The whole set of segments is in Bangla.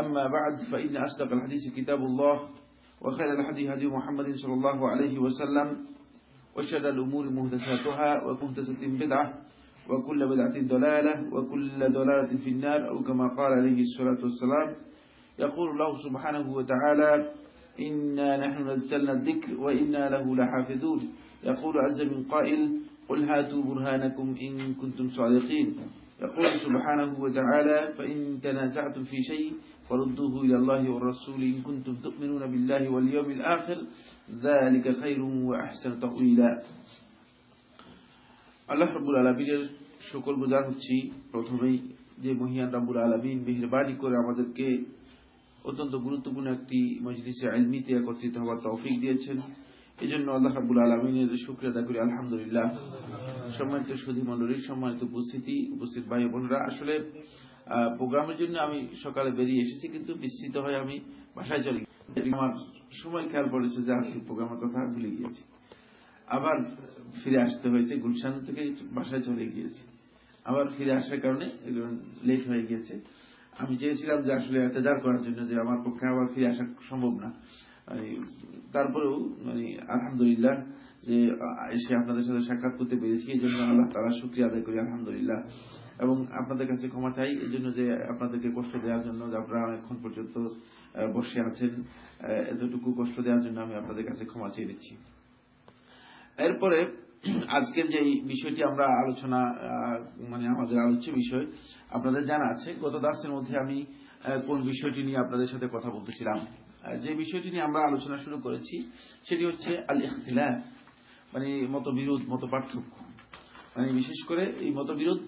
أما بعد فإن أصدق الحديث كتاب الله وخير الحديث هدي محمد صلى الله عليه وسلم وشر الأمور مهدساتها ومهدسة بدعة وكل بدعة ضلالة وكل ضلالة في النار أو كما قال عليه الصلاة والسلام. يقول الله سبحانه وتعالى إنا نحن نزلنا الذكر وإنا له لحافظون. يقول عز من قائل قل هاتوا برهانكم إن كنتم صادقين. يقول سبحانه وتعالى فإن تنازعتم في شيء فردوه إلى الله والرسول إن كنتم تؤمنون بالله واليوم الآخر ذلك خير وأحسن تأويلا আল্লাহ রব্বুল আলমিনের সকল বোঝার হচ্ছি প্রথমেই যে মহিয়ান রাব্বুল আলমিন মেহরবানি করে আমাদেরকে অত্যন্ত গুরুত্বপূর্ণ একটি মজলিসে আলমিতে একত্রিত হওয়ার তৌফিক দিয়েছেন এই জন্য আল্লাহ রাবুল আলমিনের শুক্রিয়া আদা করি আলহামদুলিল্লাহ সম্মানিত সুধী মন্ডলীর সম্মানিত উপস্থিতি উপস্থিত ভাই বোনরা আসলে প্রোগ্রামের জন্য আমি সকালে বেরিয়ে এসেছি, কিন্তু বিস্তৃত হয়ে আমি বাসায় চলে আমার সময় খেয়াল পড়েছে যে আজকে প্রোগ্রামের কথা ভুলে গিয়েছি। আবার ফিরে আসতে হয়েছে, গুলশান থেকে বাসায় চলে গিয়েছি। আবার ফিরে আসার কারণে লেট হয়ে গিয়েছে। আমি চেয়েছিলাম যে আসলে এতেদার করার জন্য যে আমার পক্ষে আবার ফিরে আসা সম্ভব না। তারপরেও মানে আলহামদুলিল্লাহ যে এসে আপনাদের সাথে সাক্ষাৎ করতে পেরেছি এই জন্য আল্লাহ তারা শুক্রিয়া আদায় করি, আলহামদুলিল্লাহ। এবং আপনাদের কাছে ক্ষমা চাই। এই জন্য যে আপনাদেরকে কষ্ট দেওয়ার জন্য যে আপনারা অনেকক্ষণ পর্যন্ত বসে আছেন এতটুকু কষ্ট দেওয়ার জন্য আমি আপনাদের কাছে ক্ষমা চেয়ে দিচ্ছি এরপরে আজকের যে বিষয়টি আমরা আলোচনা মানে আমাদের আলোচ্য বিষয়, আপনাদের জানা আছে, গত দাসের মধ্যে আমি কোন বিষয়টি নিয়ে আপনাদের সাথে কথা বলতেছিলাম। যে বিষয়টি নিয়ে আমরা আলোচনা শুরু করেছি, সেটি হচ্ছে আল ইখতিলাফ মানে মতবিরোধ মত পার্থক্য মানে বিশেষ করে এই মতবিরোধ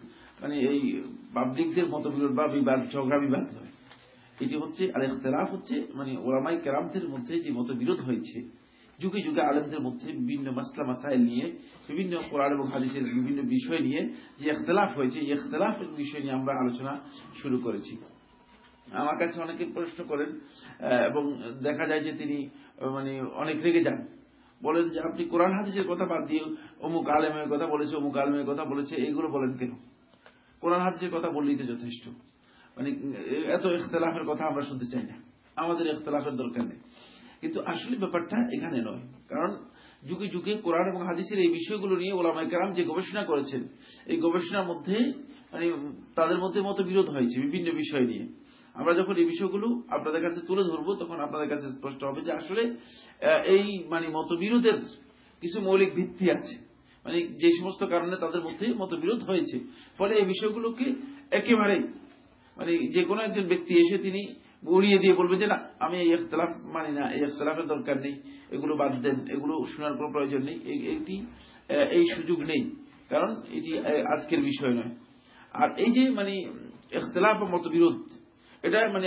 মানে এই পাবলিকদের মতবিরোধ বা বিবাদ, ঝগড়া বিবাদ নয় এটি হচ্ছে আল ইখতলাফ হচ্ছে মানে ওলামাই কেরামদের মধ্যে যে মতবিরোধ হয়েছে, যুগে যুগে আলমদের মধ্যে বিভিন্ন মাসলা, মাসাইল নিয়ে, বিভিন্ন কোরআন এবং হাদিসের বিভিন্ন বিষয় নিয়ে যে ইখতলাফ হয়েছে, এই ইখতলাফের বিষয় নিয়ে আমরা আলোচনা শুরু করেছি। আমার কাছে অনেকে প্রশ্ন করেন এবং দেখা যায় যে তিনি মানে অনেক রেগে যান। বলেন যে, আপনি কোরআন, হাদিসের কথা বাদ দিয়ে অমুক আলেমের কথা বলেছে, অমুক আলেমের কথা বলেছে, এগুলো বলেন কেন? কোরআন হাদিসের কথা বললেই তো যথেষ্ট। মানে এত ইখতলাফের কথা আমরা শুনতে চাই না। আমাদের ইখতলাফের দরকার নেই। কিন্তু আসলে ব্যাপারটা এখানে নয়। কারণ, যুগে যুগে কোরআন এবং হাদিসের এই বিষয়গুলো নিয়ে ওলামাই কারাম যে গবেষণা করেছেন, এই গবেষণার মধ্যে মানে তাদের মধ্যে মত বিরোধ হয়েছে বিভিন্ন বিষয় নিয়ে। আমরা যখন এই বিষয়গুলো আপনাদের কাছে তুলে ধরবো, তখন আপনাদের কাছে স্পষ্ট হবে যে আসলে এই মানে মতবিরোধের কিছু মৌলিক ভিত্তি আছে। মানে যে সমস্ত কারণে তাদের মধ্যে মতবিরোধ হয়েছে। ফলে এই বিষয়গুলোকে একেবারে মানে যে কোনো একজন ব্যক্তি এসে তিনি উড়িয়ে দিয়ে বলবে যে, না, আমি এই ইখতলাফ মানি না, এই ইখতলাফের দরকার নেই, এগুলো বাদ দেন, এগুলো শোনার কোনো প্রয়োজন নেই। এটি এই সুযোগ নেই। কারণ এটি আজকের বিষয় নয়। আর এই যে মানে ইখতলাফ বা মতবিরোধ, এটা মানে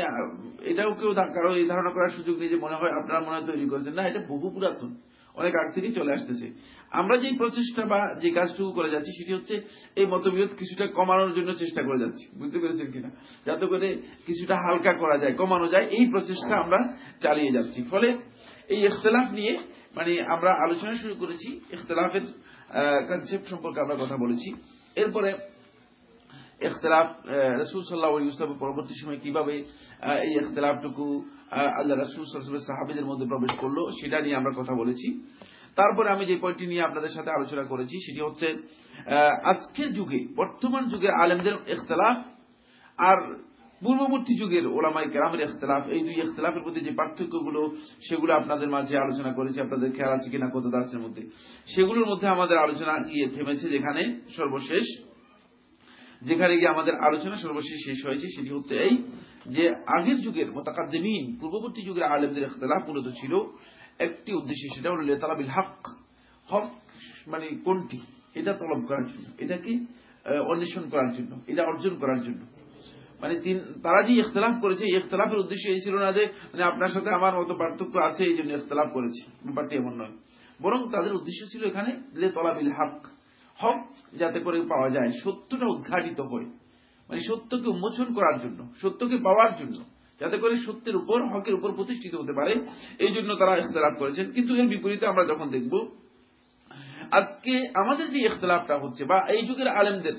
এটাও কেউ কারও এই ধারণা করার সুযোগ নেই যে মনে হয় আপনারা মনে হয় তৈরি করেছেন। না, এটা বহু পুরাতন। অনেক আগ থেকেই চলে আসতেছে। আমরা যে প্রচেষ্টা বা যে কাজটুকু করে যাচ্ছি, সেটি হচ্ছে এই মতবিরোধ কিছুটা কমানোর জন্য চেষ্টা করে যাচ্ছি। বুঝতে পেরেছেন কিনা? যাতে করে কিছুটা হালকা করা যায়, কমানো যায়, এই প্রচেষ্টা আমরা চালিয়ে যাচ্ছি। ফলে এই ইখতলাফ নিয়ে মানে আমরা আলোচনা শুরু করেছি, ইখতলাফের কনসেপ্ট সম্পর্কে আমরা কথা বলেছি। এরপরে ইখতলাফ রসুল সাল্লাহ ইসলামের পরবর্তী সময় কীভাবে এই ইখতলাফটুকু আল্লাহ রসুল সাল্লামের সাহাবিদের মধ্যে প্রবেশ করল, সেটা নিয়ে আমরা কথা বলেছি। তারপরে আমি যে পয়েন্টটি নিয়ে আপনাদের সাথে আলোচনা করেছি, সেটি হচ্ছে আজকের যুগে, বর্তমান যুগে আলেমদের ইখতলাফ আর পূর্ববর্তী যুগের ওলামাই কেরামের ইখতলাফ, এই দুই ইখতলাফের মধ্যে যে পার্থক্যগুলো, সেগুলো আপনাদের মাঝে আলোচনা করেছি, আপনাদের খেয়াল আছে কিনা কত দাসের মধ্যে। সেগুলোর মধ্যে আমাদের আলোচনা গিয়ে থেমেছে যেখানে সর্বশেষ যেখানে গিয়ে আমাদের আলোচনা সর্বশেষ শেষ হয়েছে, সেটি হচ্ছে এই যে আগের যুগের মোতাকাদ্দিমিন, পূর্ববর্তী যুগের আলেমদের ইখতলাফ মূলত ছিল একটি উদ্দেশ্য, সেটা হল লেতালাবিল হক। হক মানে কোনটি? এটা তলব করার জন্য এটাকে অন্বেষণ করার জন্য, এটা অর্জন করার জন্য। মানে তারা যে ইখতলাফ করেছে ইখতলাফের উদ্দেশ্য এই ছিল না যে মানে আপনার সাথে আমার মতো পার্থক্য আছে, এই জন্য ইখতলাফ করেছে। ব্যাপারটি এমন নয়। বরং তাদের উদ্দেশ্য ছিল এখানে লে তলাবিল হক। হক যাতে করে পাওয়া যায়, সত্যটা উদ্ঘাটিত হয় মানে সত্যকে উন্মোচন করার জন্য, সত্যকে পাওয়ার জন্য, যাতে করে সত্যের উপর, হকের উপর প্রতিষ্ঠিত হতে পারে, এই জন্য তারা ইখতলাফ করেছেন। কিন্তু এর বিপরীতে আমরা যখন দেখব, আজকে আমাদের যে ইখতলাফটা হচ্ছে, বা এই যুগের আলেমদের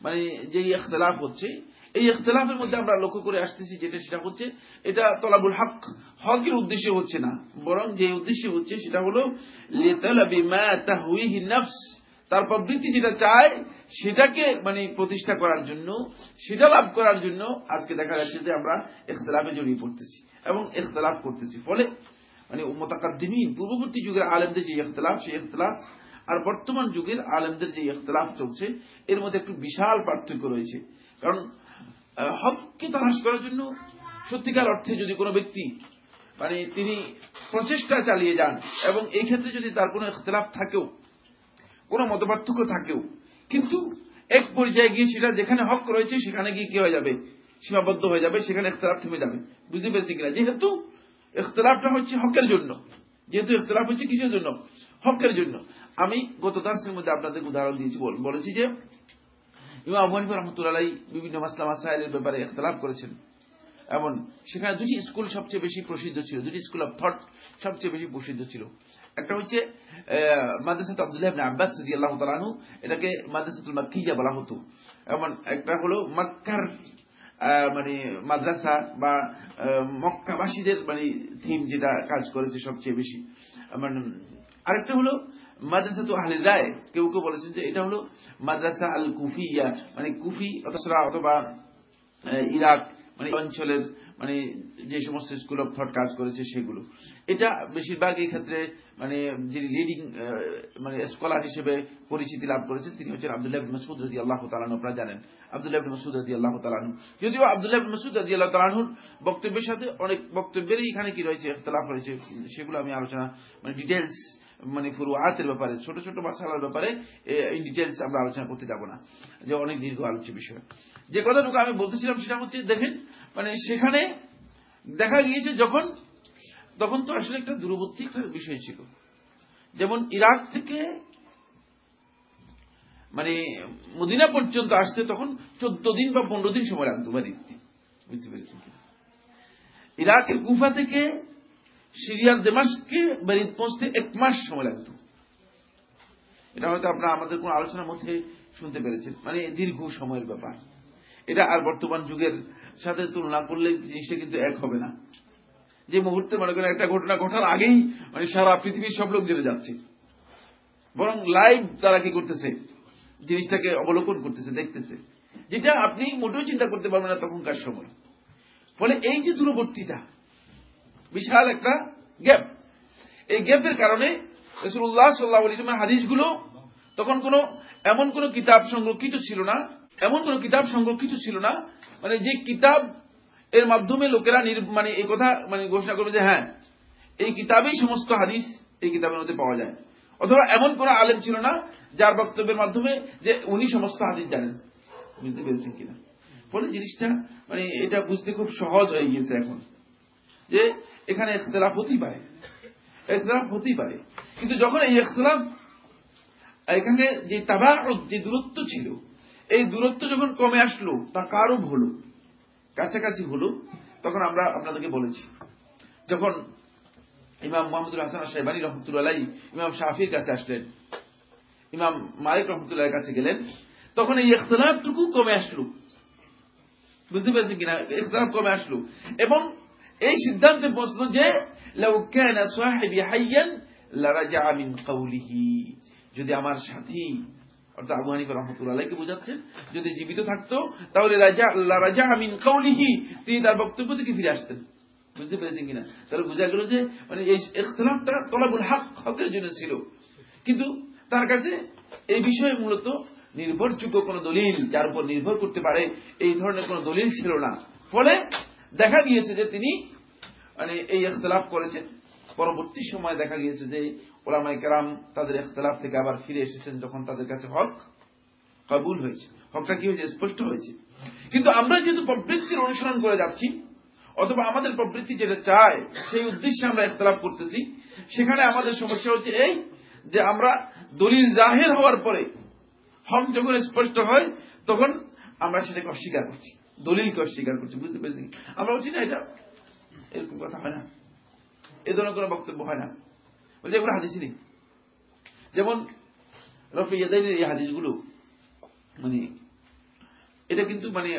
মানে যে ইখতলাফ হচ্ছে, এই ইখতলাফের মধ্যে আমরা লক্ষ্য করে আসতেছি যেটা, সেটা হচ্ছে, এটা তলাবুল হক। হকের উদ্দেশ্যে হচ্ছে না, বরং যে উদ্দেশ্যে হচ্ছে, সেটা হলো, লিতালাবি মা তাহউইহি নফস। তার প্রবৃত্তি যেটা চায়, সেটাকে মানে প্রতিষ্ঠা করার জন্য, সেটা লাভ করার জন্য আজকে দেখা যাচ্ছে যে আমরা ইখতলাফে জড়িয়ে পড়তেছি এবং ইখতলাফ করতেছি। ফলে মানে মোতাকাদ্দিমিন, পূর্ববর্তী যুগের আলেমদের যে ইখতলাফ, সেই ইখতলাফ আর বর্তমান যুগের আলেমদের যে ইখতলাফ চলছে, এর মধ্যে একটু বিশাল পার্থক্য রয়েছে। কারণ হককে তালাশ করার জন্য সত্যিকার অর্থে যদি কোনো ব্যক্তি মানে তিনি প্রচেষ্টা চালিয়ে যান এবং এই ক্ষেত্রে যদি তার কোনো ইখতলাফ থাকেও কোনো মতপার্থক্য থাকেও। কিন্তু এক পর্যায়ে গিয়ে সেটা যেখানে হক রয়েছে, সেখানে গিয়ে কি হয়ে যাবে? সীমাবদ্ধ হয়ে যাবে, সেখানে ইখতলাফ থেমে যাবে। বুঝতে পেরেছি কিনা? যেহেতু ইখতলাফটা হচ্ছে হকের জন্য। যেহেতু ইখতলাফ হচ্ছে কিসের জন্য? হকের জন্য। আমি গত দার্সের মধ্যে আপনাদের উদাহরণ দিয়েছি বলেছি যে ইমাম রহমতুল্লাহ বিভিন্ন মাসলা, মাসাইলের ব্যাপারে ইখতলাফ করেছেন। এমন, সেখানে দুটি স্কুল সবচেয়ে বেশি প্রসিদ্ধ ছিল, দুটি স্কুল অফ থট সবচেয়ে বেশি প্রসিদ্ধ ছিল। একটা হচ্ছে মাদ্রাসাত আব্দুল্লাহ আব্বাস রাদিয়াল্লাহু তাআলা আনহু এটাকে মাদ্রাসাতুল মাক্কিয়া বলা হতো। এমন একটা হলো মক্কার মানে মাদ্রাসা বা মক্কাবাসীদের মানে থিম যেটা কাজ করেছে সবচেয়ে বেশি। মানে আরেকটা হলো মাদ্রাসা তো আহলে রায়। কেউ কেউ বলেছেন যে এটা হলো মাদ্রাসা আল কুফিয়া মানে কুফি অথবা অথবা ইরাক মানে অঞ্চলের মানে যে সমস্ত স্কুল অফ থট কাজ করেছে সেগুলো। এটা বেশিরভাগ এই ক্ষেত্রে মানে যিনি লিডিং মানে স্কলার হিসেবে পরিচিতি লাভ করেছেন তিনি হচ্ছেন আব্দুল্লাহ ইবনে মাসউদ রাদিয়াল্লাহু তাআলা আনহু, আপনারা জানেন। আব্দুল্লাহ ইবনে মাসউদ রাদিয়াল্লাহু তাআলা আনহু। যদিও আব্দুল্লাহ ইবনে মাসউদ রাদিয়াল্লাহু তাআলা আনহুর বক্তব্যের সাথে অনেক বক্তব্যেরই এখানে কি রয়েছে, ইখতিলাফ রয়েছে, সেগুলো আমি আলোচনা মানে ডিটেলস মানে ফুরুআতের ব্যাপারে, ছোট ছোট মাসালার ব্যাপারে ইন ডিটেলস আমরা আলোচনা করতে যাব না। যে অনেক দীর্ঘ আলোচ্য বিষয়। যে কথাটুকু আমি বলতেছিলাম সেটা হচ্ছে, দেখেন মানে সেখানে দেখা গিয়েছে যখন, তখন তো আসলে একটা দূরবর্তী একটা বিষয় ছিল। যেমন ইরাক থেকে মানে মদিনা পর্যন্ত আসতে তখন চোদ্দ দিন বা পনেরো দিন সময় লাগতো বাড়িতে বুঝতে পেরেছেন ইরাকের গুফা থেকে সিরিয়ার দেমাসকে বাড়িতে পৌঁছতে এক মাস সময় লাগতো। এটা হয়তো আপনারা আমাদের কোন আলোচনার মধ্যে শুনতে পেরেছেন। মানে দীর্ঘ সময়ের ব্যাপার। এটা আর বর্তমান যুগের সাথে তুলনা করলে জিনিসটা কিন্তু এক হবে না। যে মুহূর্তে মনে করেন একটা ঘটনা ঘটার আগেই মানে সারা পৃথিবীর সব লোক জেনে যাচ্ছে। বরং লাইভ তারা কি করতেছে? জিনিসটাকে অবলোকন করতেছে, দেখতেছে। যেটা আপনি মোটেও চিন্তা করতে পারবেন না তখনকার সময়। ফলে এই যে দূরবর্তীটা, বিশাল একটা গ্যাপ। এই গ্যাপের কারণে রসুল্লাহ সাল্লাহ হাদিসগুলো তখন কোনো, এমন কোন কিতাব সংরক্ষিত ছিল না এমন কোন কিতাব সংরক্ষিত ছিল না। মানে যে কিতাব এর মাধ্যমে লোকেরা মানে এই কথা মানে ঘোষণা করবে যে হ্যাঁ এই কিতাবেই সমস্ত হাদিস এই কিতাবের মধ্যে পাওয়া যায়। অথবা এমন কোন আলেম ছিল না যার বক্তব্যের মাধ্যমে যে উনি সমস্ত হাদিস জানেন। বুঝতে পেরেছেন কিনা? ফলে জিনিসটা মানে এটা বুঝতে খুব সহজ হয়ে গিয়েছে এখন। যে এখানে ইখতলাফ হতেই পারে ইখতলাফ হতেই পারে কিন্তু যখন এই ইখতলাফ এখানে যে তাবারুদ, যে দূরত্ব ছিল এই দূরত্ব যখন কমে আসলো, তা কারুব হলো? কাছাকাছি হলো? তখন আমরা আপনাদেরকে বলেছি। যখন ইমাম মোহাম্মদুল হাসান সাহেবানী রহমতুল্লাহ ইমাম শাফির কাছে আসলেন, ইমাম মালিক রহমতুল্লাহ কাছে গেলেন, তখন এই ইখতলাফটুকু কমে আসলো। বুঝতে পেরেছেন কিনা? ইখতলাফ কমে আসলো। এবং এই সিদ্ধান্তে পৌঁছলো যে যদি আমার সাথী অর্থাৎ আবু হানিফা রহমতুল্লাহকে বোঝাচ্ছেন, যদি জীবিত থাকতো, তাহলে রাজা লারাজা মিন কওলিহি, তিনি তার বক্তব্য থেকে ফিরে আসতেন। বুঝতে পেরেছেন কিনা? তাহলে বোঝা গেল যে মানে এই ইখতলাফটা তলাবুল হক হকের জন্য ছিল। কিন্তু তার কাছে এই বিষয়ে মূলত নির্ভরযোগ্য কোন দলিল, যার উপর নির্ভর করতে পারে, এই ধরনের কোন দলিল ছিল না। ফলে দেখা গিয়েছে যে তিনি মানে এই ইখতলাফ করেছেন। পরবর্তী সময় দেখা গিয়েছে যে ওলামাই কেরাম তাদের ইখতলাফ থেকে আবার ফিরে এসেছেন যখন তাদের কাছে হক কবুল হয়েছে। হকটা কি হয়েছে? স্পষ্ট হয়েছে। কিন্তু আমরা যেহেতু প্রবৃত্তির অনুসরণ করে যাচ্ছি, অথবা আমাদের প্রবৃত্তি যেটা চায়, সেই উদ্দেশ্যে আমরা ইখতলাফ করতেছি, সেখানে আমাদের সমস্যা হচ্ছে এই যে আমরা দলিল জাহের হওয়ার পরে হক যখন স্পষ্ট হয়, তখন আমরা সেটাকে অস্বীকার করছি। দলিলকে অস্বীকার করছি। বুঝতে পেরেছি আমরা বলছি, না, এটা এরকম কথা হয় না। এ ধরনের কোনো বক্তব্য হয় না। বলছে, এগুলো হাদিসই নেই। যেমন রফি এই হাদিসগুলো মানে এটা কিন্তু মানে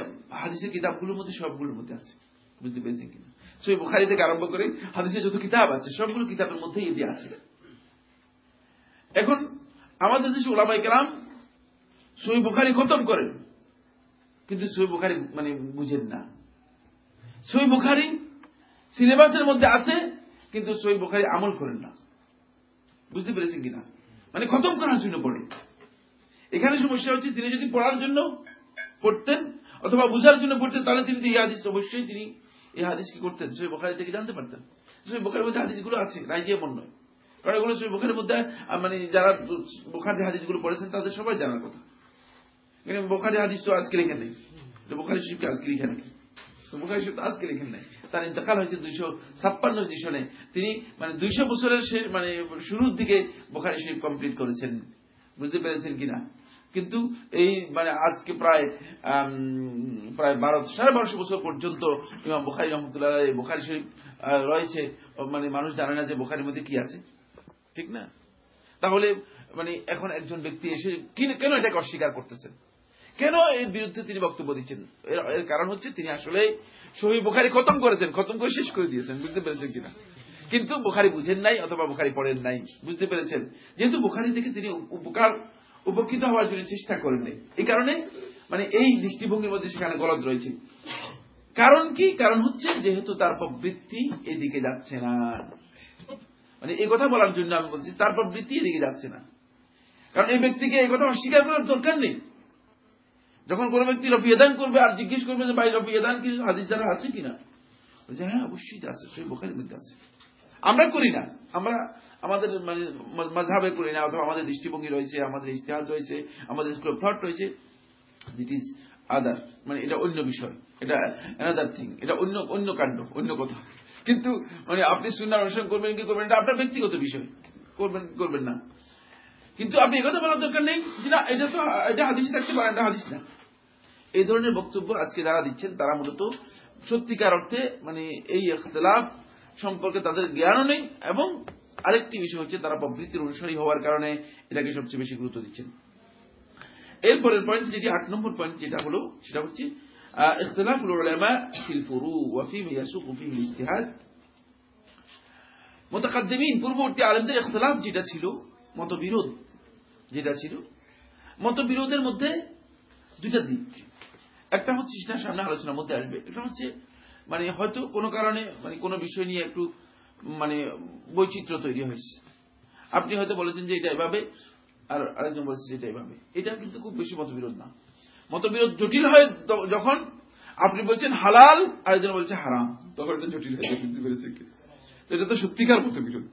হাদিসের কিতাবগুলোর মধ্যে, সবগুলোর মধ্যে আছে। বুঝতে পেরেছেন কিনা? সই বুখারি থেকে আরম্ভ করে হাদিসের যত কিতাব আছে, সবগুলো কিতাবের মধ্যেই এটি আছে। এখন, আমাদের দেশে ওলামাই কেরাম সই বুখারি খতম করেন, কিন্তু সই বুখারি মানে বুঝেন না। সই বুখারি সিলেবাসের মধ্যে আছে, কিন্তু সই বুখারি আমল করেন না। বুঝতে পেরেছেন কিনা? মানে খতম করার জন্য পড়ে। এখানে সমস্যা হচ্ছে তিনি যদি পড়ার জন্য পড়তেন অথবা বুঝার জন্য পড়তেন, তাহলে তিনি এই হাদিস, অবশ্যই তিনি এই হাদিস কি করতেন? সই বোখারি থেকে জানতে পারতেন। সই বোখারের মধ্যে হাদিসগুলো আছে রাইজি এমন নয়। কারণ এগুলো সই বোখারের মধ্যে মানে যারা বোখারি হাদিসগুলো পড়েছেন, তাদের সবাই জানার কথা। বোখারি হাদিস তো আজকে লিখে নেই। বোখারি শরীফকে আজকে লিখে নাকি আজকে লিখেন নাই। তার ইন্তকাল হয়েছে দুইশো ছাপ্পান্ন তিনি মানে দুইশো বছরের মানে শুরুর দিকে শরীফ কমপ্লিট করেছেন। বুঝতে পেরেছেন কিনা? কিন্তু এই মানে আজকে প্রায় প্রায় বারো সাড়ে বারোশো বছর পর্যন্ত ইমাম বুখারি রহমতুল্লাহ বুখারি শরীফ রয়েছে। মানে মানুষ জানে না যে বুখারির মধ্যে কি আছে। ঠিক না? তাহলে মানে এখন একজন ব্যক্তি এসে কেন এটাকে অস্বীকার করতেছেন? কেন এর বিরুদ্ধে তিনি বক্তব্য দিচ্ছেন? এর কারণ হচ্ছে তিনি আসলে শহীদ বুখারি খতম করেছেন, খতম করে শেষ করে দিয়েছেন, বুঝতে পেরেছেন কিনা? কিন্তু বুখারি বুঝেন নাই অথবা বুখারি পড়েন নাই, বুঝতে পেরেছেন? যেহেতু বুখারি থেকে তিনি উপকার উপকৃত হওয়ার জন্য চেষ্টা করেন নাই। এই কারণে মানে এই দৃষ্টিভঙ্গির মধ্যে সেখানে গলত রয়েছে। কারণ কি? কারণ হচ্ছে যেহেতু তার প্রবৃত্তি এদিকে যাচ্ছে না। মানে এই কথা বলার জন্য আমি বলছি, তার প্রবৃত্তি এদিকে যাচ্ছে না। কারণ এই ব্যক্তিকে এই কথা অস্বীকার করার দরকার নেই। যখন কোন ব্যক্তি রফিয়াদান করবে আর জিজ্ঞেস করবে যে ভাই রফিয়াদান কি হাদিস দ্বারা আছে কিনা? বলছে হ্যাঁ অবশ্যই আছে সেই বোখারির মধ্যে আছে। আমরা করি না। আমরা আমাদের মানে মাঝাবে করি না, অথবা আমাদের দৃষ্টিভঙ্গি রয়েছে, আমাদের ইস্তেহাদ রয়েছে, আমাদের স্কুল অফ থট রয়েছে। দিট ইজ আদার মানে এটা অন্য বিষয়। এটা অ্যানাদার থিং এটা অন্য অন্য কাণ্ড, অন্য কথা। কিন্তু মানে আপনি সুনার অনুসরণ করবেন কি করবেন, এটা আপনার ব্যক্তিগত বিষয়। করবেন করবেন না। কিন্তু আপনি একথা বলার দরকার নেই যে না এটা তো এটা হাদিস থাকতে পারে এটা হাদিস না এই ধরনের বক্তব্য আজকে যারা দিচ্ছেন তারা মূলত সত্যিকার অর্থে মানে এই ইখতলাফ সম্পর্কে তাদের জ্ঞানও নেই এবং আরেকটি বিষয় হচ্ছে তারা প্রবৃত্তির অনুসারী হওয়ার কারণে এটাকে সবচেয়ে বেশি গুরুত্ব দিচ্ছেন এরপরের পয়েন্ট যেটি আট নম্বর পয়েন্ট যেটা হলো সেটা হচ্ছে اختلاف العلماء في الفروع وفيما يسوق فيه الاجتهاد মোতাকাদ্দিমিন পূর্ববর্তী আলেমদের ইখতলাফ যেটা ছিল মতবিরোধ যেটা ছিল। মতবিরোধের মধ্যে দুইটা দিক। একটা হচ্ছে সেটা সামনে আলোচনার মধ্যে আসবে। একটা হচ্ছে মানে হয়তো কোনো কারণে মানে কোনো বিষয় নিয়ে একটু মানে বৈচিত্র্য তৈরি হয়েছে। আপনি হয়তো বলেছেন যে এটা এভাবে, আর আরেকজন বলেছে যেটা এভাবে। এটা কিন্তু খুব বেশি মতবিরোধ না। মতবিরোধ জটিল হয় যখন আপনি বলছেন হালাল, আরেকজন বলছে হারাম। তখন এটা জটিল হয়ে যায় বুঝতে এটা তো সত্যিকার মতো বিরোধ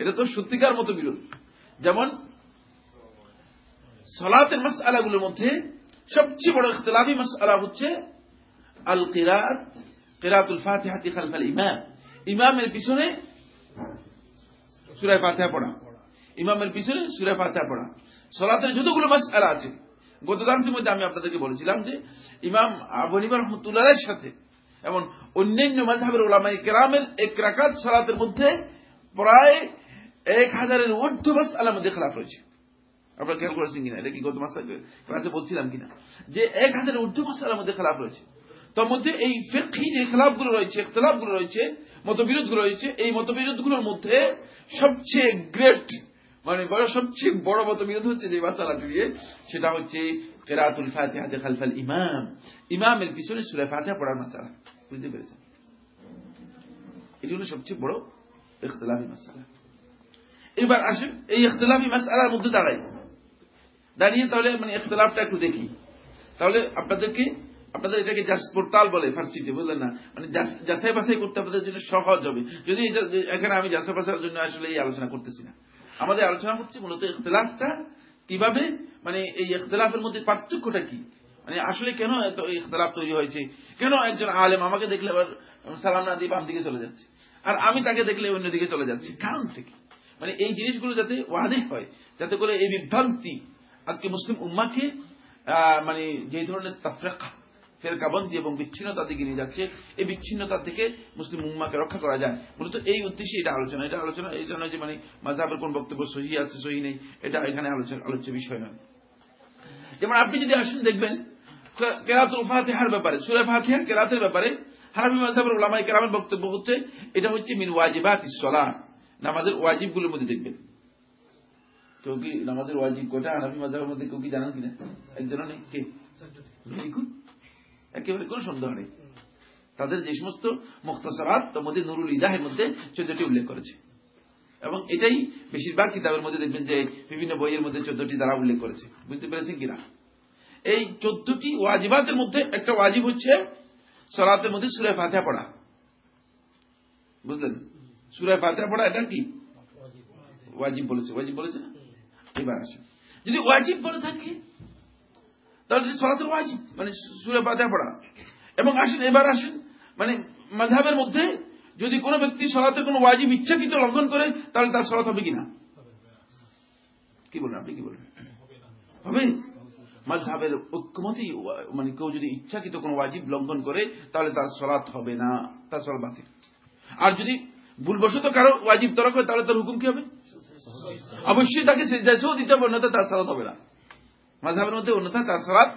এটা তো সত্যিকার মতো বিরোধ যেমন সলাতের মাস আলাগুলোর মধ্যে সবচেয়ে বড় ইখতলাফি মাস আলা হচ্ছে আল কিরাত কিরাতুল ফাতিহাতি খালফাল ইমাম। ইমামের পিছনে সুরায় ফাতিহা পড়া। ইমামের পিছনে সুরায় ফাতিহা পড়া। সলাতের যতগুলো মাস আলা আছে, গত মধ্যে আমি আপনাদেরকে বলেছিলাম যে ইমাম আবনিবার রহমতুল্লাহের সাথে এবং অন্যান্য মাঝহের ওলামাই কেরামের এক রাকাত সালাতের মধ্যে প্রায় এক হাজারের ঊর্ধ্ব মাস আলার মধ্যে খেলাফ রয়েছে। আপনারা খেয়াল করেছেন কিনা? এটা কি গত মাসে ক্লাসে বলছিলাম কিনা? যে এক হাজারের ঊর্ধ্ব মাস মধ্যে খেলাফ রয়েছে। তার মধ্যে এই ফেকি যে খেলাফগুলো রয়েছে, ইখতলাফগুলো রয়েছে, মতবিরোধগুলো রয়েছে, এই মতবিরোধগুলোর মধ্যে সবচেয়ে গ্রেট মানে সবচেয়ে বড় মতবিরোধ হচ্ছে যে মাসালাটি নিয়ে সেটা হচ্ছে কেরাতুল ফাতিহাতে খালফাল ইমাম। ইমামের পিছনে সুরে ফাতিহা পড়ার মাসালা। বুঝতে পেরেছেন? এটি হলো সবচেয়ে বড় ইখতলাফি মাসালা। এবার আসেন, এই ইখতলাফি মাসালার মধ্যে দাঁড়াই। দাঁড়িয়ে তাহলে মানে ইখতলাফটা একটু দেখি। তাহলে আপনাদেরকে, আপনাদের এটাকে পোর্টাল বলে ফার্সিতে, বুঝলেন না? মানে যাচাই বাছাই করতে আপনাদের জন্য সহজ হবে। যদি এখানে আমি যাচাই বাছাইয়ের জন্য আসলে এই আলোচনা করতেছি না। আমাদের আলোচনা হচ্ছে মূলত ইখতলাফটা কীভাবে মানে এই ইখতলাফের মধ্যে পার্থক্যটা কি? মানে আসলে কেন এত ইখতলাফ তৈরি হয়েছে? কেন একজন আলেম আমাকে দেখলে আবার সালাম না দিয়ে বাম দিকে চলে যাচ্ছে? আর আমি তাকে দেখলে অন্যদিকে চলে যাচ্ছি? কারণটা কি? মানে এই জিনিসগুলো যাতে ওয়াদে হয়, যাতে করে এই বিভ্রান্তি আজকে মুসলিম উম্মাকে মানে যে ধরনের তাফরাকা, ফেরকাবন্দি এবং বিচ্ছিন্নতা দিকে নিয়ে যাচ্ছে, এই বিচ্ছিন্নতা থেকে মুসলিম উম্মাকে রক্ষা করা যায়। মূলত এই উদ্দেশ্যে এটা আলোচনা। এটা আলোচনা এই জন্য যে মানে মাঝাবের কোন বক্তব্য সহি আছে, সহি নেই। এটা এখানে আলোচনা, আলোচ্য বিষয় নয়। যেমন আপনি যদি আসেন, দেখবেন কেরাতুল ফাতিহার ব্যাপারে, সুরে ফাতিহার কেরাতের ব্যাপারে হারাবি মাযহাবের ওলামায়ে কেরামের বক্তব্য হচ্ছে, এটা হচ্ছে মিন ওয়াজিবাতিস সালাহ। নামাজের ওয়াজিবগুলোর মধ্যে দেখবেন। কেউ কি নামাজের ওয়াজিব হানাফি মাযহাবের মধ্যে কেউ কি জানেন কিনা? একজনও নেই? কে? একেবারে কোনো সন্দেহ নেই। তাদের যে সমস্ত তার মধ্যে নুরুল ইজাহের মধ্যে চোদ্দটি উল্লেখ করেছে। এবং এটাই বেশিরভাগ কিতাবের মধ্যে দেখবেন যে বিভিন্ন বইয়ের মধ্যে চোদ্দটি দ্বারা উল্লেখ করেছে। বুঝতে পেরেছেন কিনা? এই চোদ্দটি ওয়াজিবাতের মধ্যে একটা ওয়াজিব হচ্ছে সলাতের মধ্যে সুরে ফাতিহা পড়া। বুঝলেন? সুরে ফাতিহা পড়া এটা কি? ওয়াজিব বলেছে। ওয়াজিব বলেছে না? যদি ওয়াজিব বলে থাকে, তাহলে সলাতের ওয়াজিব মানে সুরে ফাতিহা পড়া। এবং আসেন, এবার আসেন মানে মাঝহাবের মধ্যে যদি কোনো ব্যক্তি সলাতের কোনো ওয়াজিব ইচ্ছাকৃত লঙ্ঘন করে, তাহলে তার সলাত হবে কিনা? কি বলেন আপনি, কি বলেন হবে? মাঝহাবের ঐক্যমতই ওয়া- মানে কেউ যদি ইচ্ছাকৃত কোনো ওয়াজিব লঙ্ঘন করে, তাহলে তার সলাৎ হবে না, তার সলাৎ বাতিল। আর যদি ভুলবশত কারও ওয়াজিব তরক হয়, তাহলে তার হুকুম কি হবে? অবশ্যই তাকে সেজদাসেও দিতে হবে অন্যথা তার সালাত হবে না। মাঝহাবের মধ্যে অন্যথা তার সালাত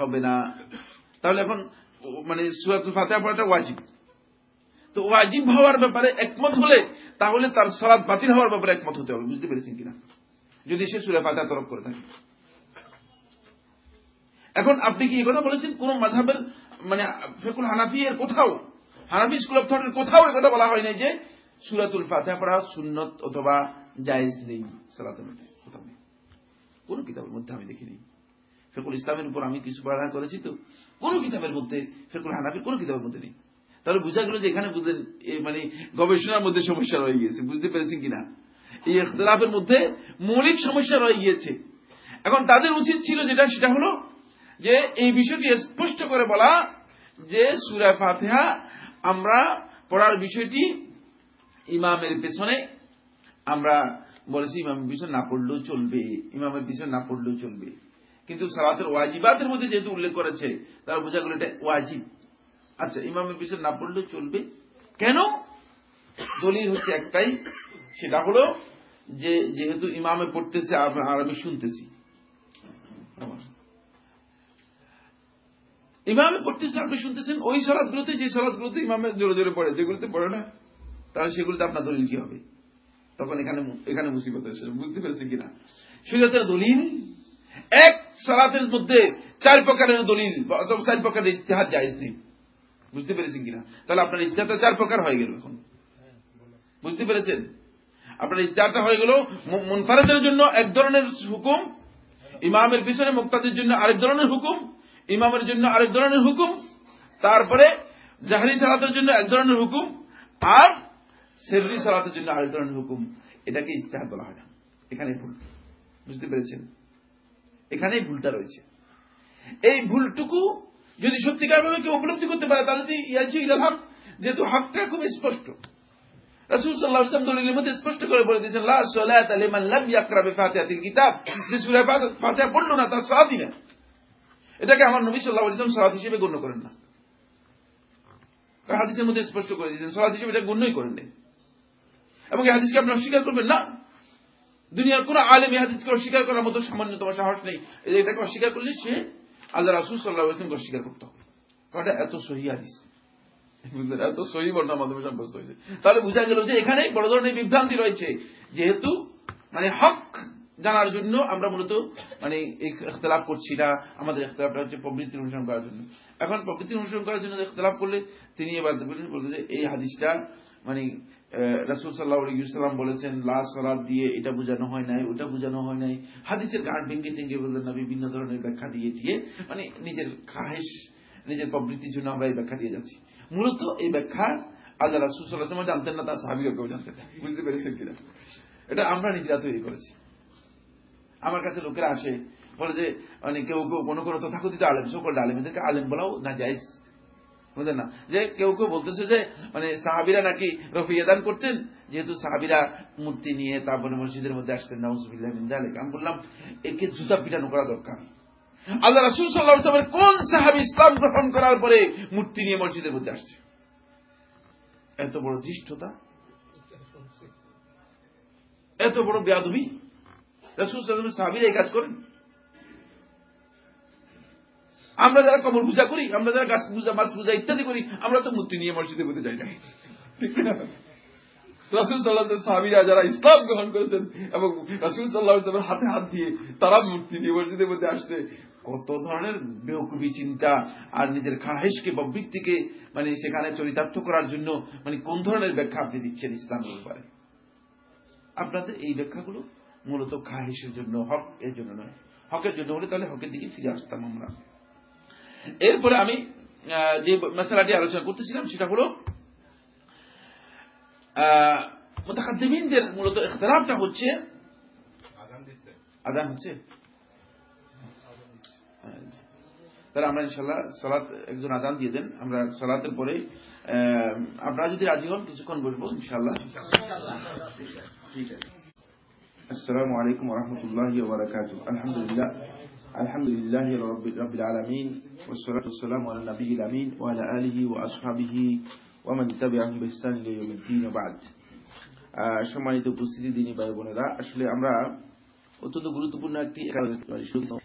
হবে না। তাহলে এখন মানে সুরাতুল ফাতিহা পড়াটা ওয়াজিব। তো ওয়াজিব হওয়ার ব্যাপারে একমত হলে, তাহলে তার সালাত বাতিল হওয়ার ব্যাপারে একমত হতে হবে। বুঝতে পেরেছেন কিনা? যদি সে সুরে ফাতিহা তরক করে থাকে। এখন আপনি কি এই কথা বলেছেন? কোন মাঝহাবের মানে ফেকুল হানাফি এর কোথাও, হানাফি স্কুল অফ থটের কোথাও এই কথা বলা হয় নাই যে সুরাতুল ফাতিহা পড়া সুন্নত অথবা জায়েজ নেই সালাতের মধ্যে কোথাও নেই। কোন কিতাবের মধ্যে আমি দেখিনি। ফেকুল ইসলামের উপর আমি কিছু পড়া করেছি তো, কোন কিতাবের মধ্যে ফেকুল হানাফির কোন কিতাবের মধ্যে নেই। তাহলে বোঝা গেল যে এখানে মানে গবেষণার মধ্যে সমস্যা রয়ে গিয়েছে, বুঝতে পেরেছেন কিনা? এই ইখতলাফের মধ্যে মৌলিক সমস্যা রয়ে গিয়েছে। এখন তাদের উচিত ছিল যেটা, সেটা হলো যে এই বিষয়টি স্পষ্ট করে বলা যে সুরা ফাতেহা আমরা পড়ার বিষয়টি ইমামের পেছনে আমরা বলেছি, ইমামের পিছনে না পড়লেও চলবে, ইমামের পিছনে না পড়লেও চলবে। কিন্তু সালাতের ওয়াজিবাতের মধ্যে যেহেতু উল্লেখ করেছে তারা বোঝা গেল এটা ওয়াজিব। আচ্ছা ইমামের পিছনে না পড়লেও চলবে? কেন? দলিল হচ্ছে একটাই, সেটা হলো যে যেহেতু ইমামে পড়তেছে আর আমি শুনতেছি। ইমামে পড়তেছে আপনি শুনতেছেন, ওই সলাদগুলোতে যে সলাদগুলোতে ইমামে জোরে জোরে পড়ে, যেগুলোতে পড়ে না, তাহলে সেগুলোতে আপনার দলিল কি হবে? তখন এখানে এখানে মুসিবত এসে বুঝতে পেরেছেন কিনা? শরীয়তের দলিল, এক সালাতের মধ্যে চার প্রকারের দলিল চার প্রকারের ইস্তেহার নেই। বুঝতে পেরেছেন কিনা? তাহলে আপনার ইস্তেহারটা চার প্রকার হয়ে গেল এখন। বুঝতে পেরেছেন? আপনার ইস্তেহারটা হয়ে গেল মুনফারেদের জন্য এক ধরনের হুকুম, ইমামের পিছনে মুক্তাদের জন্য আরেক ধরনের হুকুম, ইমামের জন্য আরেক ধরনের হুকুম, তারপরে জাহারি সালাতের জন্য এক ধরনের হুকুম, আর সেররি সালাতের জন্য আরেক ধরনের হুকুম, এটাকে ইস্তেহার বলা হয় না। এখানে ভুল। বুঝতে পেরেছেন? এখানেই ভুলটা রয়েছে। এই ভুলটুকু যদি সত্যিকার ভাবে কেউ উপলব্ধি করতে পারে, তাহলে তো ইয়াজি ইলাল হক, যেহেতু হকটা খুব স্পষ্ট। দলিলের মধ্যে স্পষ্ট করে বলে দিয়েছেন লা লাম ইয়াকরা কিতাব। যে সূরা ফাতিহা পড়ল না, তার না এটাকে আমার নবী সাল্লাল্লাহু আলাইহি ওয়াসাল্লাম হিসেবে গণ্য করেন না। হাদিসের মধ্যে স্পষ্ট করে দিয়েছেন হিসেবে এটা গণ্যই করেন নাই। এবং এই হাদিসকে আপনি অস্বীকার করবেন, না। দুনিয়ার কোন আলেম এই হাদিসকে অস্বীকার করার মতো সামান্যতম সাহস নেই। এটাকে অস্বীকার করলে সে আল্লাহ রাসূল সাল্লাল্লাহু আলাইহি ওয়াসাল্লামকে অস্বীকার করতে। হবে কারণ এত সহি হাদিস। এত সহি বর্ণার মাধ্যমে সাব্যস্ত হয়েছে। তাহলে বোঝা গেল যে এখানে বড় ধরনের বিভ্রান্তি রয়েছে। যেহেতু মানে হক জানার জন্য আমরা মূলত মানে এই ইখতলাফ করছি না। আমাদের ইখতলাফটা হচ্ছে প্রবৃত্তির অনুসরণ করার জন্য। এখন প্রবৃত্তির অনুসরণ করার জন্য ইখতলাফ করলে তিনি এবার বললেন বলতে যে এই হাদিসটা মানে রাসুল সাল্লাহ সাল্লাম বলেছেন, লা সালাদ দিয়ে এটা বোঝানো হয় নাই, ওটা বোঝানো হয় নাই। হাদিসের গাঁট ভেঙ্গে টেঙ্গে বললেন না বিভিন্ন ধরনের ব্যাখ্যা দিয়ে দিয়ে মানে নিজের খাহেশ, নিজের প্রবৃত্তির জন্য আমরা এই ব্যাখ্যা দিয়ে যাচ্ছি। মূলত এই ব্যাখ্যা আল্লাহ রাসুল সাল্লাহ জানতেন না, তার সাহাবিরা কেউ জানতেন বুঝতে পেরেছেন কিনা? এটা আমরা নিজেরা তৈরি করেছি। আমার কাছে লোকেরা আসে, বলে যে মানে কেউ কেউ কোনো কোনো তথাকথিত আলেম, সকল আলেমদেরকে আলেম বলাও না যাইস বুঝলেন না? যে কেউ কেউ বলতেছে যে মানে সাহাবিরা নাকি রফিয়া দান করতেন, যেহেতু সাহাবিরা মূর্তি নিয়ে তারপরে মসজিদের মধ্যে আসতেন, নাউজুবিল্লাহ আমি বললাম, একে জুতা পিটানো করা দরকার। আল্লাহ রাসূল ওয়াসাল্লামের কোন সাহাবী ইসলাম গ্রহণ করার পরে মূর্তি নিয়ে মসজিদের মধ্যে আসছে? এত বড় ধৃষ্টতা? এত বড় বেয়াদবি? রাসূল আলাইহি সাহাবীরা এই কাজ করেন? আমরা যারা কবর পূজা করি, আমরা যারা গাছ পূজা, মাছ পূজা ইত্যাদি করি, আমরা তো মূর্তি নিয়ে মসজিদের মধ্যে যাই না? রাসুল সাল্লাহ সাহাবিরা যারা ইসলাম গ্রহণ করেছেন এবং রাসুল সাল্লাহ হাতে হাত দিয়ে তারা মূর্তি নিয়ে মসজিদের মধ্যে আসছে, কত ধরনের বেউকুবি চিন্তা আর নিজের খাহেশকে ববৃত্তিকে মানে সেখানে চরিতার্থ করার জন্য মানে কোন ধরনের ব্যাখ্যা আপনি দিচ্ছেন ইসলামের ব্যাপারে? আপনাদের এই ব্যাখ্যাগুলো মূলত খাহেশের জন্য, হক এর জন্য নয়। হকের জন্য হলে তাহলে হকের দিকে ফিরে আসতাম আমরা। এরপরে আমি যে মেসালাটি আলোচনা করতেছিলাম সেটা হল মোতাকাদ্দিমিনদের মূলত ইখতিলাফটা হচ্ছে আদান হচ্ছে। তারা আমরা ইনশাল্লাহ সালাত একজন আদান দিয়ে দেন। আমরা সালাতের পরে আপনারা যদি রাজি হন কিছুক্ষণ বসবো ইনশাল্লাহ ঠিক আছে। আসসালামু আলাইকুম রহমতুল্লাহ আলহামদুলিল্লাহ। الحمد لله الحمد لله رب, رب العالمين والصلاة والسلام على النبي الأمين وعلى آله وأصحابه ومن تبعهم بإحسان إلى يوم الدين وبعد আহ, সম্মানিত উপস্থিতি দিনী ভাই বোনেরা আসলে আমরা অত্যন্ত গুরুত্বপূর্ণ একটি মানে শুধু-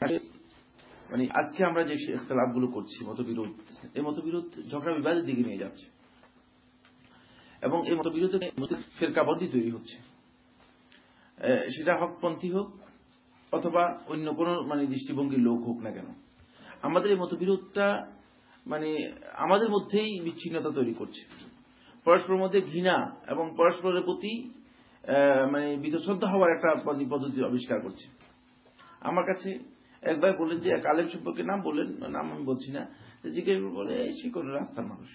মানে আজকে আমরা যে ইখতলাফ গুলো করছি মতবিরোধ এই মতবিরোধ ঝগড়া বিবাদের দিকে নিয়ে যাচ্ছে এবং এই মতবিরোধে ফেরকাবন্দি তৈরি হচ্ছে আহ, সেটা হকপন্থী হোক অথবা অন্য কোন মানে দৃষ্টিভঙ্গির লোক হোক না কেন। আমাদের এই মতবিরোধটা মানে আমাদের মধ্যেই বিচ্ছিন্নতা তৈরি করছে। পরস্পরের মধ্যে ঘৃণা এবং পরস্পরের প্রতি মানে বিতশ্রদ্ধা হওয়ার একটা পদ্ধতি আবিষ্কার করছে। আমার কাছে একবার বললেন যে, এক আলেম সম্পর্কে নাম বললেন, নাম আমি বলছি না জিজ্ঞেস বলে, "এই সে কোন রাস্তার মানুষ,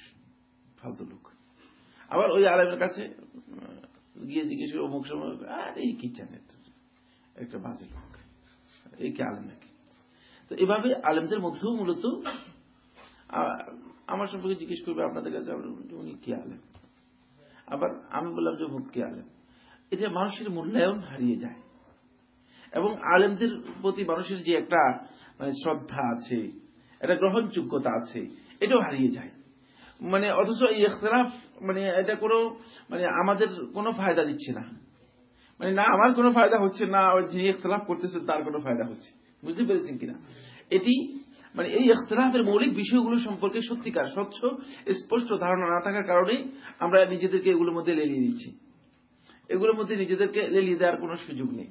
ফালতু লোক। আবার ওই আলেমের কাছে গিয়ে জিজ্ঞেস করে, অমুক সময়, আর, এই কি জানে একটা বাজে লোক। এই কি আলেম নাকি তো এভাবে আলেমদের মধ্যেও মূলত আমার সম্পর্কে জিজ্ঞেস করবে আপনাদের কাছে উনি কি আলেম? আবার আমি বললাম যে অমুক কি আলেম? এটা মানুষের মূল্যায়ন হারিয়ে যায়। এবং আলেমদের প্রতি মানুষের যে একটা মানে শ্রদ্ধা আছে, একটা গ্রহণযোগ্যতা আছে, এটাও হারিয়ে যায়। মানে অথচ এই ইখতলাফ মানে এটা কোনো মানে আমাদের কোনো ফায়দা দিচ্ছে না। মানে না, আমার কোনো ফায়দা হচ্ছে না, ওই যে ইখতলাফ করতেছে, তার কোনো ফায়দা হচ্ছে। বুঝতে পেরেছেন কিনা? এটি মানে এই ইখতলাফের মৌলিক বিষয়গুলো সম্পর্কে সত্যিকার, স্বচ্ছ, স্পষ্ট ধারণা না থাকার কারণে আমরা নিজেদেরকে এগুলোর মধ্যে লেলিয়ে দিচ্ছি। এগুলোর মধ্যে নিজেদেরকে লেলিয়ে দেওয়ার কোনো সুযোগ নেই।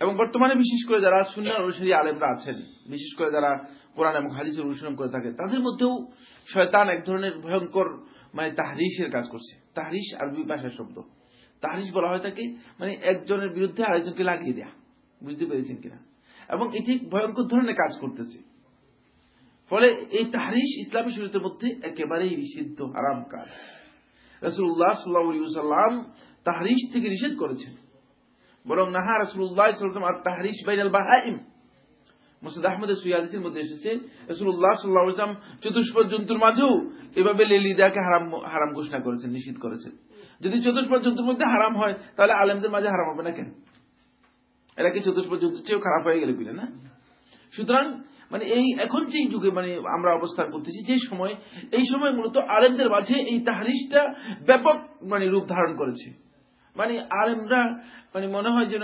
এবং বর্তমানে বিশেষ করে যারা সুন্নার অনুসারী আলেমরা আছেন, বিশেষ করে যারা কোরআন এবং হাদিসের অনুসরণ করে থাকে, তাদের মধ্যেও শয়তান এক ধরনের ভয়ঙ্কর মানে তাহরিশের কাজ করছে। তাহরিশ আরবি ভাষার শব্দ। তাহরিশ বলা হয় তাকে মানে একজনের বিরুদ্ধে আরেকজনকে লাগিয়ে দেয়া। বুঝতে পেরেছেন কিনা? এবং এটি ভয়ঙ্কর ধরনের কাজ করতেছে। ফলে এই তাহরিশ ইসলামী শরীয়তের মধ্যে একেবারেই নিষিদ্ধ, হারাম কাজ। রসুল্লাহ সাল্লাম তাহরিশ থেকে নিষেধ করেছেন। বরং নাহা রসুল্লাহ আর তাহরিশ বাইনাল বাহাইম। মুসাদ আহমদের সুয়াদিসের মধ্যে এসেছে রসুল্লাহ সাল্লাহ ইসলাম চতুষ্পদ জন্তুর মাঝেও এভাবে লেলিদাকে হারাম হারাম ঘোষণা করেছেন, নিষিদ্ধ করেছেন। যদি চতুষ্পদ জন্তুর মধ্যে হারাম হয়, তাহলে আলেমদের মাঝে হারাম হবে না কেন? এরা কি চতুষ্পদ জন্তুর চেয়েও খারাপ হয়ে গেলে কিনা না? সুতরাং মানে এই এখন যে যুগে মানে আমরা অবস্থান করতেছি যে সময়, এই সময় মূলত আলেমদের মাঝে এই তাহারিশটা ব্যাপক মানে রূপ ধারণ করেছে। মানে আলেমরা মানে মনে হয় যেন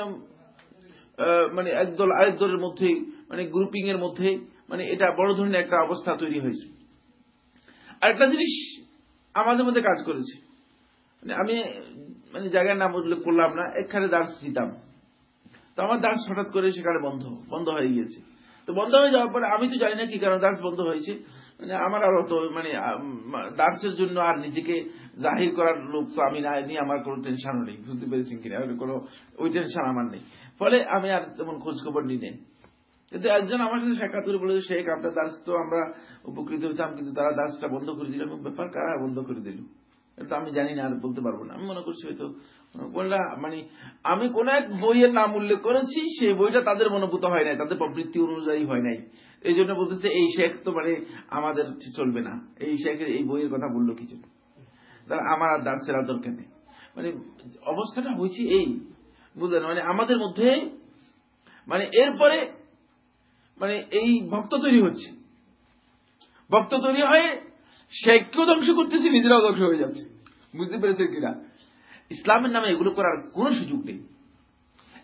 মানে একদল আরেক দলের মধ্যে মানে গ্রুপিং এর মধ্যে মানে এটা বড় ধরনের একটা অবস্থা তৈরি হয়েছে। আরেকটা জিনিস আমাদের মধ্যে কাজ করেছে। আমি মানে জায়গার নাম উল্লেখ করলাম না, এখানে দাস দিতাম। তো আমার দাস হঠাৎ করে সেখানে বন্ধ বন্ধ হয়ে গিয়েছে। তো বন্ধ হয়ে যাওয়ার পরে আমি তো জানি না কি কারণ দাস বন্ধ হয়েছে। মানে আমার আর অত মানে দাসের জন্য আর নিজেকে জাহির করার লোক তো আমি না নিয়ে আমার কোনো টেনশনও নেই, বুঝতে পেরেছেন কিনা? ওই কোনো, ওই টেনশন আমার নেই। ফলে আমি আর তেমন খোঁজ খবর নিই নেই। কিন্তু একজন আমার সাথে সাক্ষাৎ করে বলেছে, শেখ, আপনার দাস তো আমরা উপকৃত হইতাম, কিন্তু তারা দাসটা বন্ধ করে দিল এবং ব্যাপার কারা বন্ধ করে দিল? এটা আমি জানি না, আর বলতে পারব না। আমি মনে করছি হয়তো মানে আমি কোন এক বইয়ের নাম উল্লেখ করেছি, সেই বইটা তাদের মনোভূত হয় নাই, তাদের প্রবৃত্তি অনুযায়ী হয় নাই। এই জন্য বলতেছে, এই শেখ তো মানে আমাদের চলবে না। এই শেখের এই বইয়ের কথা বলল কি জন্য? তারা আমার আর দার্সের আদর কেন? মানে অবস্থাটা হয়েছে এই, বুঝলেন? মানে আমাদের মধ্যে মানে এরপরে মানে এই ভক্ত তৈরি হচ্ছে। ভক্ত তৈরি হয়ে শেখকেও ধ্বংস করতেছে, নিজেরাও ধ্বংস হয়ে যাচ্ছে। বুঝতে পেরেছে কিনা? ইসলামের নামে এগুলো করার কোন সুযোগ নেই।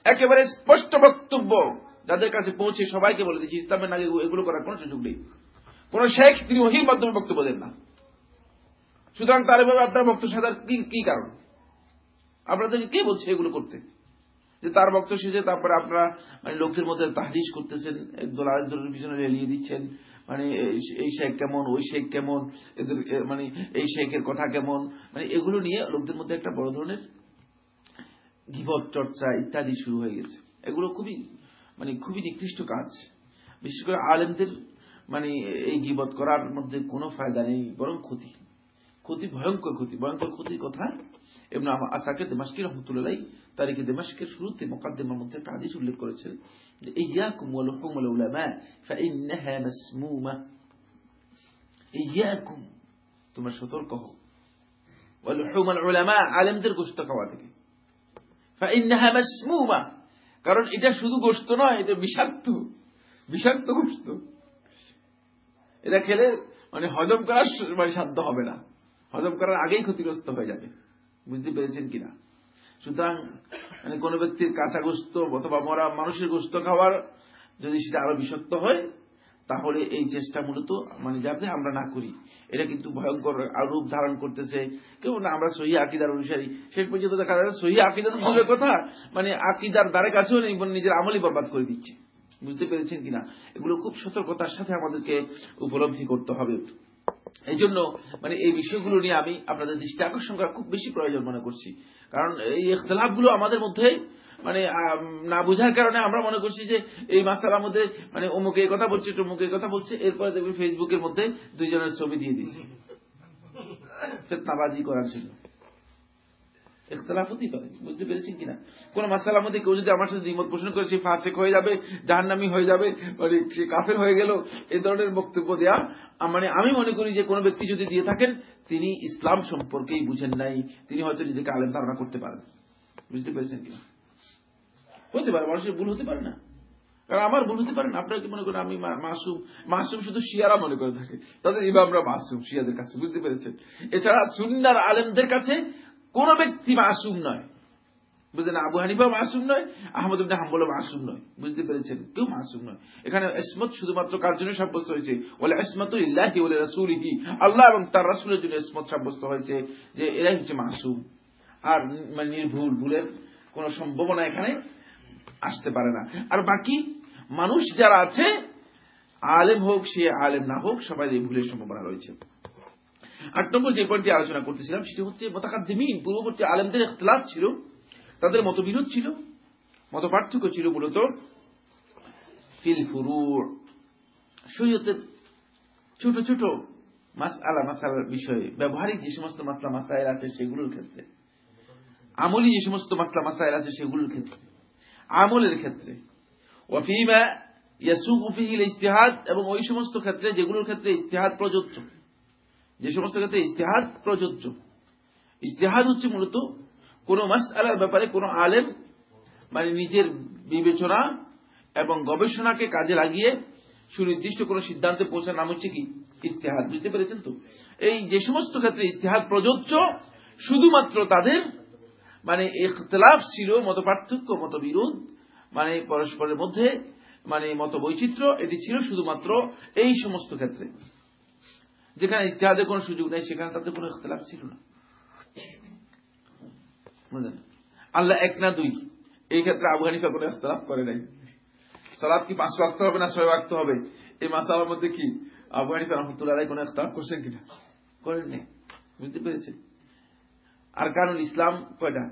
একেবারে স্পষ্ট বক্তব্য যাদের কাছে পৌঁছে সবাইকে বলে দিচ্ছি ইসলামের নামে এগুলো করার কোন সুযোগ নেই। কোন শেখ, তিনি ওহির মাধ্যমে বক্তব্য দেন না। সুতরাং তার এভাবে আপনার বক্তব্য সাজার কি কারণ? আপনাদেরকে কে বলছে এগুলো করতে? যে তার বক্তব্য শেষে তারপরে আপনারা মানে লোকদের মধ্যে তাহরিস করতেছেন আরেকদলের পিছনে রেলিয়ে দিচ্ছেন মানে এই শেখ কেমন, ওই শেখ কেমন, এদের মানে এই শেখের কথা কেমন মানে এগুলো নিয়ে লোকদের মধ্যে একটা বড় ধরনের গিবত, চর্চা ইত্যাদি শুরু হয়ে গেছে। এগুলো খুবই মানে খুবই নিকৃষ্ট কাজ। বিশেষ করে আলেমদের মানে এই গিবত করার মধ্যে কোনো ফায়দা নেই, বরং ক্ষতি। ক্ষতি ভয়ঙ্কর ক্ষতি। ভয়ঙ্কর ক্ষতির কথা এমন আসাকে দেমাসকি রহমতুল্লাহ তারিখে দেমাসকের শুরুতে মোকাদ্দেমার মধ্যে একটা আদিস উল্লেখ করেছেন যে উলামা ফাইন্নাহা ইয়াকুম, তোমরা সতর্ক হও। ওয়া লুহুম আল উলামা আলেমদের গোশত খাওয়া থেকে। ফাইন্নাহা মাসমুমা, কারণ এটা শুধু গোশত নয়, এটা বিষাক্ত বিষাক্ত গোশত। এটা খেলে মানে হজম করার মানে সাধ্য হবে না। হজম করার আগেই ক্ষতিগ্রস্ত হয়ে যাবে। বুঝতে পেরেছেন কিনা? সুতরাং মানে কোন ব্যক্তির কাঁচা গোস্ত অথবা মরা মানুষের গোস্ত খাওয়ার যদি সেটা আরও বিষাক্ত হয়, তাহলে এই চেষ্টা মূলত মানে যাতে আমরা না করি। এটা কিন্তু ভয়ঙ্কর রূপ ধারণ করতেছে। কেউ না, আমরা সহি আকিদার অনুসারী। শেষ পর্যন্ত দেখা যাচ্ছে সহি আকিদার দূরের কথা মানে আকিদার দ্বারে কাছেও নেই নিজের আমলই বরবাদ করে দিচ্ছে। বুঝতে পেরেছেন কিনা? এগুলো খুব সতর্কতার সাথে আমাদেরকে উপলব্ধি করতে হবে। এই জন্য মানে এই বিষয়গুলো নিয়ে আমি আপনাদের দৃষ্টি আকর্ষণ করা খুব বেশি প্রয়োজন মনে করছি। কারণ এই ইখতলাফগুলো আমাদের মধ্যে মানে না বুঝার কারণে আমরা মনে করছি যে এই মাসালার মধ্যে মানে অমুকে কথা বলছে টমুকে কথা বলছে, এরপরে দেখবেন ফেসবুকের মধ্যে দুইজনের ছবি দিয়ে দিচ্ছে। ফেতনাবাজি করার জন্য। বুঝতে পেরেছেন কিনা? কোন মাসালার মধ্যে কেউ যদি আমার সাথে দ্বিমত পোষণ করে, সে ফাঁসেক হয়ে যাবে হয়ে যাবে মানে সে কাফের হয়ে গেল এই ধরনের বক্তব্য মানে আমি মনে করি যে কোনো ব্যক্তি যদি দিয়ে থাকেন, তিনি ইসলাম সম্পর্কেই বুঝেন নাই, তিনি হয়তো নিজেকে আলেম ধারণা করতে পারেন। বুঝতে পেরেছেন কিনা? হতে পারে, মানুষের ভুল হতে পারে না। কারণ আমার ভুল হতে পারেন আপনারা কি মনে করেন, আমি মাসুম মাসুম শুধু শিয়ারা মনে করে থাকে, তাদের ইমামরা মাসুম, শিয়াদের কাছে, বুঝতে পেরেছেন? এছাড়া সুন্নার আলেমদের কাছে কোন ব্যক্তি মাসুম নয়। বুঝলেন, আবু হানিফা মাসুম নয়, আহমদ ইবনে হাম্বল মাসুম নয়। বুঝতে পেরেছেন? কেউ মাসুম নয়। এখানে ইসমত শুধুমাত্র কার জন্য সাব্যস্ত হয়েছে? বলে ইসমত ইল্লাহি বলে রাসূলিহি আল্লাহ এবং তার রাসূলের জন্য ইসমত সাব্যস্ত হয়েছে যে এরাই হচ্ছে মাসুম। আর মানে নির্ভুল, ভুলের কোন সম্ভাবনা এখানে আসতে পারে না। আর বাকি মানুষ যারা আছে, আলেম হোক সে আলেম না হোক সবাই এই ভুলের সম্ভাবনা রয়েছে। আট নম্বর যে পয়েন্টটি আলোচনা করতেছিলাম, সেটি হচ্ছে মোতাকাদ্দিমিন। পূর্ববর্তী আলেমদের ইখতলাফ ছিল, তাদের মতবিরোধ ছিল মত পার্থক্য ছিল মূলত ছোট ছোট মাস আলা মাসালার বিষয়ে, ব্যবহারিক যে সমস্ত মাসলা, মাসাইল আছে সেগুলোর ক্ষেত্রে, আমলি যে সমস্ত মাসলা, মাসাইল আছে সেগুলোর ক্ষেত্রে, আমলের ক্ষেত্রে ওয়াফিমা ইয়াসুক ফিহিল ইস্তেহাদ এবং ওই সমস্ত ক্ষেত্রে যেগুলোর ক্ষেত্রে ইস্তেহাদ প্রযোজ্য। যে সমস্ত ক্ষেত্রে ইস্তেহাদ প্রযোজ্য। ইস্তেহাদ হচ্ছে মূলত কোন মাস আলার ব্যাপারে কোন আলেম মানে নিজের বিবেচনা এবং গবেষণাকে কাজে লাগিয়ে সুনির্দিষ্ট কোন সিদ্ধান্তে পৌঁছার নাম হচ্ছে কি? ইস্তেহাদ বুঝতে পেরেছেন তো? এই যে সমস্ত ক্ষেত্রে ইস্তেহাদ প্রযোজ্য, শুধুমাত্র তাদের মানে ইখতলাফ ছিল মত পার্থক্য মত বিরোধ মানে পরস্পরের মধ্যে মানে মত বৈচিত্র্য এটি ছিল শুধুমাত্র এই সমস্ত ক্ষেত্রে। যেখানে ইস্তেহাদের কোন সুযোগ নেই, সেখানে তাদের কোন ইখতলাফ ছিল না। আল্লাহ এক না দুই, এই ক্ষেত্রে আবু কোনো ইখতলাফ করে নাই। সালাদ কি পাঁচ ওয়াক্ত হবে না ছয় ওয়াক্ত হবে? এই মাসালার মধ্যে কি আবু রহমতুল্লাহ কোনো ইখতলাফ করছেন কিনা? করেন নাই। বুঝতে পেরেছেন? আর কারণ ইসলাম কয়টা?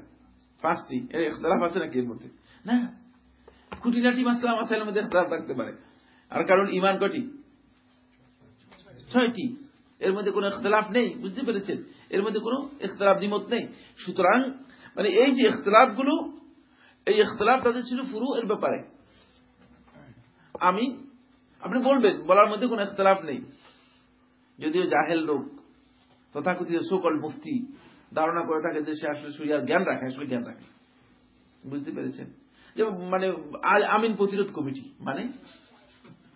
পাঁচটি। এর ইখতলাফ আছে নাকি এর মধ্যে? না। খুঁটিনাটি মাসলা মাসাইলের মধ্যে ইখতলাফ থাকতে পারে। আর কারণ ইমান কটি ছয়টি। এর মধ্যে কোনো ইখতলাফ নেই, বুঝতে পেরেছেন? এর মধ্যে কোনো ইখতলাফ দ্বিমত নেই। সুতরাং মানে এই যে ইখতলাফগুলো এই ইখতলাফ তাদের ছিল ফুরু এর ব্যাপারে। আমি, আপনি বলবেন, বলার মধ্যে কোনো ইখতলাফ নেই। যদিও জাহেল লোক, তথাকথিত সকল মুফতি, ধারণা করে থাকে যে সে আসলে সুরিয়ার জ্ঞান রাখে, আসলে জ্ঞান রাখে। বুঝতে পেরেছেন? মানে আমিন প্রতিরোধ কমিটি মানে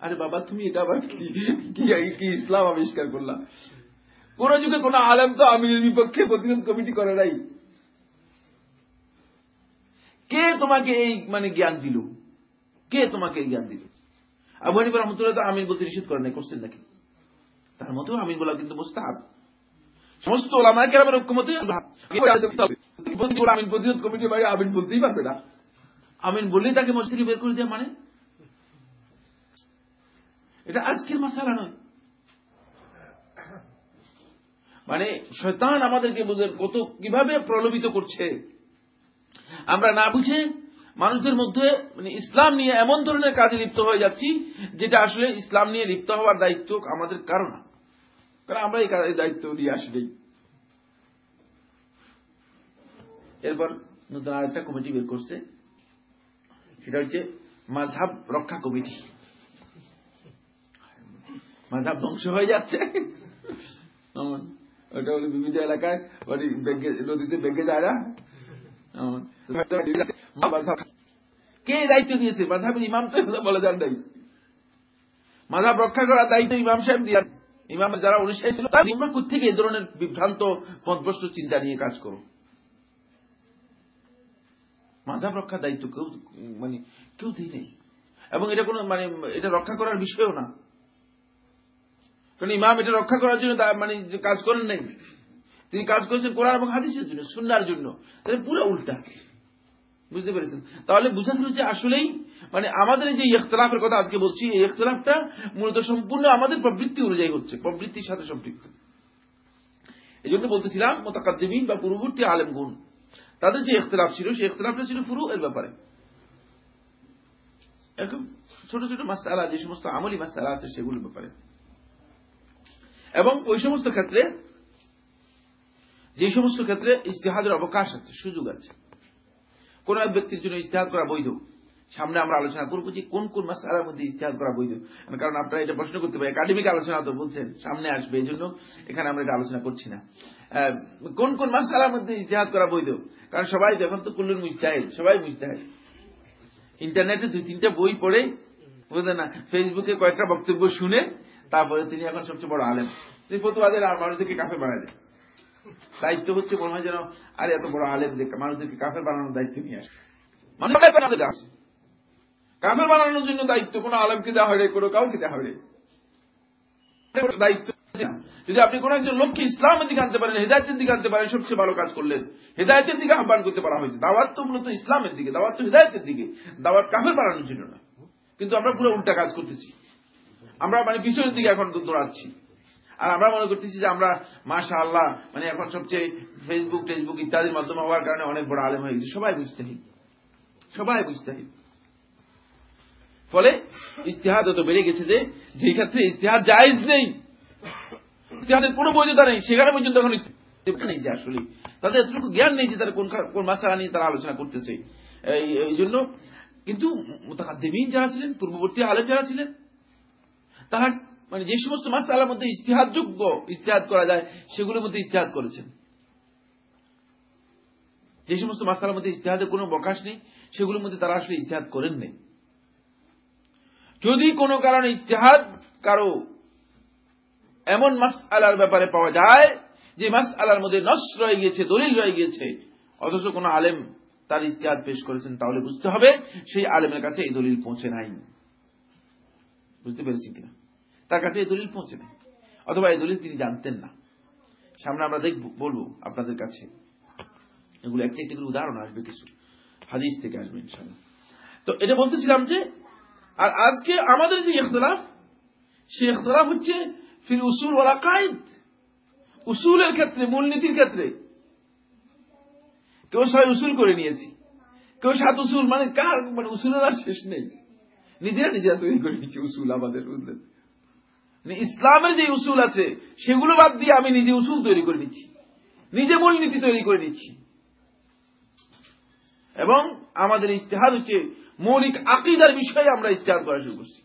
আরে বাবা তুমি এটা আবার কি? ইসলাম আবিষ্কার করলাম কোন যুগে কোন আলেম তো আমিনের বিপক্ষে প্রতিরোধ কমিটি করে নাই। কে তোমাকে এই মানে জ্ঞান দিল? কে তোমাকে এই জ্ঞান দিল? আবু হানিফা রহমতুল্লাহ তো আমিন বলতে নিষেধ করেন নাই করছেন নাকি? তার মতো আমিন বলা কিন্তু মোস্তাহাব। সমস্ত ওলামায় কেরামের ঐক্যমতে আমিন প্রতিরোধ কমিটি বাইরে আমিন বলতেই পারবে না। আমিন বললেই তাকে মসজিদ থেকে বের করে দেওয়া মানে? এটা আজকের মশালা নয়। মানে শয়তান আমাদেরকে কত কীভাবে প্রলোভিত করছে। আমরা না বুঝে মানুষদের মধ্যে মানে ইসলাম নিয়ে এমন ধরনের কাজে লিপ্ত হয়ে যাচ্ছি, যেটা আসলে ইসলাম নিয়ে লিপ্ত হওয়ার দায়িত্ব আমাদের কারণ কারণ আমরা এই কা- এই দায়িত্ব নিয়ে আসলেই এরপর নতুন আরেকটা কমিটি বের করছে। সেটা হচ্ছে মাঝহাব রক্ষা কমিটি। মাঝহাব ধ্বংস হয়ে যাচ্ছে। ওটা হলো বিভিন্ন এলাকায় ওই নদীতে বেগে যায় না। কে দায়িত্ব দিয়েছে মাঝহাবের ইমাম তো বলে যান নাই। মাঝহাব রক্ষা করার দায়িত্ব ইমাম সাহেব দিয়ে ইমাম যারা অনুসারী ছিল, তারা তোমরা কোথেকে এই ধরনের বিভ্রান্ত পথভ্রষ্ট চিন্তা নিয়ে কাজ করো? মাঝাব রক্ষার দায়িত্ব কেউ মানে কেউ দিই নেই। এবং এটা কোনো মানে এটা রক্ষা করার বিষয়ও না। কারণ ইমাম এটা রক্ষা করার জন্য মানে কাজ করেন নাই। তিনি কাজ করেছেন কোরআন এবং হাদিসের জন্য, সুন্নার জন্য। তাহলে পুরো উল্টা। বুঝতে পেরেছেন? তাহলে বুঝা গেল যে আসলেই মানে আমাদের যে ইখতলাফের কথা আজকে বলছি, এই ইখতলাফটা মূলত সম্পূর্ণ আমাদের প্রবৃত্তি অনুযায়ী হচ্ছে, প্রবৃত্তির সাথে সম্পৃক্ত। এই জন্য বলতেছিলাম, মোতাকাদ্দিমিন বা পূর্ববর্তী আলেম গুণ তাদের যে ইখতলাফ ছিল, সেই ইখতলাফটা ছিল ফুরু এর ব্যাপারে। এখন ছোট ছোট মাসালা যে সমস্ত আমলি মাসালা আছে, সেগুলোর ব্যাপারে। এবং ওই সমস্ত ক্ষেত্রে, যে সমস্ত ক্ষেত্রে ইস্তেহাদের অবকাশ আছে, সুযোগ আছে। কোন এক ব্যক্তির জন্য ইস্তেহাদ করা বৈধ। সামনে আমরা আলোচনা করব যে কোন কোন মাসালার মধ্যে ইস্তেহাদ করা বৈধ। কারণ আপনারা এটা প্রশ্ন করতে পারেন একাডেমিক আলোচনা তো বলছেন, সামনে আসবে এই জন্য এখানে আমরা এটা আলোচনা করছি না। কোন কোন মাসালার মধ্যে ইস্তেহাদ করা বৈধ? কারণ সবাই এখন তো কুল্লুর মুজতাহেদ, সবাই মুজতাহেদ। ইন্টারনেটে দুই তিনটা বই পড়ে, বুঝলেন না? ফেসবুকে কয়েকটা বক্তব্য শুনে তারপরে তিনি এখন সবচেয়ে বড় আলেম। তিনি প্রতিবাদের আর মানুষদেরকে কাফে বানায় দেয় দায়িত্ব হচ্ছে মনে হয় যেন, আর এত বড় আলেম যে মানুষদেরকে কাফের বানানোর দায়িত্ব নিয়ে আসে। মানুষ আসে কাফের বানানোর জন্য দায়িত্ব কোনো আলেমকে দেওয়া হয় কোনো কাউকে দেওয়া হয়। দায়িত্ব যদি আপনি কোন একজন লোককে ইসলামের দিকে আনতে পারেন, হেদায়তের দিকে আনতে পারেন, সবচেয়ে ভালো কাজ করলেন। হেদায়তের দিকে আহ্বান করতে পারা হয়েছে। দাওয়াত তো মূলত ইসলামের দিকে, দাওয়াত তো হেদায়তের দিকে। দাওয়াত কাফের বানানোর জন্য না। কিন্তু আমরা পুরো উল্টা কাজ করতেছি। আমরা মানে পিছনের দিকে এখন দৌড়াচ্ছি। আর আমরা মনে করতেছি যে আমরা মাশা আল্লাহ মানে এখন সবচেয়ে ফেসবুক টেসবুক ইত্যাদির মাধ্যমে হওয়ার কারণে অনেক বড় আলেম হয়ে গেছে। সবাই বুঝতেহীন সবাই বুঝতেহীন ফলে ইস্তেহাদ তো বেড়ে গেছে যে যে ক্ষেত্রে ইস্তেহাদ জায়েজ নেই ইস্তেহাদের কোনো বৈধতা নেই, সেখানে পর্যন্ত এখন নেই যে আসলে। তাদের এতটুকু জ্ঞান নেই যে তারা কোন কোন মাসালা নিয়ে তারা আলোচনা করতেছে। এই জন্য কিন্তু যারা ছিলেন, পূর্ববর্তী আলেম যারা ছিলেন তারা মানে যে সমস্ত মাসালার মধ্যে ইস্তেহাদ যোগ্য ইস্তেহাদ করা যায়, সেগুলোর মধ্যে ইস্তেহাদ করেছেন। যে সমস্ত মাসালার মধ্যে ইস্তেহাদের কোনো বকাশ নেই, সেগুলোর মধ্যে তারা আসলে ইস্তেহাদ করেন নেই। যদি কোনো কারণে ইস্তেহাদ কারও এমন মাস আলার ব্যাপারে পাওয়া যায়, যে মাস আলার মধ্যে নস রয়ে গিয়েছে, দলিল রয়ে গিয়েছে, অথচ কোনো আলেম তার ইস্তেহাদ পেশ করেছেন, তাহলে বুঝতে হবে, সেই আলেমের কাছে এই দলিল পৌঁছে নাই। বুঝতে পেরেছি কিনা? তার কাছে এই দলিল পৌঁছে নাই অথবা এই দলিল তিনি জানতেন না। সামনে আমরা দেখব, বলব আপনাদের কাছে। এগুলো একটা একটি উদাহরণ আসবে কিছু। হাদিস থেকে আসবে ইনশাল্লাহ তো এটা বলতেছিলাম যে, আর আজকে আমাদের যে ইখতলাফ, সেই ইখতলাফ হচ্ছে ফির উসুল ওলা কায়দ উসুলের ক্ষেত্রে, মূলনীতির ক্ষেত্রে। কেউ ছয় উসুল করে নিয়েছি। কেউ সাত উসুল মানে কার মানে উসুলের আর শেষ নেই। নিজেরা নিজেরা তৈরি করে নিচ্ছে উসুল আমাদের বুঝলেন মানে ইসলামের যে উসুল আছে, সেগুলো বাদ দিয়ে আমি নিজে উসুল তৈরি করে নিচ্ছি। নিজে মূলনীতি তৈরি করে নিচ্ছি। এবং আমাদের ইস্তেহাদ হচ্ছে মৌলিক আকিদার বিষয়ে আমরা ইস্তেহাদ করা শুরু করছি।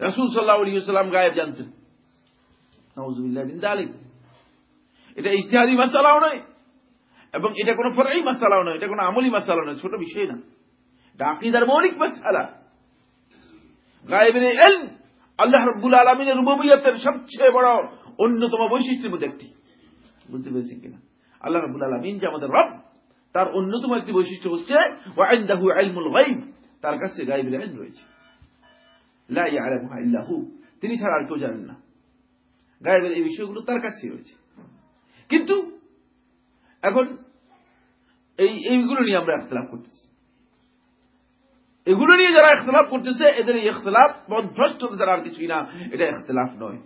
রসুল সাল্লাহ সাল্লাম গায়েব জানতেন। এটা ইস্তেহাদি মাসালাও নয়, এবং এটা কোনো ফরাই মাসালাও নয়, এটা কোনো আমলি মাসালা নয়, ছোট বিষয় না। এটা আকিদার মৌলিক মাসালা। গায়েবের এল আল্লাহ রব্বুল আলমিনের রুবিয়তের সবচেয়ে বড় অন্যতম বৈশিষ্ট্যের মধ্যে একটি। বুঝতে পেরেছেন কিনা? আল্লাহ রব্বুল আলমিন যে আমাদের রব, তার অন্যতম একটি বৈশিষ্ট্য হচ্ছে, ওয়াইন্দাহু আলমুল গাইব তার কাছে গাইবের আইন রয়েছে। লা ইয়ালামুহা ইল্লাহু, তিনি ছাড়া আর কেউ জানেন না। গায়েবের এই বিষয়গুলো তার কাছেই রয়েছে। কিন্তু এখন এই, এইগুলো নিয়ে আমরা একতলাফ করতেছি। এগুলো নিয়ে যারা একতলাফ করতেছে, এদের এই ইখতলাফ ভ্রষ্ট যারা আর কিছুই না, এটা ইখতলাফ নয়।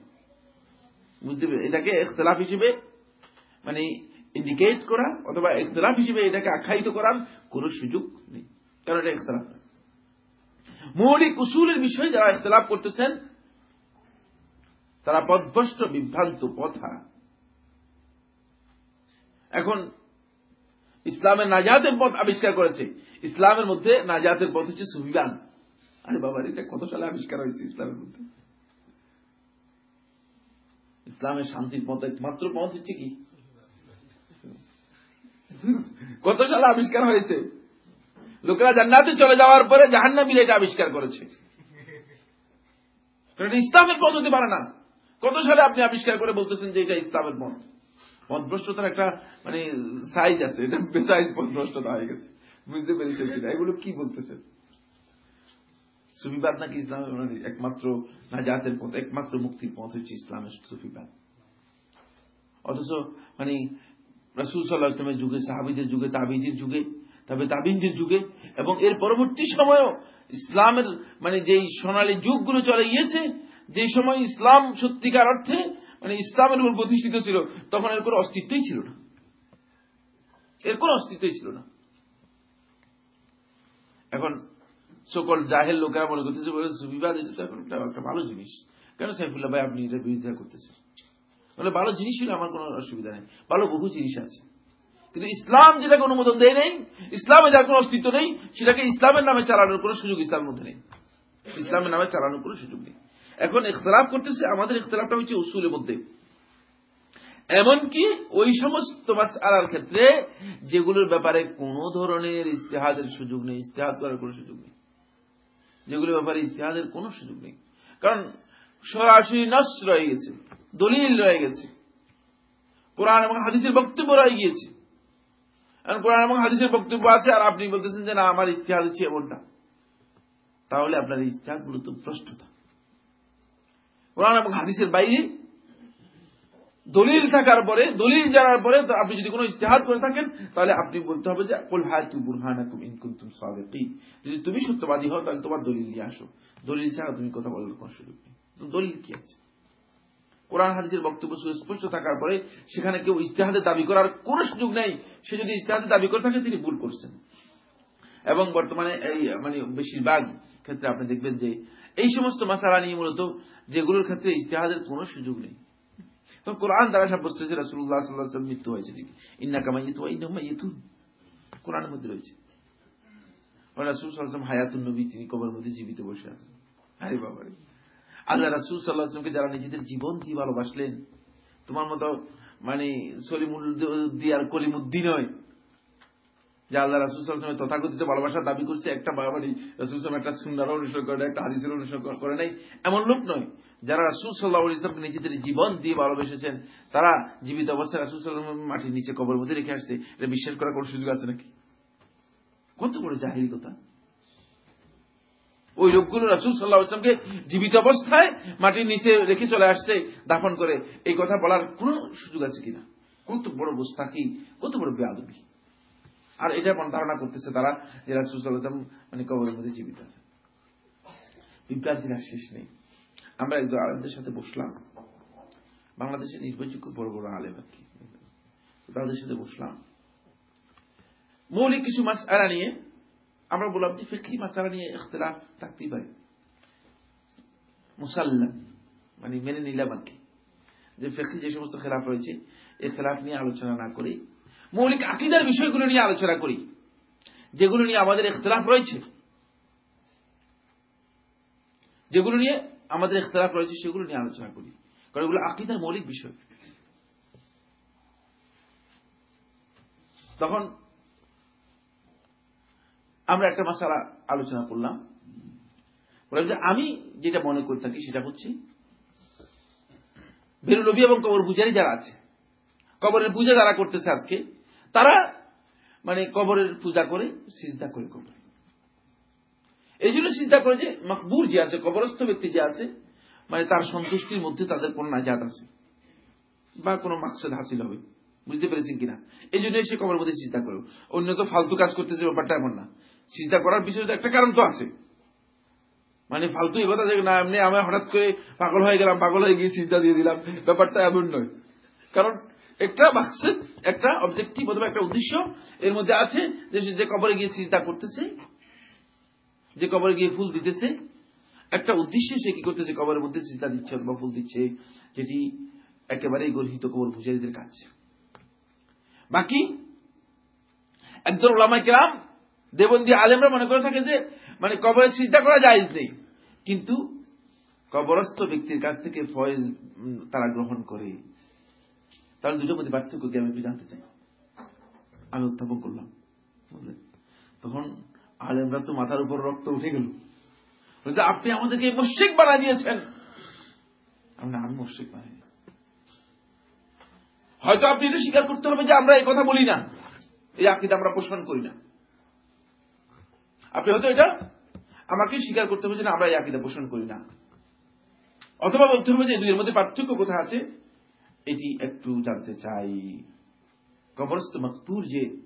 বুঝতে পেরে এটাকে ইখতলাফ হিসেবে মানে ইন্ডিকেট করা অথবা ইখতলাফ হিসেবে এটাকে আখ্যায়িত করার কোন সুযোগ নেই। কারণ এটা ইখতলাফ মৌলিক উসুলের বিষয়ে যারা ইখতলাফ করতেছেন, তারা পদভ্রষ্ট, বিভ্রান্ত পথা। এখন ইসলামের নাজাতের পথ আবিষ্কার করেছে। ইসলামের মধ্যে নাজাতের পথ হচ্ছে সুবিধান আরে বাবা এটা কত সালে আবিষ্কার হয়েছে ইসলামের মধ্যে? ইসলামের শান্তির পথ, একমাত্র পথ হচ্ছে কি? কত সালে আবিষ্কার হয়েছে? লোকেরা জান্নাতে চলে যাওয়ার পরে জাহান্নাবিল এটা আবিষ্কার করেছে। ইসলামের পথ হতে পারে না। কত সালে আপনি আবিষ্কার করে বলতেছেন যে এটা ইসলামের পথ? পথভ্রষ্টতার একটা মানে সাইজ আছে। এটা বেসাইজ পথভ্রষ্টতা হয়ে গেছে। বুঝতে পেরেছেন কিনা? এগুলো কি বলতেছেন? সুফিবাদ নাকি ইসলামের মানে একমাত্র নাজাতের পথ, একমাত্র মুক্তির পথ হচ্ছে ইসলামের সুফিবাদ। অথচ মানে রসুল সাল্লাহ ইসলামের যুগে, সাহাবিদের যুগে, তাবিদের যুগে, তবে তাবিনদের যুগে এবং এর পরবর্তী সময়ও ইসলামের মানে যেই সোনালী যুগগুলো চলে গিয়েছে যে সময় ইসলাম সত্যিকার অর্থে মানে ইসলামের উপর প্রতিষ্ঠিত ছিল, তখন এর কোনো অস্তিত্বই ছিল না। এর কোনো অস্তিত্বই ছিল না। এখন সকল জাহেল লোকেরা মনে করতেছে সুবিবাদ এটা তো এখন একটা ভালো জিনিস। কেন সাইফুল্লাহ ভাই আপনি এটা বিরোধিতা করতেছেন? বলে ভালো জিনিস হলে আমার কোনো অসুবিধা নেই, ভালো বহু জিনিস আছে। কিন্তু ইসলাম যেটাকে অনুমোদন দেয় নেই, ইসলামে যার কোনো অস্তিত্ব নেই, সেটাকে ইসলামের নামে চালানোর কোনো সুযোগ ইসলামের মধ্যে নেই। ইসলামের নামে চালানোর কোনো সুযোগ নেই। এখন ইখতলাফ করতেছে, আমাদের ইখতলাফটা হচ্ছে উসুলের মধ্যে এমনকি ওই সমস্ত মাসালার ক্ষেত্রে যেগুলোর ব্যাপারে কোন ধরনের ইস্তেহাদের সুযোগ নেই, ইস্তেহাদ করার কোনো সুযোগ নেই। যেগুলোর ব্যাপারে ইস্তেহাদের কোনো সুযোগ নেই। কারণ সরাসরি নস রয়ে গেছে, দলিল রয়ে গেছে। কোরআন এবং হাদিসের বক্তব্য রয়ে গিয়েছে। এখন কোরআন এবং হাদিসের বক্তব্য আছে আর আপনি বলতেছেন যে না, আমার ইস্তেহাদ হচ্ছে এমনটা তাহলে আপনার ইস্তেহাদ মূলত ভ্রষ্টতা। কোরআন এবং হাদিসের বাইরে দলিল থাকার পরে, দলিল জানার পরে আপনি যদি কোনো ইস্তেহাদ করে থাকেন, তাহলে আপনি বলতে হবে যে, কুল হাতু বুরহানাকুম ইন কুনতুম সাদিকিন। যদি তুমি সত্যবাদী হও, তাহলে তোমার দলিল নিয়ে আসো। দলিল ছাড়া তুমি কথা বলার কোনো সুযোগ নেই। দলিল কি আছে? কোরআন হাদিসের বক্তব্য সুস্পষ্ট থাকার পরে সেখানে কেউ ইস্তেহাদের দাবি করার কোন সুযোগ নেই। সে যদি ইস্তেহাদের দাবি করে থাকে, তিনি ভুল করছেন। এবং বর্তমানে এই মানে বেশিরভাগ ক্ষেত্রে আপনি দেখবেন যে, এই সমস্ত মাসালা নিয়ে মূলত যেগুলোর ক্ষেত্রে ইস্তেহাদের কোন সুযোগ নেই। তো কোরআন দ্বারা সাব্যস্ত হয়েছে রাসুল্লাহ সাল্লাহ মৃত্যু হয়েছে ইন্না কামাই ইতু কোরআনের মধ্যে রয়েছে। রাসুল সাল্লাম হায়াতুন নবী, তিনি কবর মধ্যে জীবিত বসে আছেন। আরে বাবা আল্লাহ রাসুল সাল্লাহামকে যারা নিজেদের জীবন দিয়ে ভালোবাসলেন, তোমার মতো মানে সলিমুদ্দি আর কলিমুদ্দিন নয় যে আল্লাহ রাসুল সাল্লামের তথাকথিত ভালোবাসার দাবি করছে, একটা বাড়াবাড়ি রাসুল সালাম একটা সুন্দর অনুসরণ করে একটা হাদিসের অনুসরণ করে নাই। এমন লোক নয়, যারা রাসুল সাল্লাহ ইসলামকে নিজেদের জীবন দিয়ে ভালোবেসেছেন। তারা জীবিত অবস্থায় রাসুল সাল্লাম মাটির নিচে কবর মধ্যে রেখে আসছে। এটা বিশ্বাস করার কোন সুযোগ আছে নাকি? কত বড় জাহিরি কথা। ওই লোকগুলো রাসুল সাল্লাহ ইসলামকে জীবিত অবস্থায় মাটির নিচে রেখে চলে আসছে, দাফন করে। এই কথা বলার কোন সুযোগ আছে কিনা? কত বড় গোস্তাকি কত বড় বেআবি আর এটা ধারণা করতেছে তারা যে রাসুসাল্লাম মানে কবরের মধ্যে জীবিত আছে। বিভ্রান্তির আর শেষ নেই। আমরা একদম আলেমদের সাথে বসলাম। বাংলাদেশের নির্ভরযোগ্য বড় বড় আলেম আর কি। তাদের সাথে বসলাম। মৌলিক কিছু মাস আলা নিয়ে আমরা বললাম যে ফিকি মাসালা নিয়ে ইখতলাফ থাকতেই পারে। মুসাল্লাম মানে মেনে নিলাম আর কি। যে ফেকি যে সমস্ত খেলাফ রয়েছে এই খেলাফ নিয়ে আলোচনা না করি মৌলিক আকিদার বিষয়গুলো নিয়ে আলোচনা করি, যেগুলো নিয়ে আমাদের ইখতলাফ রয়েছে। যেগুলো নিয়ে আমাদের ইখতলাফ রয়েছে, সেগুলো নিয়ে আলোচনা করি। কারণ এগুলো আকিদার মৌলিক বিষয়। তখন আমরা একটা মশালা আলোচনা করলাম। যে আমি যেটা মনে করে থাকি সেটা হচ্ছে বেরুলবি এবং কবর পূজারি যারা আছে, কবরের পূজা যারা করতেছে আজকে তারা মানে কবরের পূজা করে, সিজদা করে কবর। এই জন্য চিন্তা করে যে মকবুর যে আছে, কবরস্থ ব্যক্তি যে আছে মানে তার সন্তুষ্টির মধ্যে তাদের কোন নাজাত আছে। বা কোনো মাকসদ হাসিল হবে। বুঝতে পেরেছেন কিনা? এই জন্য সে কবর মধ্যে চিন্তা করো। অন্য তো ফালতু কাজ করতেছে, ব্যাপারটা এমন না। চিন্তা করার তো একটা কারণ তো আছে। মানে ফালতু এ কথা না, এমনি আমি হঠাৎ করে পাগল হয়ে গেলাম, পাগল হয়ে গিয়ে চিন্তা দিয়ে দিলাম। ব্যাপারটা এমন নয়। কারণ একটা মাকসেদ একটা অবজেক্টিভ অথবা একটা উদ্দেশ্য এর মধ্যে আছে যে যে কবরে গিয়ে চিন্তা করতেছে, যে কবরে গিয়ে ফুল দিতেছে, একটা উদ্দেশ্যে সে কি করতেছে, কবরের মধ্যে চিন্তা দিচ্ছে অথবা ফুল দিচ্ছে, যেটি একেবারেই গর্হিত কবর পূজারীদের কাজ। বাকি একজন ওলামাই কেরাম, দেবন্দী আলেমরা মনে করে থাকে যে মানে কবরে চিন্তা করা যায় নেই, কিন্তু কবরস্থ ব্যক্তির কাছ থেকে ফয়েজ তারা গ্রহণ করে। তাহলে দুটোর মধ্যে পার্থক্য কি? আমি একটু জানতে চাই। আমি উত্থাপন করলাম তখন আলেমরা তো মাথার উপর রক্ত উঠে গেল। আপনি আমাদেরকে মুশ্রিক বানা দিয়েছেন। আমি আমি মুশ্রিক বানাই হয়তো আপনি এটা স্বীকার করতে হবে যে আমরা এই কথা বলি না। এই আকিদা আমরা পোষণ করি না। আপনি হয়তো এটা আমাকে স্বীকার করতে হবে যে আমরা এই আকিদা পোষণ করি না। অথবা বলতে হবে যে দুইয়ের মধ্যে পার্থক্য কোথায় আছে? এটি একটু জানতে চাই। কবরস্থ মকপুর যে,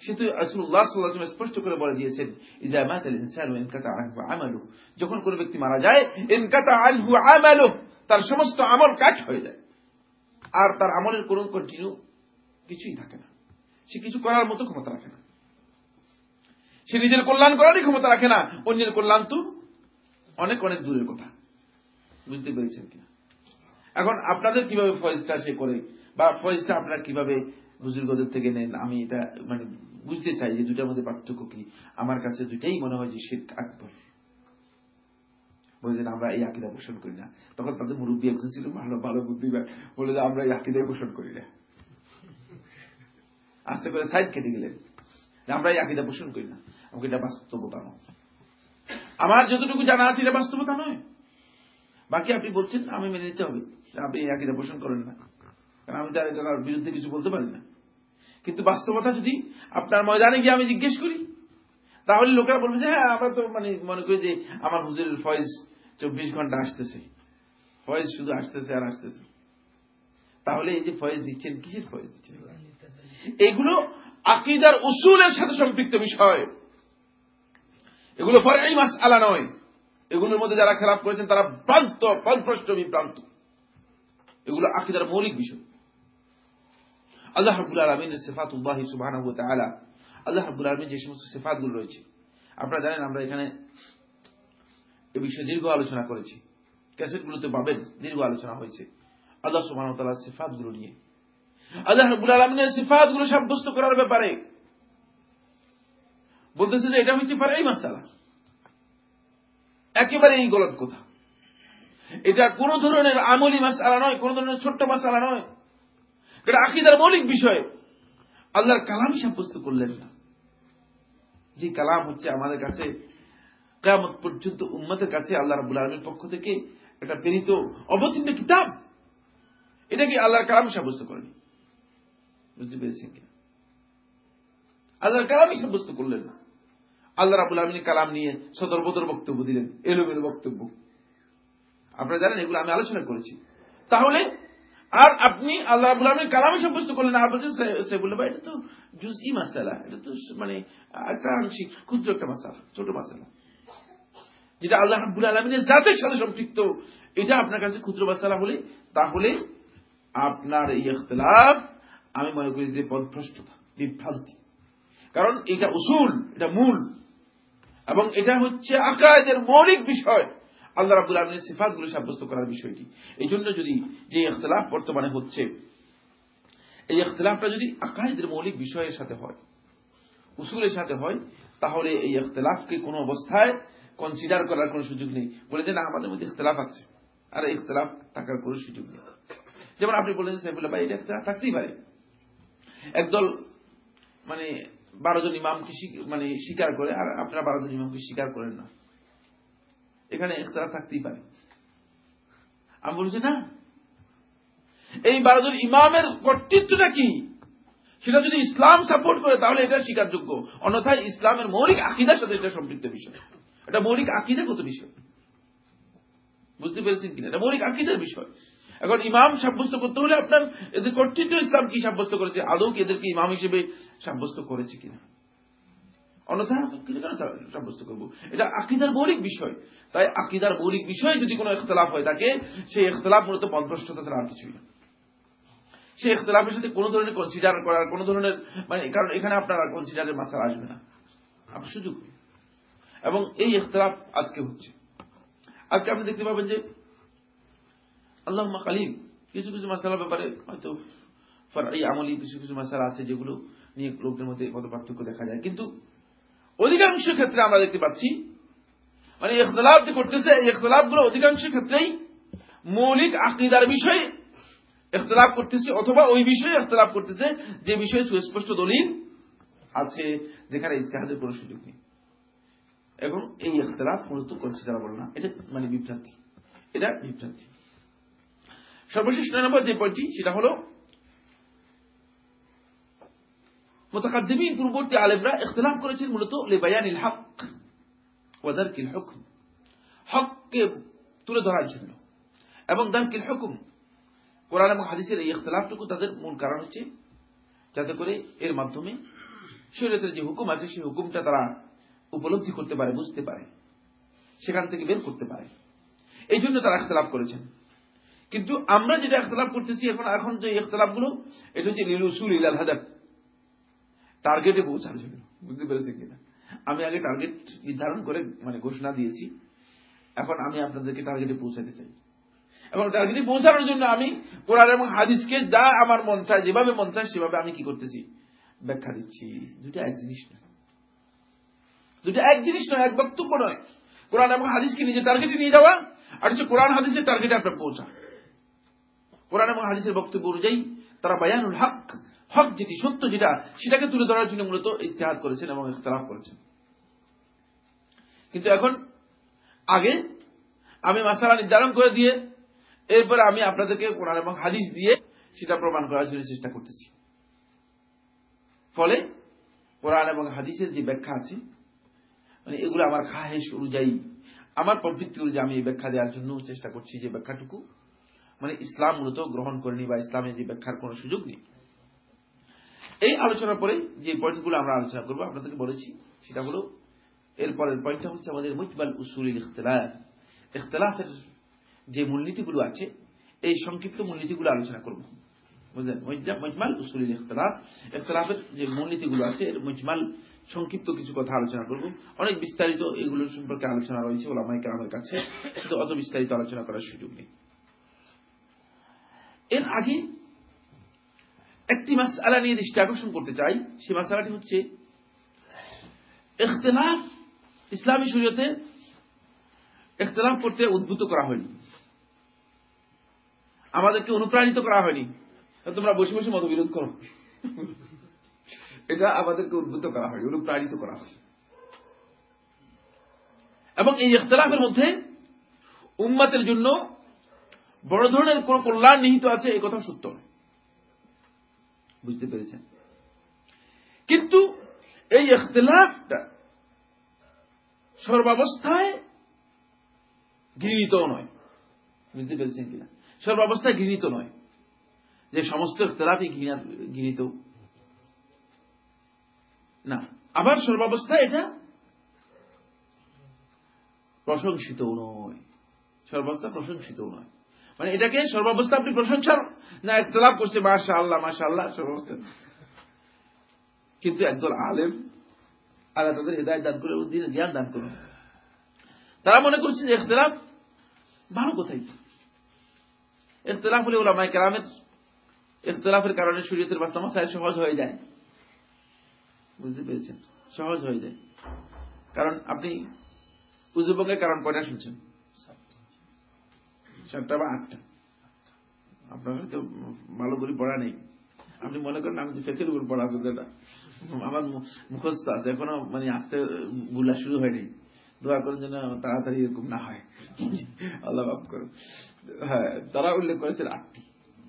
সে তো সাল্লাল্লাহু স্পষ্ট করে বলে দিয়েছেন, ইযা মাতাল ইনসানু যখন কোন ব্যক্তি মারা যায়, ইনকাতা আনহু আমালু তার সমস্ত আমল কাট হয়ে যায়। আর তার আমলের কোন কন্টিনিউ কিছুই থাকে না। সে কিছু করার মতো ক্ষমতা রাখে না। সে নিজের কল্যাণ করারই ক্ষমতা রাখে না। অন্যের কল্যাণ তো অনেক অনেক দূরের কথা। বুঝতে পেরেছেন কিনা? এখন আপনাদের কীভাবে ফয়েজটা সে করে, বা ফয়েজটা আপনারা কীভাবে বুজুর্গদের থেকে নেন? আমি এটা মানে বুঝতে চাই যে দুটার মধ্যে পার্থক্য কি। আমার কাছে দুটাই মনে হয় যে শির্ক আকবর। বলেছেন, আমরা এই আকিদা পোষণ করি না। তখন তাদের মুরব্বী একজন ছিল, ভালো ভালো বুদ্ধিবার বলে যে, আমরা এই আকিদাই পোষণ করি না। আস্তে করে সাইড কেটে গেলেন। আমরা এই আকিদা পোষণ করি না। আমাকে এটা বাস্তবতা নয়। আমার যতটুকু জানা আছে, এটা বাস্তবতা নয়। বাকি আপনি বলছেন, আমি মেনে নিতে হবে। আপনি আকিদা পোষণ করেন না। কারণ আমি তার বিরুদ্ধে কিছু বলতে পারি না। কিন্তু বাস্তবতা যদি আপনার ময়দানে গিয়ে আমি জিজ্ঞেস করি, তাহলে লোকেরা বলবে যে হ্যাঁ আমরা তো মানে মনে করি যে আমার হুজুরের ফয়েজ চব্বিশ ঘণ্টা আসতেছে। ফয়েজ শুধু আসতেছে আর আসতেছে। তাহলে এই যে ফয়েজ দিচ্ছেন, কিসের ফয়েজ দিচ্ছেন? এগুলো আকিদার উসুলের সাথে সম্পৃক্ত বিষয়। এগুলো পরে এই মাস আলা নয়। এগুলোর মধ্যে যারা খেলাপ করেছেন, তারা প্রান্ত পদভ্রষ্ট বিভ্রান্ত। এগুলো আকিদার মৌলিক বিষয়। আল্লাহ রাবুল আলমিনের সেফাতুল্লাহ সুবাহ আল্লাহ রাবুল আলমিন যে সমস্ত সেফাতগুলো রয়েছে, আপনারা জানেন আমরা এখানে এ বিষয়ে দীর্ঘ আলোচনা করেছি। ক্যাসেটগুলোতে পাবেন, দীর্ঘ আলোচনা হয়েছে। আল্লাহ সুবাহ তাল্লাহ সেফাতগুলো নিয়ে। আল্লাহ রাবুল আলমিনের সেফাতগুলো সাব্যস্ত করার ব্যাপারে বলতেছে যে এটা হচ্ছে পারে এই মাসালা। একেবারে এই গলত কথা? এটা কোন ধরনের আমলি মাসালা নয়, কোন ধরনের ছোট্ট মাসালা নয়। এটা আকিদার মৌলিক বিষয়। আল্লাহর কালামই সাব্যস্ত করলেন না। যে কালাম হচ্ছে আমাদের কাছে কেয়ামত পর্যন্ত উম্মতের কাছে আল্লাহ রাবুল আলমীর পক্ষ থেকে একটা প্রেরিত, অবতীর্ণ কিতাব। এটা কি আল্লাহর কালাম সাব্যস্ত করেনি? বুঝতে পেরেছেন কিনা? আল্লাহর কালামই সাব্যস্ত করলেন না। আল্লাহ রাবুল আলমিনী কালাম নিয়ে সদর বদর বক্তব্য দিলেন, এলোমেলো বক্তব্য। আপনারা জানেন এগুলো আমি আলোচনা করেছি। তাহলে, আর আপনি আল্লাহ রাবুল আলমীর কালামে সাব্যস্ত করলেন আর বলছেন সে বললে, ভাই, এটা তো জুজি মাসালা, এটা তো মানে একটা আংশিক, ক্ষুদ্র একটা মাসালা, ছোট মাসালা। যেটা আল্লাহ রাবুল আলমিনের জাতের সাথে সম্পৃক্ত, এটা আপনার কাছে ক্ষুদ্র মাসালা বলে, তাহলে আপনার এই ইখতলাফ, আমি মনে করি যে পদভ্রষ্টতা, বিভ্রান্তি। কারণ এটা উসুল, এটা মূল। এবং এটা হচ্ছে আকায়দের মৌলিক বিষয়। আল্লাহ রাবুল আলমের সিফাতগুলো সাব্যস্ত করার বিষয়টি। এই জন্য যদি যে ইখতলাফ বর্তমানে হচ্ছে, এই ইখতলাফটা যদি আকাহিদের মৌলিক বিষয়ের সাথে হয়, উসুলের সাথে হয়, তাহলে এই ইখতলাফকে কোনো অবস্থায় কনসিডার করার কোনো সুযোগ নেই। বলে যে না, আমাদের মধ্যে ইখতলাফ আছে। আর ইখতলাফ থাকার কোনো সুযোগ নেই। যেমন আপনি বলেন সাইফুল্লাহ ভাই, এটা থাকতেই পারে। একদল মানে বারো জন ইমামকে মানে স্বীকার করে, আর আপনারা বারো জন ইমামকে স্বীকার করেন না। এখানে ইখতলাফ থাকতেই পারে। আমি বলছি, না। এই বারো জন ইমামের কর্তৃত্বটা কি? সেটা যদি ইসলাম সাপোর্ট করে, তাহলে এটা স্বীকারযোগ্য। অন্যথায় ইসলামের মৌলিক আকিদার সাথে এটা সম্পৃক্ত বিষয়। এটা মৌলিক আকিদাগত বিষয়? বুঝতে পেরেছেন কিনা? এটা মৌলিক আকিদার বিষয়। এখন ইমাম সাব্যস্ত করতে হলে আপনার এদের কর্তৃত্ব ইসলাম কি সাব্যস্ত করেছে? আদৌ কি এদেরকে ইমাম হিসেবে সাব্যস্ত করেছে কিনা? অন্যথায় কেন সাব্যস্ত করব? এটা আকিদার মৌলিক বিষয়। তাই আকিদার মৌলিক বিষয়ে যদি কোনো ইখতলাফ হয় থাকে সেই ইখতলাফ মূলত পদভ্রষ্টতা ছাড়া আর কিছুই না। সেই ইখতলাফের সাথে কোনো ধরনের কনসিডার করার, কোনো ধরনের মানে কারণ এখানে আপনার কনসিডারের মাসাল আসবে না। আপনার সুযোগ। এবং এই ইখতলাফ আজকে হচ্ছে। আজকে আপনি দেখতে পাবেন যে আল্লাহ কালিম কিছু কিছু মাসালার ব্যাপারে হয়তো এই আমলি কিছু কিছু মাসালা আছে যেগুলো নিয়ে লোকদের মধ্যে কত পার্থক্য দেখা যায়। কিন্তু অধিকাংশ ক্ষেত্রে আমরা দেখতে পাচ্ছি মানে ইখতলাফ যে করতেছে ইখতলাফগুলো অধিকাংশ ক্ষেত্রেই মৌলিক আকিদার বিষয়ে ইখতলাফ করতেছে অথবা ওই বিষয়ে ইখতলাফ করতেছে, যে বিষয়ে সুস্পষ্ট দলিল আছে যেখানে ইস্তেহাদের কোন সুযোগ নেই। এবং এই ইখতলাফ মূলত কনসিডারেবল না, এটা মানে বিভ্রান্তি। এটা বিভ্রান্তি। সর্বশেষ নয় নম্বর যে পয়েন্টটি সেটা হল মোতাকাদ্দিমিন পূর্ববর্তী ইখতলাফ করেছেন মূলত হক হুকুম। হককে তুলে ধরার জন্য। এবং হুকুম, কোরআন এবং হাদিসের এই ইখতলাফটুকু তাদের মূল কারণ হচ্ছে যাতে করে এর মাধ্যমে শরীয়তের যে হুকুম আছে, সেই হুকুমটা তারা উপলব্ধি করতে পারে, বুঝতে পারে, সেখান থেকে বের করতে পারে। এই জন্য তারা ইখতলাফ করেছেন। কিন্তু আমরা যেটা ইখতলাফ করতেছি এখন এখন যে ইখতলাফগুলো এটা হচ্ছে লিলুসুল ইলাল হাদাফ। টার্গেটে পৌঁছার জন্য বুঝতে পেরেছি কিনা? আমি আগে টার্গেট নির্ধারণ করে মানে ঘোষণা দিয়েছি। এখন আমি আপনাদেরকে টার্গেটে পৌঁছাতে চাই। এবং টার্গেটে পৌঁছানোর জন্য আমি কোরআন এবং হাদিসকে যা আমার মন চায়, যেভাবে মন চায়, সেভাবে আমি কি করতেছি? ব্যাখ্যা দিচ্ছি। দুটা এক জিনিস নয়। দুটা এক জিনিস নয়, এক বক্তব্য নয়। কোরআন এবং হাদিসকে নিজে টার্গেটে নিয়ে যাওয়া, আর হচ্ছে কোরআন, হাদিসের টার্গেটে আপনার পৌঁছা কোরআন এবং হাদিসের বক্তব্য অনুযায়ী তারা বায়ানুল হক হক যেটি সত্য যেটা, সেটাকে তুলে ধরার জন্য মূলত ইতিহাদ করেছেন এবং ইখতলাফ করেছেন। কিন্তু এখন আগে আমি মাসালা নির্ধারণ করে দিয়ে এরপরে আমি আপনাদেরকে কোরআন এবং হাদিস দিয়ে সেটা প্রমাণ করার জন্য চেষ্টা করতেছি। ফলে কোরআন এবং হাদিসের যে ব্যাখ্যা আছে মানে এগুলো আমার খাহেশ অনুযায়ী, আমার প্রবৃত্তি অনুযায়ী আমি এই ব্যাখ্যা দেওয়ার জন্য চেষ্টা করছি যে ব্যাখ্যাটুকু মানে ইসলাম মূলত গ্রহণ করেনি বা ইসলামের যে ব্যাখ্যার কোন সুযোগ নেই। এই আলোচনার পরে যে পয়েন্টগুলো আমরা আলোচনা করব, আপনাদেরকে বলেছি, সেটা হলো এরপরের পয়েন্টটা হচ্ছে আমাদের মুজবাল উসুল ইখতলাফ ইখতলাফের যে মূলনীতিগুলো আছে, এই সংক্ষিপ্ত মূলনীতিগুলো আলোচনা করব। বুঝলেন? মজমাল উসুল ইখতলাফ ইখতলাফের যে মূলনীতিগুলো আছে, এর মজমাল সংক্ষিপ্ত কিছু কথা আলোচনা করব। অনেক বিস্তারিত এগুলো সম্পর্কে আলোচনা রয়েছে ওলামাই কালামের কাছে, কিন্তু অত বিস্তারিত আলোচনা করার সুযোগ নেই। এর আগে একটি মাসালা নিয়ে দৃষ্টি আকর্ষণ করতে চাই। সে মাসালাটি হচ্ছে ইখতলাফ ইসলামী শরীয়তে ইখতলাফ করতে উদ্ভূত করা হয়নি। আমাদেরকে অনুপ্রাণিত করা হয়নি। তোমরা বসে বসে মতবিরোধ করো। এটা আমাদেরকে উদ্ভূত করা হয় অনুপ্রাণিত করা হয় এবং এই ইখতলাফের মধ্যে উম্মাতের জন্য বড় ধরনের কোন কল্যাণ নিহিত আছে, এই কথা সত্য নয়। বুঝতে পেরেছেন? কিন্তু এই ইখতলাফটা সর্বাবস্থায় ঘৃণিত নয়। বুঝতে পেরেছেন কিনা? সর্বাবস্থায় ঘৃণিত নয়। যে সমস্ত ইখতলাফই ঘৃণিত। না, আবার সর্বাবস্থায় এটা প্রশংসিত নয়। সর্বাবস্থা প্রশংসিত নয়। মানে এটাকে সর্বাবস্থা আপনি প্রশংসার না ইখতলাফ করছে মাশা আল্লাহ মাশা আল্লাহ সর্বাবস্থা। কিন্তু একদল আলেম, আল্লাহ তাদের হৃদায়ত দান করে দিনের জ্ঞান দান করুন। তারা মনে করছে যে ইখতলাফ ভালো কোথায়? ইখতলাফ হলে ওলামায় কেরামের ইখতলাফের কারণে শরীয়তের বাস্তব সহজ হয়ে যায়। বুঝতে পেরেছেন? সহজ হয়ে যায়। কারণ আপনি উজুবঙ্গের কারণ কয়টা শুনছেন? সাতটা বা আটটা। আপনার হয়তো ভালো করে পড়া নেই। আপনি মনে করেন আমি ফেকের উপর পড়া করতে আমার মুখস্থ আছে। এখনও মানে আস্তে বুলা শুরু হয়নি। দোয়া করেন যেন তাড়াতাড়ি এরকম না হয়। আল্লাহ মাফ করুন হ্যাঁ তারা উল্লেখ করেছেন আটটি।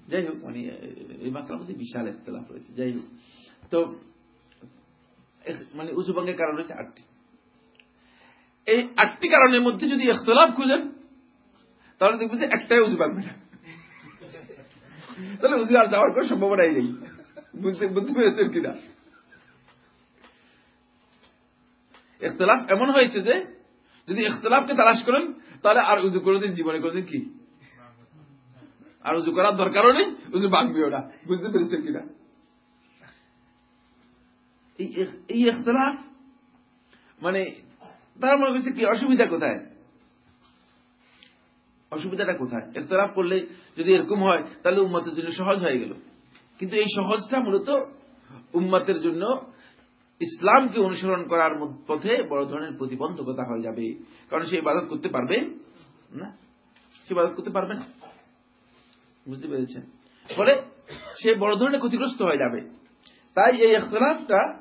যাই হোক মানে এই মাত্রার মধ্যে বিশাল ইখতলাফ রয়েছে। যাই হোক, তো মানে উজুবঙ্গের কারণ হচ্ছে আটটি। এই আটটি কারণের মধ্যে যদি ইখতলাফ খুঁজেন তাহলে দেখবেন যে একটাই উজু পাকবে না। তাহলে উজু আর যাওয়ার কোনো সম্ভাবনাই নেই। বুঝতে বুঝতে পেরেছেন কিনা? ইখতলাফ এমন হয়েছে যে, যদি ইখতলাফকে তালাশ করেন, তাহলে আর উজু কোনোদিন জীবনে, কোনোদিন কি? আর উজু করার দরকারও নেই, উজু ভাঙবেও না। বুঝতে পেরেছেন কিনা? এই ইখতলাফ মানে তারা মনে করছে কি, অসুবিধা কোথায়? অসুবিধাটা কোথায়? ইখতলাফ করলে যদি এরকম হয়, তাহলে উম্মতের জন্য সহজ হয়ে গেল। কিন্তু এই সহজটা মূলত উম্মতের জন্য ইসলামকে অনুসরণ করার পথে বড় ধরনের প্রতিবন্ধকতা হয়ে যাবে। কারণ সে ইবাদত করতে পারবে না। সে ইবাদত করতে পারবে না। বুঝতে পেরেছেন? ফলে সে বড় ধরনের ক্ষতিগ্রস্ত হয়ে যাবে। তাই এই ইখতলাফটা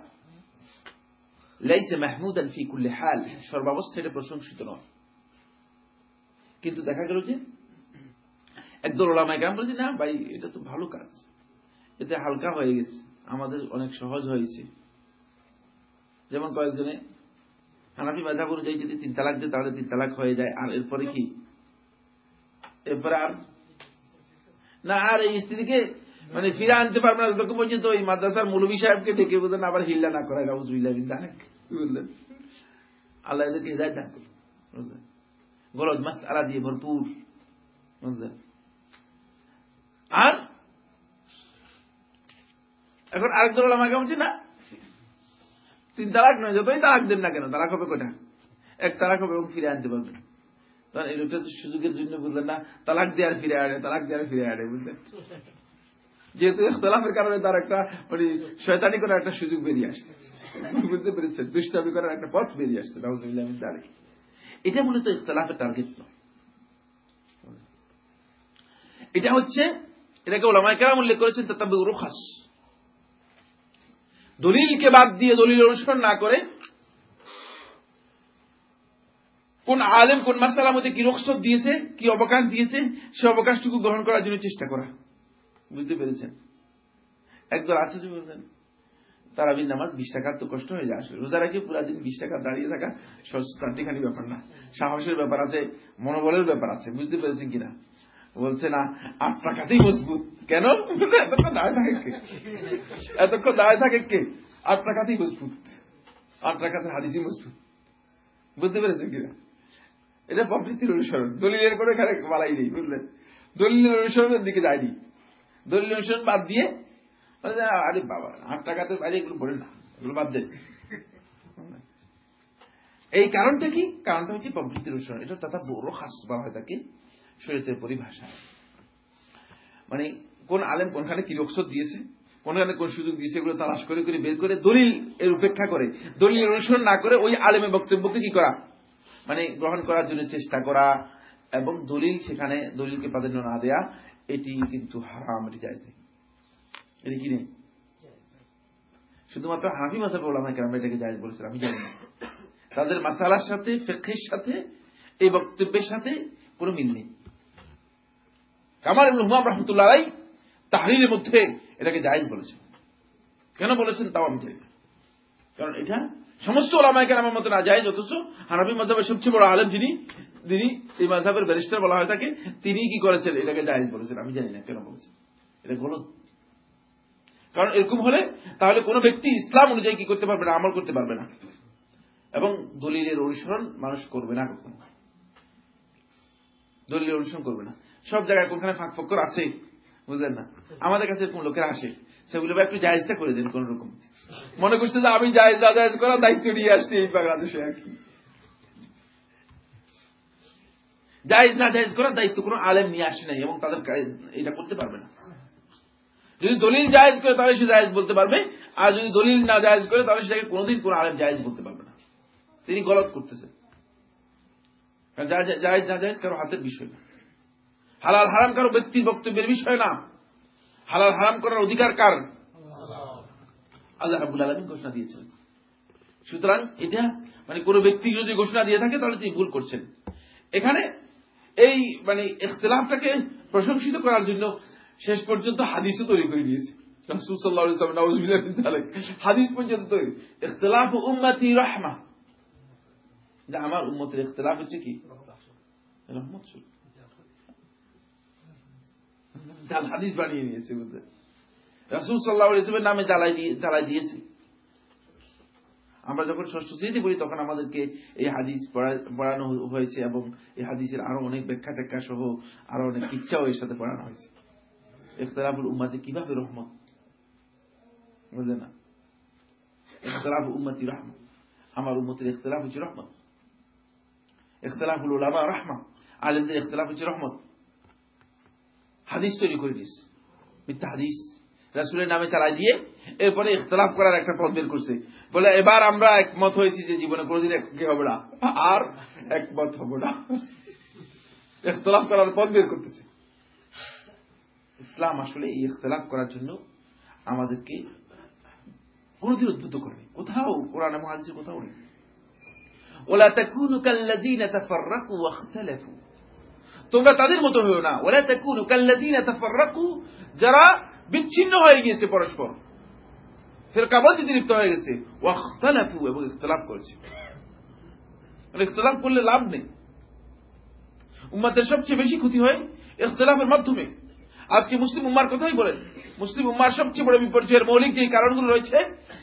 লাইসে মাহমুদ ফি কুল্লে হাল সর্বাবস্থা এটা প্রশংসিত নয়। কিন্তু দেখা গেল যে একদল ওলামায় কেমন বলছে, না ভাই, এটা তো ভালো কাজ। এতে হালকা হয়ে গেছে। আমাদের অনেক সহজ হয়েছে। যেমন কয়েকজনে, হানাফি মেধাব অনুযায়ী যদি তিন তালাক দেয়, তাহলে তিন তালাক হয়ে যায়। আর এরপরে কি? এরপরে আর? না, আর এই স্ত্রীকে মানে ফিরে আনতে পারবে না। যতক্ষণ পর্যন্ত ওই মাদ্রাসার মৌলবী সাহেবকে ডেকে বলতেন আবার হিল্লা না করায় রাউজবিল্লাহ জানেক বুঝলেন আল্লাহ এদেরকে হৃদায়ত দান করুন গলদ মাস আলা দিয়ে ভরপুর। বুঝলেন আর? এখন আরেকজন আমাকে বলছে, না, তিন তালাক নয়, যতই তালাক দেন না কেন, তালাক হবে কোটা এক তালাক হবে এবং ফিরে আনতে পারবেন তখন এই লোকটা সুযোগের জন্য বুঝলেন না, তালাক দেওয়ার ফিরে আনে, তালাক দেওয়ার ফিরে আনে বুঝলেন যেহেতু ইখতলাফের কারণে তার একটা মানে শয়তানি করার একটা সুযোগ বেরিয়ে আসছে। বুঝতে পেরেছেন? দুষ্টামি করার একটা পথ বেরিয়ে আসছে, নাউজুবিল্লাহ দাঁড়িয়ে এটা মূলত ইখতলাফের টার্গেট নয়। এটা হচ্ছে, এটাকে ওলামায় কেরাম উল্লেখ করেছেন তাতাবে রুখাস। দলিলকে বাদ দিয়ে দলিল অনুসরণ না করে কোন আলেম, কোন মাসালার মধ্যে কি রক্ষত দিয়েছে, কি অবকাশ দিয়েছে, সে অবকাশটুকু গ্রহণ করার জন্য চেষ্টা করা। বুঝতে পেরেছেন? একদল আছে যে বললেন? তারাবির নামাজ বিশ টাকার তো কষ্ট হয়ে যায় আসলে। রোজা রাখে পুরা দিন বিশ টাকা দাঁড়িয়ে থাকা চারটিখানি ব্যাপার না। সাহসের ব্যাপার আছে, মনোবলের ব্যাপার আছে, বুঝতে পেরেছেন কিনা? বলছে, না, আট টাকাতেই মজবুত। কেন? এতক্ষণ দাঁড়িয়ে থাকে কে? এতক্ষণ দাঁড়িয়ে থাকে কে? আট টাকাতেই মজবুত। আট টাকাতে হাদিসই মজবুত। বুঝতে পেরেছেন কিনা? এটা প্রবৃত্তির অনুসরণ। দলিলের করে এখানে বালাই নেই, বুঝলেন? দলিলের অনুসরণের দিকে যায়নি। দলিল অনুসরণ বাদ দিয়ে আরে বাবা আট টাকাতে বাইরে এগুলো পড়ে না, এগুলো বাদ দেন এই কারণটা কি? কারণটা হচ্ছে প্রবৃত্তির অনুসরণ এটা তথা বড় হাস বলা হয় তাকে শরীরের পরিভাষা। মানে কোন আলেম কোনখানে কি রক্ষত দিয়েছে, কোনখানে কোন সুযোগ দিয়েছে, এগুলো তালাশ করে করে বের করে দলিল এর উপেক্ষা করে, দলিল অনুসরণ না করে ওই আলেমের বক্তব্যকে কি করা? মানে গ্রহণ করার জন্য চেষ্টা করা এবং দলিল সেখানে দলিলকে প্রাধান্য না দেয়া, এটি কিন্তু হারাম, এটি যায় এটি কি নেই? শুধুমাত্র হাফি মাসা ওলামা কেরাম এটাকে জায়জ বলেছে আমি জানি না। তাদের মাসালার সাথে ফেকের সাথে, এই বক্তব্যের সাথে কোনো মিল নেই। কামাল হুমাম রহমতুল্লাহ তাহরিরের মধ্যে এটাকে জায়জ বলেছেন। কেন বলেছেন তাও আমি জানি কারণ এটা সমস্ত আমার মতো না যায় সবচেয়ে বড় আলেম যিনি যিনি এই মাধাবের ব্যারিস্টার বলা হয় তাকে, তিনি কি করেছেন, এটাকে জায়জ বলেছেন, আমি জানি না কেন বলেছেন। এটা গলত। কারণ এরকম হলে তাহলে কোনো ব্যক্তি ইসলাম অনুযায়ী কি করতে পারবে না, আমল করতে পারবে না। এবং দলিলের অনুসরণ মানুষ করবে না কখনো। দলিলের অনুসরণ করবে না। সব জায়গায় কোনখানে ফাঁক ফক্কর আছে, বুঝলেন না? আমাদের কাছে কোন লোকেরা আসে, সেগুলো একটু জায়জটা করে দেন কোন রকম। মনে করছে যে আমি জায়জ জায়জ করার দায়িত্ব নিয়ে আসছি এই বাংলাদেশে আর কি। জায়েজ না, জায়েজ করার দায়িত্ব কোনো আলেম নিয়ে আসে নাই এবং তাদের এটা করতে পারবে না। যদি দলিল জায়েজ করে তাহলে সে জায়েজ বলতে পারবে, আর যদি দলিল না জায়েজ করে তাহলে সেটাকে কোনোদিন কোনো আলেম জায়েজ বলতে পারবে না। তিনি গলত করতেছেন। জায়েজ না জায়েজ কারও হাতের বিষয় না। হালাল হারাম কারও ব্যক্তির বক্তব্যের বিষয় না। হালাল হারাম করার অধিকার কার? আল্লাহ রাবুল আলমী ঘোষণা দিয়েছেন। সুতরাং এটা মানে কোনো ব্যক্তি যদি ঘোষণা দিয়ে থাকে তাহলে তিনি ভুল করছেন। এখানে এই মানে ইখতলাফটাকে প্রশংসিত করার জন্য শেষ পর্যন্ত হাদিসও তৈরি করে দিয়েছে। হাদিস পর্যন্ত উম্মতি রাহমা। আমার উম্মতের হচ্ছে কি? হাদিস বানিয়ে নিয়েছে রাসুল সাল্লাহ ইসলামের নামে জ্বালাই দিয়ে, জ্বালাই দিয়েছে। আমরা যখন ষষ্ঠ শ্রেণীতে পড়ি, তখন আমাদেরকে এই হাদিস পড়ানো হয়েছে এবং এই হাদিসের আরও অনেক ব্যাখ্যা ট্যাখ্যা সহ আরও অনেক ইচ্ছাও এর সাথে পড়ানো হয়েছে। ইখতলাফুল উম্মা যে কীভাবে রহমত বুঝলেন না ইখতলাফ উম্মতি রহমত আমার উম্মতের ইখতলাফ হচ্ছে রহমত ইখতলাফুল উলামা রহমা আলেমদের ইখতলাফ হচ্ছে রহমত হাদিস তৈরি করে দিস। মিথ্যা হাদিস। রাসুলের নামে চালাই দিয়ে এরপরে ইখতলাফ করার একটা পথ বের করছে। বলে, এবার আমরা একমত হয়েছি যে জীবনে কোনোদিন এককে হবে না? আর একমত হব না। ইখতলাফ করার পথ বের করতেছে। ইসলাম আসলে এই ইখতলাফ করার জন্য আমাদেরকে কোনোদিন উদ্বুদ্ধ করেনি। কোথাও কোরআন মহাদিসে কোথাও নেই। ওলা তাকুনু তাফাররাকু তোমরা তাদের মতো না। ওলা তাকুনু তাফাররাকু, যারা বিচ্ছিন্ন হয়ে গিয়েছে পরস্পর। ফেরকাবাদিতে লিপ্ত হয়ে গেছে। ওয়াখতালাফু এবং ইখতিলাফ করেছে। মানে ইখতিলাফ করলে লাভ নেই। উম্মাদের সবচেয়ে বেশি ক্ষতি হয় ইখতিলাফের মাধ্যমে। আজকে মুসলিম উম্মার কথাই বলেন। মুসলিম উম্মার সবচেয়ে বড় বিপর্যয়ের মৌলিক যে কারণগুলো রয়েছে,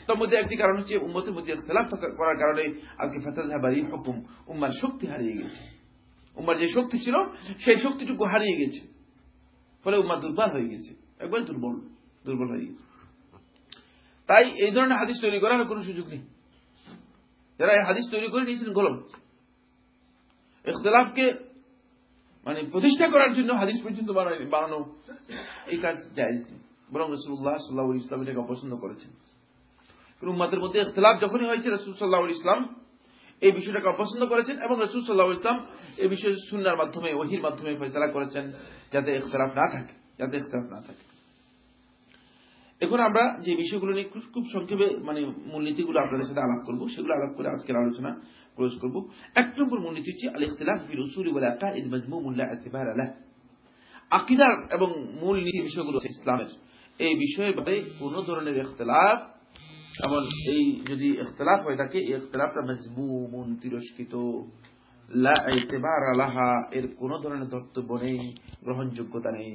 তার মধ্যে একটি কারণ হচ্ছে উম্মতের মধ্যে থাকা- করার কারণে আজকে ফাতাল হাবারি হুকুম উম্মার শক্তি হারিয়ে গেছে। উম্মার যে শক্তি ছিল, সেই শক্তিটুকু হারিয়ে গেছে। ফলে উম্মা দুর্বল হয়ে গেছে। একবার দুর্বল দুর্বল হয়ে গেছে। তাই এই ধরনের হাদিস তৈরি করার কোনো সুযোগ নেই। যারা হাদিস তৈরি করে নিয়েছেন, গোলম। ইখতলাফকে মানে প্রতিষ্ঠা করার জন্য হাদিস পর্যন্ত বানানো এই কাজ জায়জ বরং রসুল্লাহ সাল্লাহ ইসলাম এটাকে অপছন্দ করেছেন। উম্মাদের মধ্যে ইখতলাফ যখনই হয়েছে রসুল সাল্লাহ ইসলাম এই বিষয়টাকে অপছন্দ করেছেন এবং রসুল সাল্লাহ ইসলাম এই বিষয়ে সুন্নার মাধ্যমে, ওহির মাধ্যমে ফেসলা করেছেন যাতে ইখতলাফ না থাকে, যাতে ইখতলাফ না থাকে। এখন আমরা যে বিষয়গুলো নিয়ে খুব সংক্ষেপে মানে মূলনীতিগুলো আপনাদের সাথে আলাপ করব, সেগুলো আলাপ করে আজকের আলোচনা ক্লোজ করব। এক নম্বর মূলনীতি হচ্ছে আল ইখতিলাফ ফিল উসুল ওয়াল আকাইদ মাজমুম লা ইতিবার আলাহ আকীদার এবং মূল নীতি বিষয়গুলো ইসলামের। এই বিষয়ে ব্যাপারে কোন ধরনের ইখতিলাফ, এমন এই যদি ইখতিলাফ হয়ে থাকে, এই ইখতিলাফটা মাজমুমুন, তিরস্কৃত। লা ইতিবার আলাহা এর কোন ধরনের ধর্তব্য নেই, গ্রহণযোগ্যতা নেই।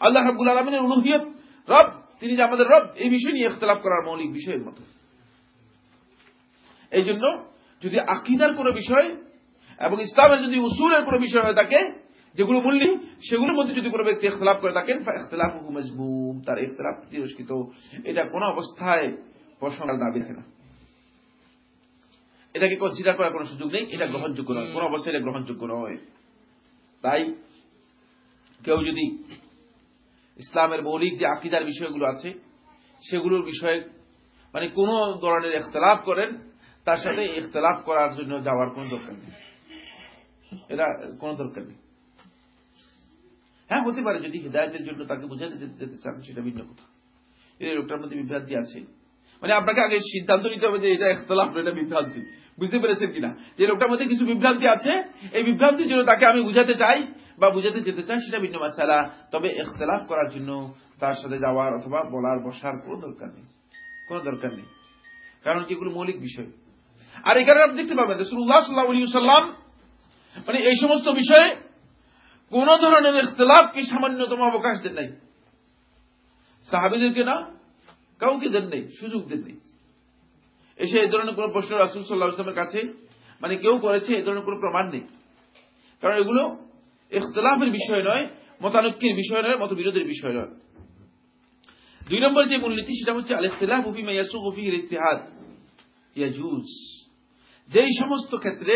আল্লাহ রাব্বুল আলমিনের উলুহিয়ত। রব, তিনি যে আমাদের রব, এই বিষয় নিয়ে ইখতলাফ করার মৌলিক বিষয়ের মতো। এই জন্য যদি আকিদার কোনো বিষয় এবং ইসলামের যদি উসুলের কোনো বিষয় হয়ে থাকে, যেগুলো মূল্যী সেগুলোর মধ্যে যদি কোনো ব্যক্তি ইখতলাফ করে থাকেন ইখতলাফ মজবুম তার ইখতলাফ তিরস্কৃত, এটা কোন অবস্থায় প্রশ্নের দাবি রাখে না। এটাকে কনসিডার করার কোনো সুযোগ নেই, এটা গ্রহণযোগ্য নয়, কোন অবস্থায় এটা গ্রহণযোগ্য নয়। তাই কেউ যদি ইসলামের মৌলিক যে আকিদার বিষয়গুলো আছে, সেগুলোর বিষয়ে মানে কোন ধরনের ইখতলাফ করেন, তার সাথে ইখতলাফ করার জন্য যাওয়ার কোন দরকার নেই। এটা কোন দরকার নেই। হ্যাঁ হতে পারে, যদি হৃদায়তের জন্য তাকে বোঝাতে যেতে চান, সেটা ভিন্ন কথা। এই লোকটার মধ্যে বিভ্রান্তি আছে। মানে আপনাকে আগে সিদ্ধান্ত নিতে হবে যে এটা ইখতলাফ এটা বিভ্রান্তি। বুঝতে পেরেছেন কিনা? যে লোকটার মধ্যে কিছু বিভ্রান্তি আছে, এই বিভ্রান্তির জন্য তাকে আমি বুঝাতে চাই বা বুঝাতে যেতে চাই সেটা ভিন্ন মাসালা। তবে ইখতলাফ করার জন্য তার সাথে যাওয়ার অথবা বলার, বসার কোনো দরকার নেই। কোনো দরকার নেই। কারণ যেগুলো মৌলিক বিষয়। আর কারণে আপনি দেখতে পাবেন সাল্লাম মানে এই সমস্ত বিষয়ে কোন ধরনের ইখতলাফকে সামান্যতম অবকাশ দেন নাই। সাহাবিদেরকে না, কাউকে দেন নেই, সুযোগ দেন নেই। এসে এই ধরনের কোন প্রশ্ন রাসুল সাল্লাহ ইসলামের কাছে মানে কেউ করেছে এই ধরনের কোন প্রমাণ নেই। কারণ এগুলো ইখতলাফের বিষয় নয় মতানৈক্যের বিষয় নয়, মতবিরোধের বিষয় নয়। দুই নম্বর যে মূলনীতি, সেটা হচ্ছে আল ইখতলাফ হুফি মাইয়াসু হুফি ইস্তেহাদ ইয়াজুজ। যেই সমস্ত ক্ষেত্রে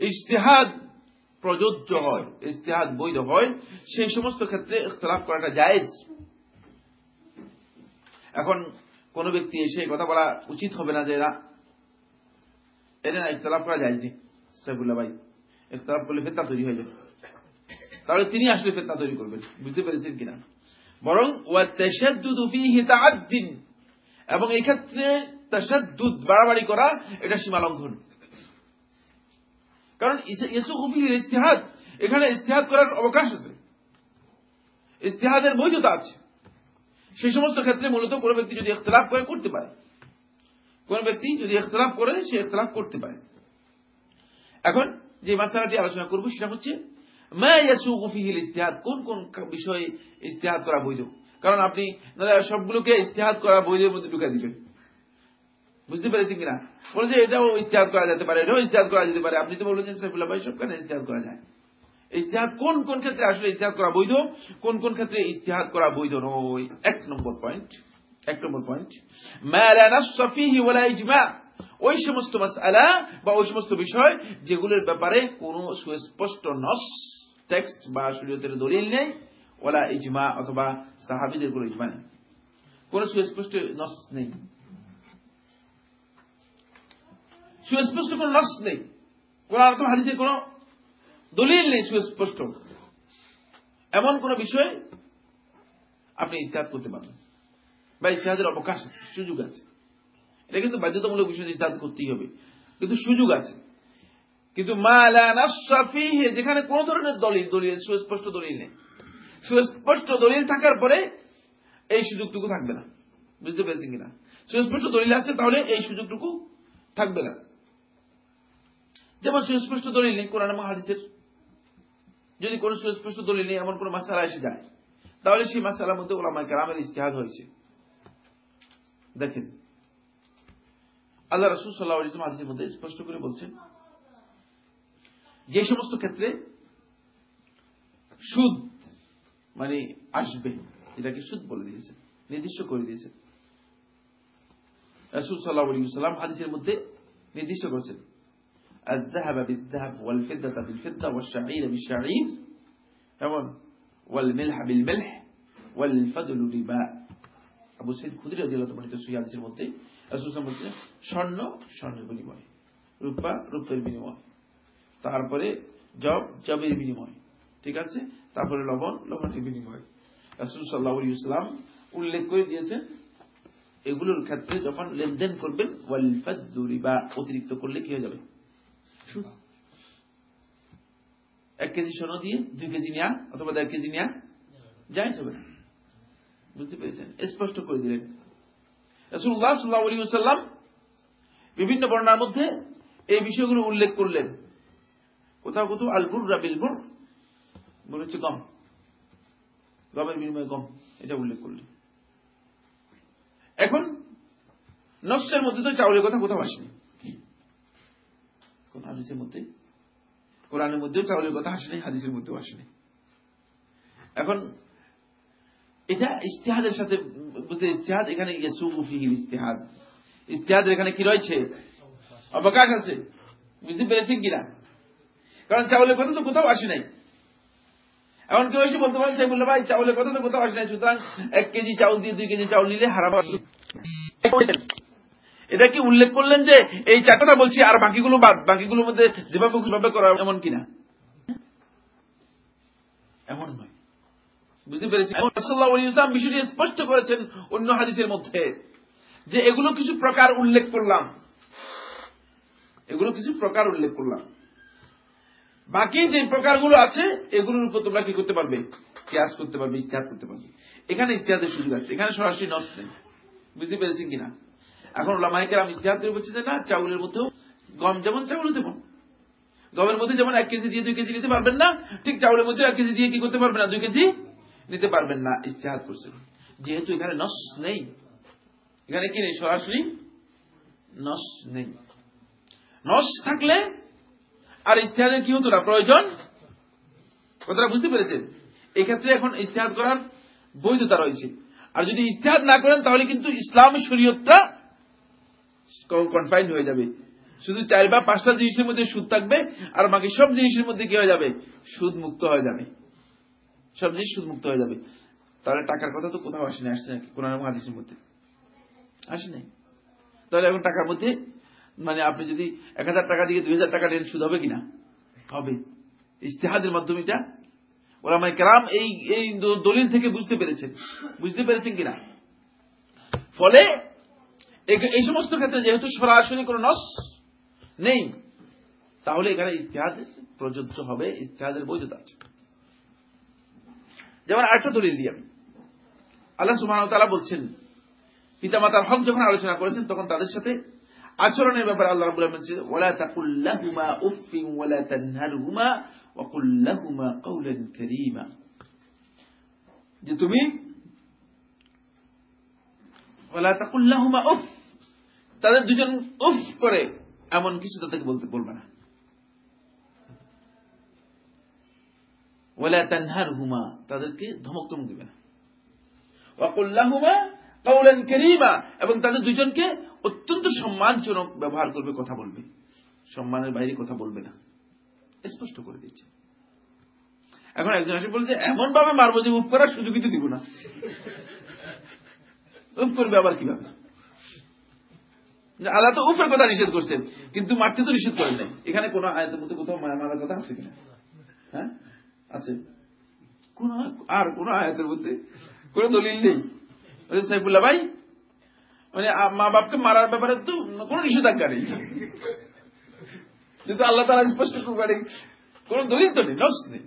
ইস্তেহাদ প্রযোজ্য হয় ইস্তেহাদ বৈধ হয়, সেই সমস্ত ক্ষেত্রে ইখতলাফ করাটা জায়েজ। এখন কোন ব্যক্তি এসে কথা বলা উচিত হবে না যে এরা এটা না ইখতলাফ করা যায় জি, সাইফুল্লাহ ভাই। ইখতলাফ করলে ফেতনা তৈরি হয়ে যাবে। তাহলে তিনি আসলে ফেতনা তৈরি করবেন, বুঝতে পেরেছেন কিনা? বরং এবং এই ক্ষেত্রে বাড়াবাড়ি করা, এটা সীমা লঙ্ঘন। কারণ ইস্তেহাদ এখানে ইস্তেহাদ করার অবকাশ আছে। ইস্তেহাদের বৈধতা আছে। সেই সমস্ত ক্ষেত্রে মূলত কোন ব্যক্তি যদি ইখতলাফ করে, করতে পারে। কোন ব্যক্তি যদি ইখতলাফ করে, সে ইখতলাফ করতে পারে। এখন যে মাসালাটি আলোচনা করব, সেটা হচ্ছে কোন কোন বিষয়ে ইস্তেহাদ করা বৈধ? কারণ আপনি সবগুলোকে ইস্তেহাদ করা বৈধের মধ্যে ঢুকে দিবেন। বুঝতে পেরেছি কিনা? বলে যে এটাও ইস্তেহাদ করা যেতে পারে, এটাও ইস্তেহাদ করা যেতে পারে। আপনি তো বললেন সাইফুল্লাহ ভাই সবখানে ইস্তেহাদ করা যায়। ইস্তেহাদ কোন কোন ক্ষেত্রে আসলে ইস্তেহাদ করা বৈধ? কোন কোন ক্ষেত্রে ইস্তেহাদ করা বৈধ নয়? এক নম্বর পয়েন্ট এক নম্বর পয়েন্ট ওই সমস্ত মাসআলা বা ওই সমস্ত বিষয় যেগুলোর ব্যাপারে কোন সুস্পষ্ট নস টেক্সট বা শরীয়তের দলিল নেই। ওলা ইজমা অথবা সাহাবিদের কোন ইজমা নেই। কোন সুস্পষ্ট নস নেই। সুস্পষ্ট কোন নস নেই। অথবা হাদিসের কোন দলিল নেই সুস্পষ্ট এমন কোন বিষয় আপনি ইস্তেহাদ করতে পারবেন। বা ইস্তেহাদের অবকাশ আছে, সুযোগ আছে। এটা কিন্তু বাধ্যতামূলক বিষয় ইস্তেহাদ করতেই হবে। কিন্তু সুযোগ আছে। কিন্তু যেখানে কোন ধরনের দলিল দলিল সুস্পষ্ট দলিল নেই। সুস্পষ্ট দলিল থাকার পরে এই সুযোগটুকু থাকবে না। বুঝতে পেরেছেন কিনা? সুস্পষ্ট দলিল আছে, তাহলে এই সুযোগটুকু থাকবে না। যেমন সুস্পষ্ট দলিল নেই, কোরআন হাদিসের যদি কোন সুস্পষ্ট দলিল নেই, এমন কোন মাসালা এসে যায়, তাহলে সেই মাসালার মধ্যে ওলামা কেরামের ইস্তেহাদ হয়েছে। দেখেন, আল্লাহ রসুল সাল্লাহ ইসলাম হাদিসের মধ্যে স্পষ্ট করে বলছেন, যে সমস্ত ক্ষেত্রে সুদ মানে আসবে, এটাকে সুদ বলে দিয়েছে, নির্দিষ্ট করে দিয়েছে। রসুল সাল্লাহ সাল্লাম হাদিসের মধ্যে নির্দিষ্ট করেছেন الذهب بالذهب والفضة بالفضة والشعير بالشعير এমন والملح بالملح والفضل ربا আবু সৈদ খুদরি রাদিয়াল্লাহু তাআলা সহিহ হাদিসের মধ্যে রাসূল সাল্লাল্লাহু আলাইহি স্বর্ণ স্বর্ণের বিনিময় রূপা রূপের বিনিময় তারপরে জব জবের বিনিময় ঠিক আছে তারপরে লবণ লবণের বিনিময় রাসূল সাল্লাল্লাহু আলাইহি ওয়াসাল্লাম উল্লেখ করে দিয়েছেন এগুলোর ক্ষেত্রে যখন লেনদেন করবেন ওয়াল ফাদু রিবা অতিরিক্ত করলে কি হয়ে যাবে এক কেজি সোনা দিয়ে দুই কেজি নেয়া অথবা দেড় কেজি নেয়া যাই হবে বুঝতে পেরেছেন? স্পষ্ট করে দিলেন। রসুল্লাহ সাল্লাহ আলী সাল্লাম বিভিন্ন বর্ণার মধ্যে এই বিষয়গুলো উল্লেখ করলেন। কোথাও কোথাও আলবুর রাবিলবুর বলে হচ্ছে কম গমের বিনিময়ে কম এটা উল্লেখ করলেন। এখন নকশের মধ্যে তো চাউলের কথা কোথাও আসেনি। কোন হাদিসের মধ্যে? কোরআনের মধ্যেও চাউলের কথা আসেনি হাদিসের মধ্যেও আসেনি এখন, এটা ইস্তেহাদের সাথে, বুঝতে ইস্তেহাদ এখানে ইস্তেহাদ ইস্তেহাদের এখানে কি রয়েছে? অবকাশ আছে। বুঝতে পেরেছেন কিনা? কারণ চাউলের কথা তো কোথাও আসে নাই। এখন কেউ এসে বলতে পারে বলল ভাই, চাউলের কথা তো কোথাও আসে নাই, সুতরাং এক কেজি চাউল দিয়ে দুই কেজি চাউল নিলে হারাম এটা কি উল্লেখ করলেন যে এই চারটা বলছি, আর বাকিগুলো বাদ? বাকিগুলোর মধ্যে যেভাবে যেভাবে করা এমন কিনা এমন নয়। বুঝতে পেরেছি ইসলাম বিষয়টি স্পষ্ট করেছেন অন্য হাদিসের মধ্যে, যে এগুলো কিছু প্রকার উল্লেখ করলাম। এগুলো কিছু প্রকার উল্লেখ করলাম। বাকি যে প্রকারগুলো আছে, এগুলোর উপর তোমরা কি করতে পারবে? করতে পারবে ইস্তেহাদ করতে পারবে। এখানে ইস্তেহাদের সুযোগ আছে। এখানে সরাসরি নষ্ট নেই। বুঝতে পেরেছেন কিনা? এখন ওলামাইকের আমি ইস্তেহাদ করে বলছি যে, না, চাউলের মধ্যেও গম যেমন চাউল তেমন। গমের মধ্যে যেমন এক কেজি দিয়ে দুই কেজি নিতে পারবেন না, ঠিক চাউলের মধ্যে এক কেজি দিয়ে কি করতে পারবেন না, দুই কেজি নিতে পারবেন না ইস্তেহাদ করছেন যেহেতু এখানে নস নেই, এখানে কি নেই, সরাসরি নস নেই। নস থাকলে আর ইস্তেহাদের কি হতো না, প্রয়োজন? কথাটা বুঝতে পেরেছেন? এক্ষেত্রে এখন ইস্তেহাদ করার বৈধতা রয়েছে। আর যদি ইস্তেহাদ না করেন, তাহলে কিন্তু ইসলামী শরীয়তটা কনফাইন্ড হয়ে যাবে। শুধু চার বা পাঁচটা জিনিসের মধ্যে সুদ থাকবে, আর বাকি সব জিনিসের মধ্যে কি হয়ে যাবে? সুদ মুক্ত হয়ে যাবে। সব জিনিস সুদ মুক্ত হয়ে যাবে। তাহলে টাকার কথা তো কোথাও আসেনি, আসছে নাকি? কোন হাদিসের মধ্যে। আসে নাই তাহলে এখন টাকার মধ্যে মানে আপনি যদি এক হাজার টাকা দিয়ে দুই হাজার টাকা নেন, সুদ হবে কিনা? হবে। ইস্তেহাদের মাধ্যমে এটা। ওলামাই কেরাম এই এই দলিল থেকে বুঝতে পেরেছেন। বুঝতে পেরেছেন কিনা? ফলে এই সমস্ত ক্ষেত্রে যেহেতু সরাসরি কোন নস নেই, তাহলে এখানে ইস্তেহাদ প্রযোজ্য হবে ইস্তেহাদের বৈধতা আছে। যেমন আরেকটা দলিল দিয়ে আমি। আল্লাহ সুমান তারা বলছেন, পিতামাতার হক যখন আলোচনা করেছেন, তখন তাদের সাথে আচরণের ব্যাপারে আল্লাহ রাব্বুল বলছেন, ওয়ালা তাকুল্লাহুমা উফফিন ওয়ালা তানহারহুমা ওয়া কুল্লাহুমা কাওলান কারীমা। যে তুমি, ওয়ালা তাকুল্লাহুমা উফ তাদের দুজন উফ করে এমন কিছু তাদেরকে বলতে বলবে না। ওয়ালা তানহারহুমা, তাদেরকে ধমক টমক দিবে না। ওয়া কুল্লাহুমা কাওলান কারীমা, এবং তাদের দুজনকে অত্যন্ত সম্মানজনক ব্যবহার করবে, কথা বলবে। সম্মানের বাইরে কথা বলবে না। স্পষ্ট করে দিচ্ছে। এখন একজন এসে বলছে এমন ভাবে মারবো যে উপ করার সুযোগই তো দিব না। উপ করবে আবার কীভাবে? আল্লাহ তো উফের কথা নিষেধ করছেন, কিন্তু মারতে তো নিষেধ করেন নাই। এখানে কোন আয়াতের মধ্যে কোথাও মায়া মারার কথা আছে কিনা? হ্যাঁ? আছে। কোন আর কোন আয়াতের মধ্যে? কোন দলিল নেই। সাইফুল্লাহ ভাই মানে মা বাপকে মারার ব্যাপারে তো কোন নিষেধাজ্ঞা নেই। কিন্তু আল্লাহ তারা স্পষ্ট করে কোন দলিল তো নেই, নস নেই।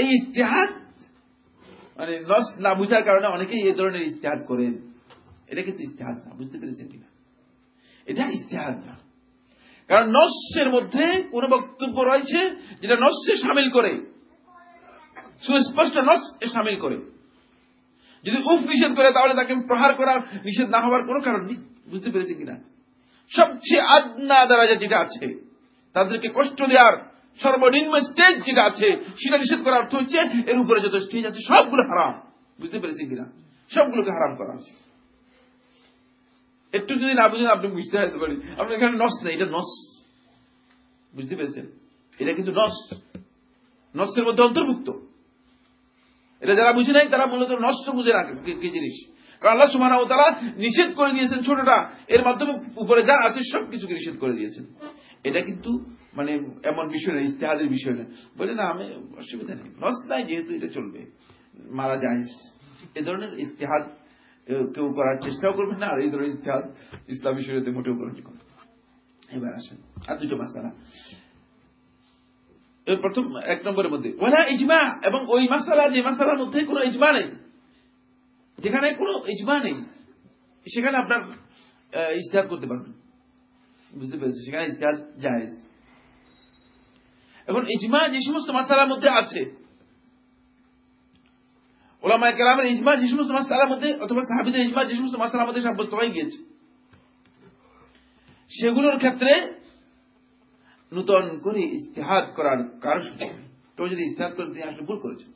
এই ইস্তেহাদ মানে নস না বুঝার কারণে অনেকেই এই ধরনের ইস্তেহাদ করেন। এটা কিন্তু ইস্তেহাদ না, বুঝতে পেরেছেন কিনা? এটা ইস্তেহাদ না কারণ নস্যের মধ্যে কোন বক্তব্য রয়েছে যেটা নস্যে সামিল করে। সুস্পষ্ট নস সামিল করে। যদি উফ নিষেধ করে, তাহলে তাকে প্রহার করার নিষেধ না হওয়ার কোন কারণ নেই। বুঝতে পেরেছি কিনা? সবচেয়ে আদনা দ্বারা যেটা আছে, তাদেরকে কষ্ট দেওয়ার সর্বনিম্ন স্টেজ যেটা আছে, সেটা নিষেধ করার অর্থ হচ্ছে এর উপরে যত স্টেজ আছে, সবগুলো হারাম। বুঝতে পেরেছি কিনা? সবগুলোকে হারাম করা হচ্ছে একটু যদি না বুঝেন, আপনি বুঝতে পারতে পারি। আপনার এখানে নস নেই, এটা নস। বুঝতে পেরেছেন? এটা কিন্তু নস। নসের মধ্যে অন্তর্ভুক্ত। এটা যারা বুঝে নাই, তারা মূলত নষ্ট বুঝে না কি জিনিস? আল্লাহ সুমানা ও তারা নিষেধ করে দিয়েছেন ছোটটা। এর মাধ্যমে উপরে যা আছে সব কিছুকে নিষেধ করে দিয়েছেন। এটা কিন্তু মানে এমন বিষয় না, ইস্তেহাদের বিষয় না। বলে, না, আমি অসুবিধা নেই। নস নাই, যেহেতু এটা চলবে। মারা যায়। এ ধরনের ইস্তেহাদ কেউ করার চেষ্টাও করবেন না। আর এই ধরনের ইস্তেহাদ ইসলামী শরীয়তে মোটেও করেন এবার আসেন। আর দুটো মাসালা। এর প্রথম এক নম্বরের মধ্যে ওলা ইজমা এবং ওই মাসালা, যে মাসালার মধ্যে কোন ইজমা নেই, যেখানে কোন ইজমা নেই, সেখানে আপনার ইস্তেহাদ করতে পারবেন। বুঝতে পেরেছি সেখানে ইস্তেহাদ জায়েজ। এখন ইজমা যে সমস্ত মাসালার মধ্যে আছে ওলামা কেরামের ইজমা যে সমস্ত মাসালার মধ্যে অথবা সাহাবিদের ইজমা যে সমস্ত মাসালার মধ্যে সাব্যস্ত হয়ে গিয়েছে। সেগুলোর ক্ষেত্রে নূতন করে ইস্তেহাদ করার কারও সুযোগ কেউ যদি ইস্তেহাদ করেন, তিনি আসলে ভুল করেছেন।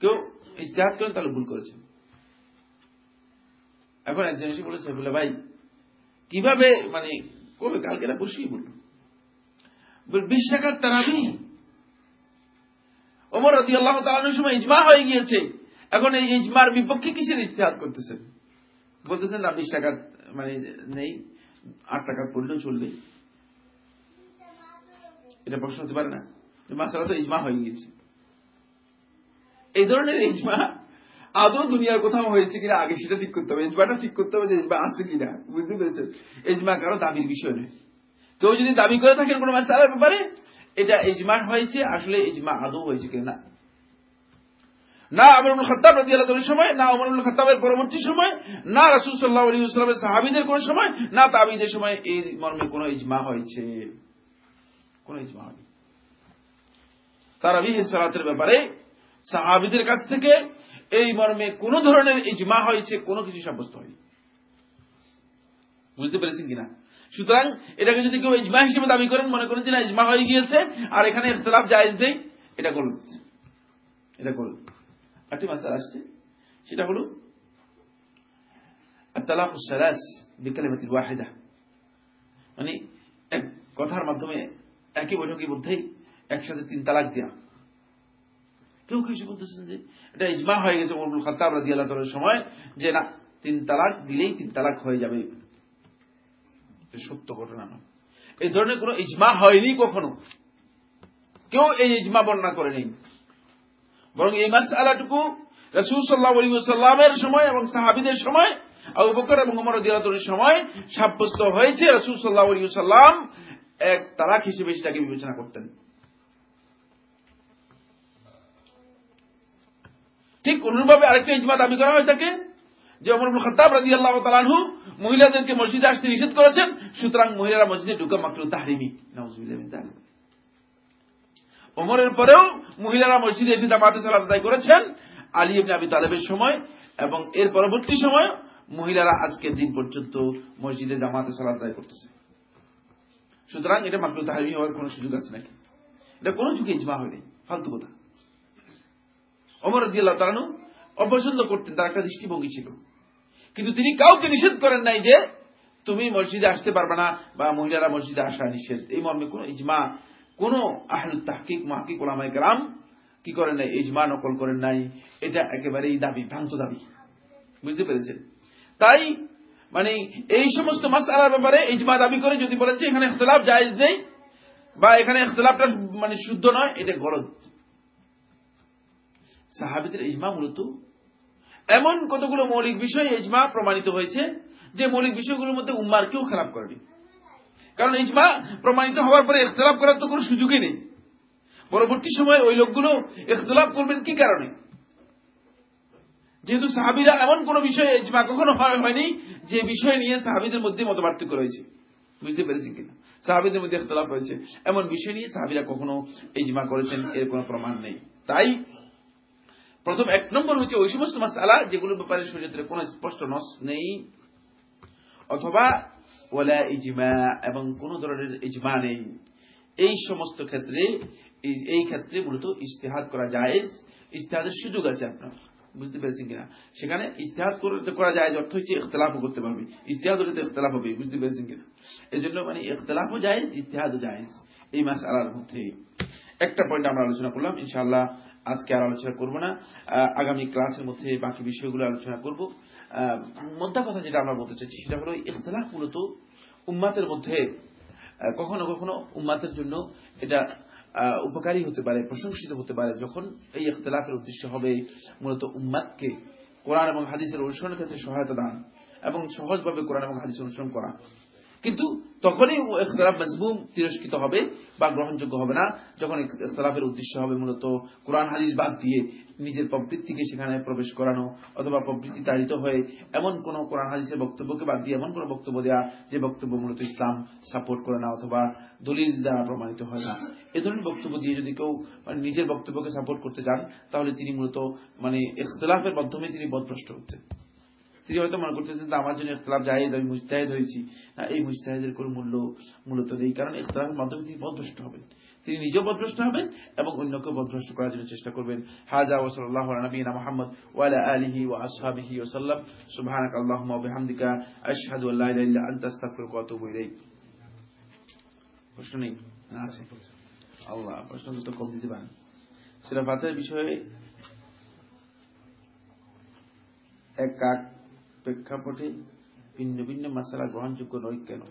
কেউ ইস্তেহাদ করেন, তাহলে ভুল করেছেন। এখন একজন এসে বলেছে, বলে, ভাই, কীভাবে মানে কবে কালকে না বসেই বলল? বিশ টাকার তারাবি ওমর রদি আল্লাহ তালানোর সময় ইজমা হয়ে গিয়েছে। এখন এই ইজমার বিপক্ষে কিসের ইস্তেহাদ করতেছেন? বলতেছেন না বিশ টাকার মানে নেই, আট টাকা পড়লেও চলবে। এটা প্রশ্ন হতে পারে না। মাসালা তো ইজমা হয়ে গিয়েছে। এই ধরনের ইজমা আদৌ দুনিয়ার কোথাও হয়েছে কিনা, আগে সেটা ঠিক করতে হবে। ইজমাটা ঠিক করতে হবে যে ইজমা আছে কিনা। বুঝতে পেরেছেন? ইজমা কারও দাবির বিষয় নয়। কেউ যদি দাবি করে থাকেন কোনো মাসালার ব্যাপারে এটা ইজমা হয়েছে, আসলে ইজমা আদৌ হয়েছে কিনা? না খত্তাব রাজি আল্লাহ সময়, না অমরুল খত্তাবের পরবর্তী সময়, না রাসুল সাল্লাহ আলী ইসলামের সাহাবিদের কোন সময়, না তাবিদের সময় এই মর্মে কোন ইজমা হয়েছে। কোন ইজমা হয়নি। তারাবিহ সালাতের ব্যাপারে সাহাবিদের কাছ থেকে এই মর্মে কোন ধরনের ইজমা হয়েছে, কোনো কিছু সাব্যস্ত হয়নি। বুঝতে পেরেছেন কিনা? সুতরাং এটাকে যদি কেউ ইজমা হিসেবে দাবি করেন, মনে করেন যে না, ইজমা হয়ে গিয়েছে, আর এখানে ইতলাফ জায়জ নেই, এটা করল এটা করল আটটি মাসাল আসছে, সেটা হল সালাস ওয়াহেদা। মানে এক কথার মাধ্যমে একই বৈঠকের মধ্যেই একসাথে তিন তালাক দেওয়া কেউ কিছু বলতেছেন যে এটা ইজমা হয়ে গেছে ওমরুল খাতাব রাজিয়াল সময়, যে না, তিন তালাক দিলেই তিন তালাক হয়ে যাবে। সত্য ঘটনা নয়। এই ধরনের কোন ইজমা হয়নি কখনো। কেউ এই ইজমা বর্ণনা করে নেই বরং এই মাস আলাটুকু রসুল সাল্লাহ সাল্লামের সময় এবং সাহাবিদের সময়, আবু বকর এবং ওমর দিয়াতুর সময় সাব্যস্ত হয়েছে রসুল সাল্লাহ আলী সাল্লাম এক তালাক হিসেবে সেটাকে বিবেচনা করতেন। ঠিক অনুরূপভাবে আরেকটা ইজমা দাবি করা হয় তাকে, যে অমর খতাব রাজি আল্লাহ তালানহু মহিলাদেরকে মসজিদে আসতে নিষেধ করেছেন, সুতরাং মহিলারা মসজিদে ঢুকা মাত্র তাহারিমি। ওমরের পরেও মহিলারা মসজিদে এসে জামাতে সালাত আদায় করেছেন, আলী আবি তালেবের সময় এবং এর পরবর্তী সময় মহিলারা আজকের দিন পর্যন্ত মসজিদে জামাতে সালাত আদায় করতেছে। সুতরাং এটা মাত্র তাহারিমি হওয়ার কোন সুযোগ আছে নাকি? এটা কোন যুগে ইজমা হয়নি, ফালতু কথা। অমর রাজিয়াল্লাহ তালানু অপছন্দ করতেন, তার একটা দৃষ্টিভঙ্গি ছিল। কিন্তু তিনি কাউকে নিষেধ করেন নাই যে তুমি মসজিদে আসতে পারবে না বা মহিলারা মসজিদে আসা নিষেধ। এই মর্মে কোন ইজমা, কোন আহলুল তাহকিক, মাহকিক ওলামাই কালাম কি করেন নাই? ইজমা নকল করেন নাই। এটা একেবারেই দাবি, ভ্রান্ত দাবি। বুঝতে পেরেছেন? তাই মানে এই সমস্ত মাসালার ব্যাপারে ইজমা দাবি করে যদি বলেছে এখানে ইখতলাফ জায়েজ নেই বা এখানে ইখতলাফটা মানে শুদ্ধ নয়, এটা গলত। সাহাবিদের ইজমা মূলত এমন কতগুলো মৌলিক বিষয় ইজমা প্রমাণিত হয়েছে যে মৌলিক বিষয়গুলোর মধ্যে উম্মার কেউ খেলাপ করেনি। কারণ ইজমা প্রমাণিত হওয়ার পরে ইখতলাফ করার তো কোনো সুযোগই নেই। পরবর্তী সময়ে ওই লোকগুলো ইখতলাফ করবেন কি কারণে? যেহেতু সাহাবিরা এমন কোন বিষয়ে ইজমা কখনো হয়নি যে বিষয় নিয়ে সাহাবিদের মধ্যে মত পার্থক্য রয়েছে। বুঝতে পেরেছেন কিনা? সাহাবিদের মধ্যে ইখতলাফ হয়েছে এমন বিষয় নিয়ে সাহাবিরা কখনো ইজমা করেছেন, এর কোনো প্রমাণ নেই। তাই প্রথম এক নম্বর হচ্ছে ওই সমস্ত মাসালা যেগুলোর ব্যাপারে শরীয়তের কোন স্পষ্ট নস নেই, অথবা ওলা ইজমা এবং কোন ধরনের ইজমা নেই। এই সমস্ত ক্ষেত্রে, এই ক্ষেত্রে মূলত ইস্তেহাদ করা যায় ইস্তেহাদের সুযোগ আছে আপনার, বুঝতে পেরেছেন কিনা? সেখানে ইস্তেহাদ করা যায় অর্থ হচ্ছে ইখতলাফও করতে পারবে। ইস্তেহাদ হলে তো ইখতলাফ হবে বুঝতে পেরেছেন কিনা? এই জন্য মানে ইখতলাফও যায় ইস্তেহাদও যায় এই মাস আলার মধ্যে। একটা পয়েন্ট আমরা আলোচনা করলাম, ইনশাআল্লাহ আজকে আর আলোচনা করব না। আগামী ক্লাসের মধ্যে বাকি বিষয়গুলো আলোচনা করব। মধ্যা কথা যেটা আমরা বলতে চাচ্ছি সেটা হলো, ইখতলাফ মূলত উম্মাতের মধ্যে কখনো কখনো উম্মাতের জন্য এটা উপকারী হতে পারে, প্রশংসিত হতে পারে। যখন এই ইখতলাফের উদ্দেশ্য হবে মূলত উম্মাদকে কোরআন এবং হাদিসের অনুসরণের ক্ষেত্রে সহায়তা দান এবং সহজভাবে কোরআন এবং হাদিস অনুসরণ করা। কিন্তু তখনই ইখতলাফ মজবুম তিরস্কৃত হবে বা গ্রহণযোগ্য হবে না। যখন ইখতলাফের উদ্দেশ্য হবে মূলত কোরআন হাদিস বাদ দিয়ে নিজের প্রবৃত্তিকে সেখানে প্রবেশ করানো অথবা প্রবৃত্তি তাড়িত হয়ে এমন কোন কোরআন হাদিসের বক্তব্যকে বাদ দিয়ে এমন কোন বক্তব্য দেওয়া যে বক্তব্য মূলত ইসলাম সাপোর্ট করে না অথবা দলিল দ্বারা প্রমাণিত হয় না। এ ধরনের বক্তব্য দিয়ে যদি কেউ মানে নিজের বক্তব্যকে সাপোর্ট করতে চান, তাহলে তিনি মূলত মানে ইখতলাফের মাধ্যমে তিনি বদভ্রষ্ট হচ্ছেন। তিনি হয়তো মনে করতেছেন আমার জন্য ইখতলাফ জাহেদ আমি মুস্তাহেদ হয়েছি। না, এই মুস্তাহেদের কোনো মূল্য, মূলত নেই। কারণ ইখতলাফের মাধ্যমে তিনি বদভ্রষ্ট হবেন। তিনি নিজেও বদভ্রষ্ট হবেন এবং অন্যকে বদভ্রষ্ট করার জন্য চেষ্টা করবেন। হাজা ওসল্লাহ নবীনা মোহাম্মদ ওয়ালা আলিহি ও আসহাবিহি ওসাল্লাম সুবহানাক আল্লাহুম্মা ওয়া বিহামদিকা আশহাদু আল্লা ইলাহা ইল্লা আনতা, আস্তাগফিরুকা প্রশ্ন নেই? আছে। আল্লাহ, প্রশ্ন তো কম দিতে পারেন। সেটা বিষয়ে এক কাক প্রেক্ষাপটে ভিন্ন ভিন্ন মশালা গ্রহণযোগ্য নয় কেন?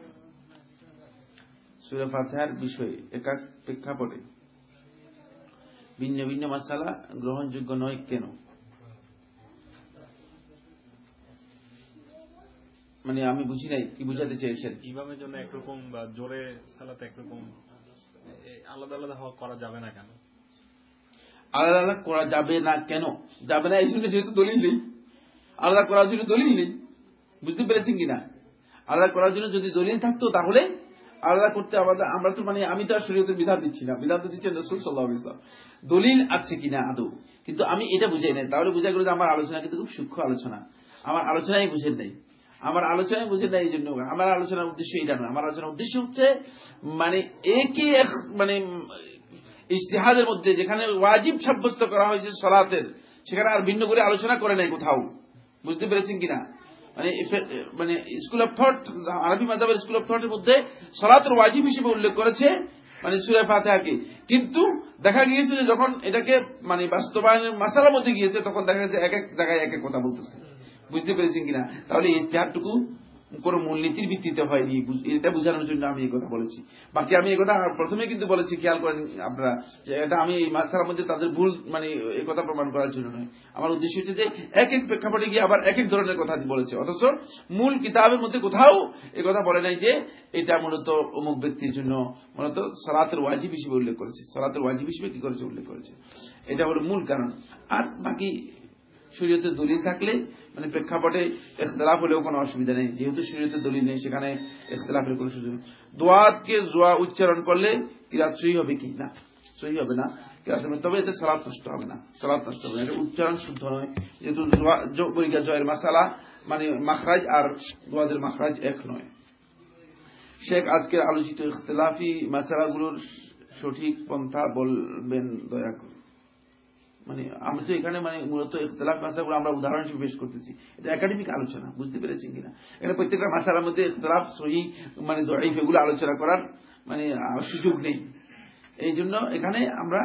সুরে ফাতেহার বিষয়ে একাক প্রেক্ষাপটে ভিন্ন ভিন্ন মশালা গ্রহণযোগ্য নয় কেন? মানে আমি বুঝি নাই কি বুঝাতে চেয়েছেন? ইমামের জন্য একরকম বা জোরে সালাতে একরকম আলাদা আলাদা হওয়া করা যাবে না কেন? আলাদা আলাদা করা যাবে না কেন? যাবে না এই জন্য যেহেতু দলিল নেই। আলাদা করার জন্য দলিল নেই। বুঝতে পেরেছেন কিনা? আলাদা করার জন্য যদি দলিল থাকতো তাহলে আলাদা করতে আমাদের আমরা তো মানে আমি তো আর শরীয়তের বিধান দিচ্ছি না। বিধান তো দিচ্ছেন রসুল সাল্লাহ ইসলাম দলিল আছে কিনা আদৌ? কিন্তু আমি এটা বুঝাই নাই। তাহলে বুঝা গেল যে আমার আলোচনা কিন্তু খুব সূক্ষ্ম আলোচনা। আমার আলোচনাই বুঝেন নাই। আমার আলোচনায় বুঝে নাই এই জন্য আমার আলোচনার উদ্দেশ্য এটা নয় আমার আলোচনার উদ্দেশ্য হচ্ছে মানে একে এক মানে ইস্তেহাদের মধ্যে যেখানে ওয়াজিব সাব্যস্ত করা হয়েছে সলাতের, সেখানে আর ভিন্ন করে আলোচনা করে নাই কোথাও। বুঝতে পেরেছেন কিনা? মানে মানে স্কুল অফ থট আরবি মাদাবের স্কুল অফ থটের মধ্যে সলাতর ওয়াজিব হিসেবে উল্লেখ করেছে মানে সুরে ফাতেহাকে। কিন্তু দেখা গিয়েছে যে যখন এটাকে মানে বাস্তবায়নের মাসালার মধ্যে গিয়েছে, তখন দেখা যাচ্ছে এক এক জায়গায় এক এক কথা বলতেছে। বুঝতে পেরেছেন কিনা? তাহলে ইস্তেহারটুকু কোনো মূলনীতির ভিত্তিতে হয়নি। এটা বোঝানোর জন্য আমি এই কথা বলেছি। বাকি আমি এই কথা প্রথমে কিন্তু বলেছি, খেয়াল করেন আপনারা এটা আমি এই মাসালার মধ্যে তাদের ভুল মানে এই কথা প্রমাণ করার জন্য নয়। আমার উদ্দেশ্য হচ্ছে যে এক এক প্রেক্ষাপটে গিয়ে আবার এক এক ধরনের কথা বলেছে। অথচ মূল কিতাবের মধ্যে কোথাও এই কথা বলে নাই যে এটা মূলত অমুক ব্যক্তির জন্য, মূলত সলাতের ওয়াজিব হিসেবে উল্লেখ করেছে। সলাতের ওয়াজিব হিসেবে কি করেছে? উল্লেখ করেছে। এটা হলো মূল কারণ। আর বাকি শরীয়তের দলিল থাকলে মানে প্রেক্ষাপটে ইখতলাফ হলেও কোনো অসুবিধা নেই। যেহেতু শরীয়তের দলিল নেই, সেখানে ইখতলাফের কোনো সুযোগ নেই। দোয়াতকে জোয়া উচ্চারণ করলে কিরাত সহি হবে কি? না সহি হবে না। কিরাত হবে? তবে এতে সালাত নষ্ট হবে না। সালাত নষ্ট হবে না। উচ্চারণ শুদ্ধ নয়। যেহেতু পরীক্ষা জয়ের মাসালা মানে মাখরাজ আর দোয়াদের মাখরাজ এক নয়। শেখ আজকের আলোচিত ইখতলাফি মাসালাগুলোর সঠিক পন্থা বলবেন দয়া করে। মানে আমি তো এখানে মানে মূলত ইখতলাফ মাসাগুলো আমরা উদাহরণ হিসেবে পেশ করতেছি। এটা একাডেমিক আলোচনা, বুঝতে পেরেছেন কিনা? এখানে প্রত্যেকটা মাসালার মধ্যে ইখতলাফ, সহি মানে দরিফ এগুলো আলোচনা করার মানে সুযোগ নেই। এই জন্য এখানে আমরা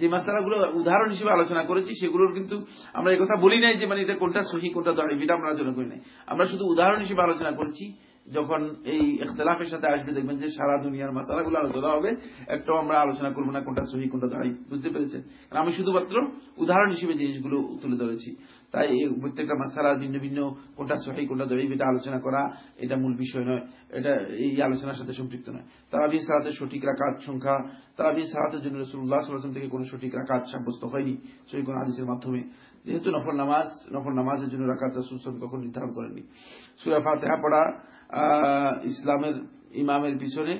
যে মাসালাগুলো উদাহরণ হিসেবে আলোচনা করেছি, সেগুলোর কিন্তু আমরা কথা বলি নাই যে মানে এটা কোনটা সহি, কোনটা দরিফ, এটা আমরা আলোচনা করি নাই। আমরা শুধু উদাহরণ হিসেবে আলোচনা করছি যখন এই ইখতলাফের সাথে আসবে, দেখবেন যে সারা দুনিয়ার মাসালাগুলো আলোচনা হবে। একটাও আমরা আলোচনা করব না, কোনটা সহি, কোনটা দাঁড়াই, বুঝতে পেরেছেন? আমি শুধুমাত্র উদাহরণ হিসেবে জিনিসগুলো তুলে ধরেছি। তাই প্রত্যেকটা মাসালা ভিন্ন ভিন্ন, কোনটা সহি, কোনটা দাঁড়াই, এটা আলোচনা করা, এটা মূল বিষয় নয়। এটা এই আলোচনার সাথে সম্পৃক্ত নয়। তারাবি সালাতের সঠিক রাকাত সংখ্যা তারাবি সালাতের জন্য রসুল্লাহ সাল্লাম থেকে কোনো সঠিক রাকাত সাব্যস্ত হয়নি, সহি কোন আদেশের মাধ্যমে। যেহেতু নফল নামাজ, নফল নামাজের জন্য রাকাত রসুল কখন নির্ধারণ করেননি। সুরা ফাতেহা পড়া ইসলামের ইমামের পিছনে।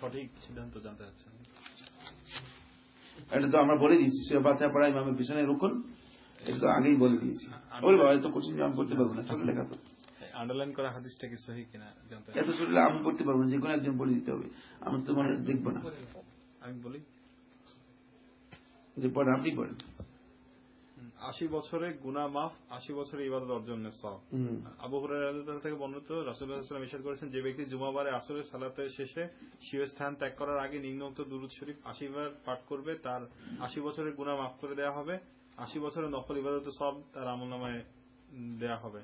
সঠিক সিদ্ধান্ত জানতে এটা তো আমরা বলে দিয়েছি সুরা ফাতেহা পড়া ইমামের পিছনে রুকুন। এটা তো আগেই বলে দিয়েছি। ওরে বাবা এত কোচিং আমি করতে পারব না ছোট লেখা তো। আন্ডারলাইন করা হাদিসটা কি সহি কিনা এত ছোট আমি করতে পারব যে কোনো একজন বলে দিতে হবে। আমি তো মনে দেখব না। আমি বলি। যে পড়েন আপনি পড়েন। আশি বছরে গুনা মাফ আশি বছরে ইবাদত অর্জনের সব আবু হুরায়রা থেকে বর্ণিত রাসূলুল্লাহ ইরশাদ করেছেন যে ব্যক্তি জুমাবারে আসরের সালাতের শেষে শিবের স্থান ত্যাগ করার আগে নিম্নোক্ত দুরুদ শরীফ আশি বার পাঠ করবে তার আশি বছরের গুনাহ মাফ করে দেওয়া হবে। আশি বছরের নফল ইবাদতের সব তার আমলনামায় উম, দেয়া হবে।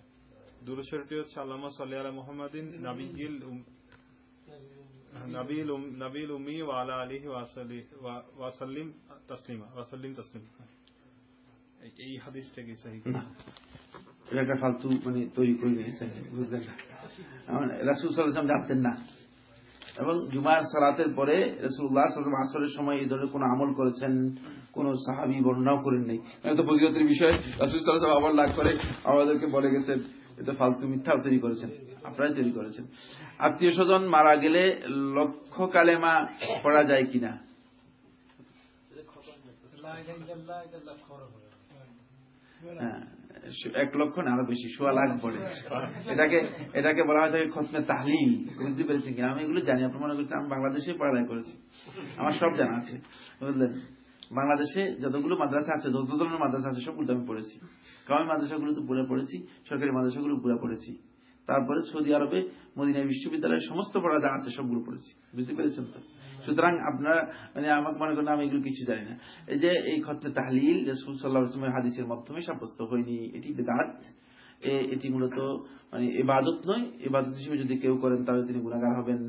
দুরুদ শরীফটি হচ্ছে আল্লামা সাল্লি আলা মুহাম্মাদিন নাবিয়িল উম- নাবিল উম- নাবিল উম্মি ওয়া আলা আলিহি ওয়া সাল্লি- ওয়া- ওয়া সাল্লিম তাসলিমা ওয়া সাল্লিম তাসলিম। এই- সহি না। এটা একটা ফালতু মানে তৈরি করে নিয়েছেন বুঝলেন না? রাসুল সাল্লাম জানতেন না। এবং জুমার সালাতের পরে রসুল্লাহ সাল্লাম আসরের সময় এই ধরনের কোন আমল করেছেন কোন সাহাবি বর্ণনাও করেন নাই এটা ফজিলতের বিষয়। রাসুল সাল্লাম আবার লাভ করে আমাদেরকে বলে গেছেন এটা ফালতু মিথ্যাও তৈরি করেছেন। আপনারাই তৈরি করেছেন। আত্মীয় স্বজন মারা গেলে লক্ষ কালেমা পড়া যায় কিনা? এক লক্ষ না আরও বেশি সোয়া লাখ পড়ে এটাকে এটাকে বলা হয় থাকে খতমে তাহলিল। বুঝতে পেরেছেন কিনা? আমি এগুলো জানি আপনি মনে করছেন আমি বাংলাদেশে পড়ালেখা করেছি। আমার সব জানা আছে বুঝলেন? বাংলাদেশে যতগুলো মাদ্রাসা আছে যত ধরনের মাদ্রাসা আছে সবগুলো আমি পড়েছি। কারণ মাদ্রাসাগুলো তো পুরো পড়েছি সরকারি মাদ্রাসাগুলো পুরো পড়েছি। তারপরে সৌদি আরবে মদিনা বিশ্ববিদ্যালয়ের সমস্ত পড়া যা আছে সবগুলো পড়েছি। বুঝতে পেরেছেন তো? সুতরাং আপনারা মানে আমাকে মনে করেন আমি এগুলো কিছু জানি না। এই যে এই খতনে তাহলিল, রসুল সাল্লাহ হাদিসের মাধ্যমে সাব্যস্ত হয়নি। এটি বেদাত। এটি মূলত মানে এবাদত নয়। এবাদত হিসেবে যদি কেউ করেন, তাহলে তিনি গুণাগার হবেন।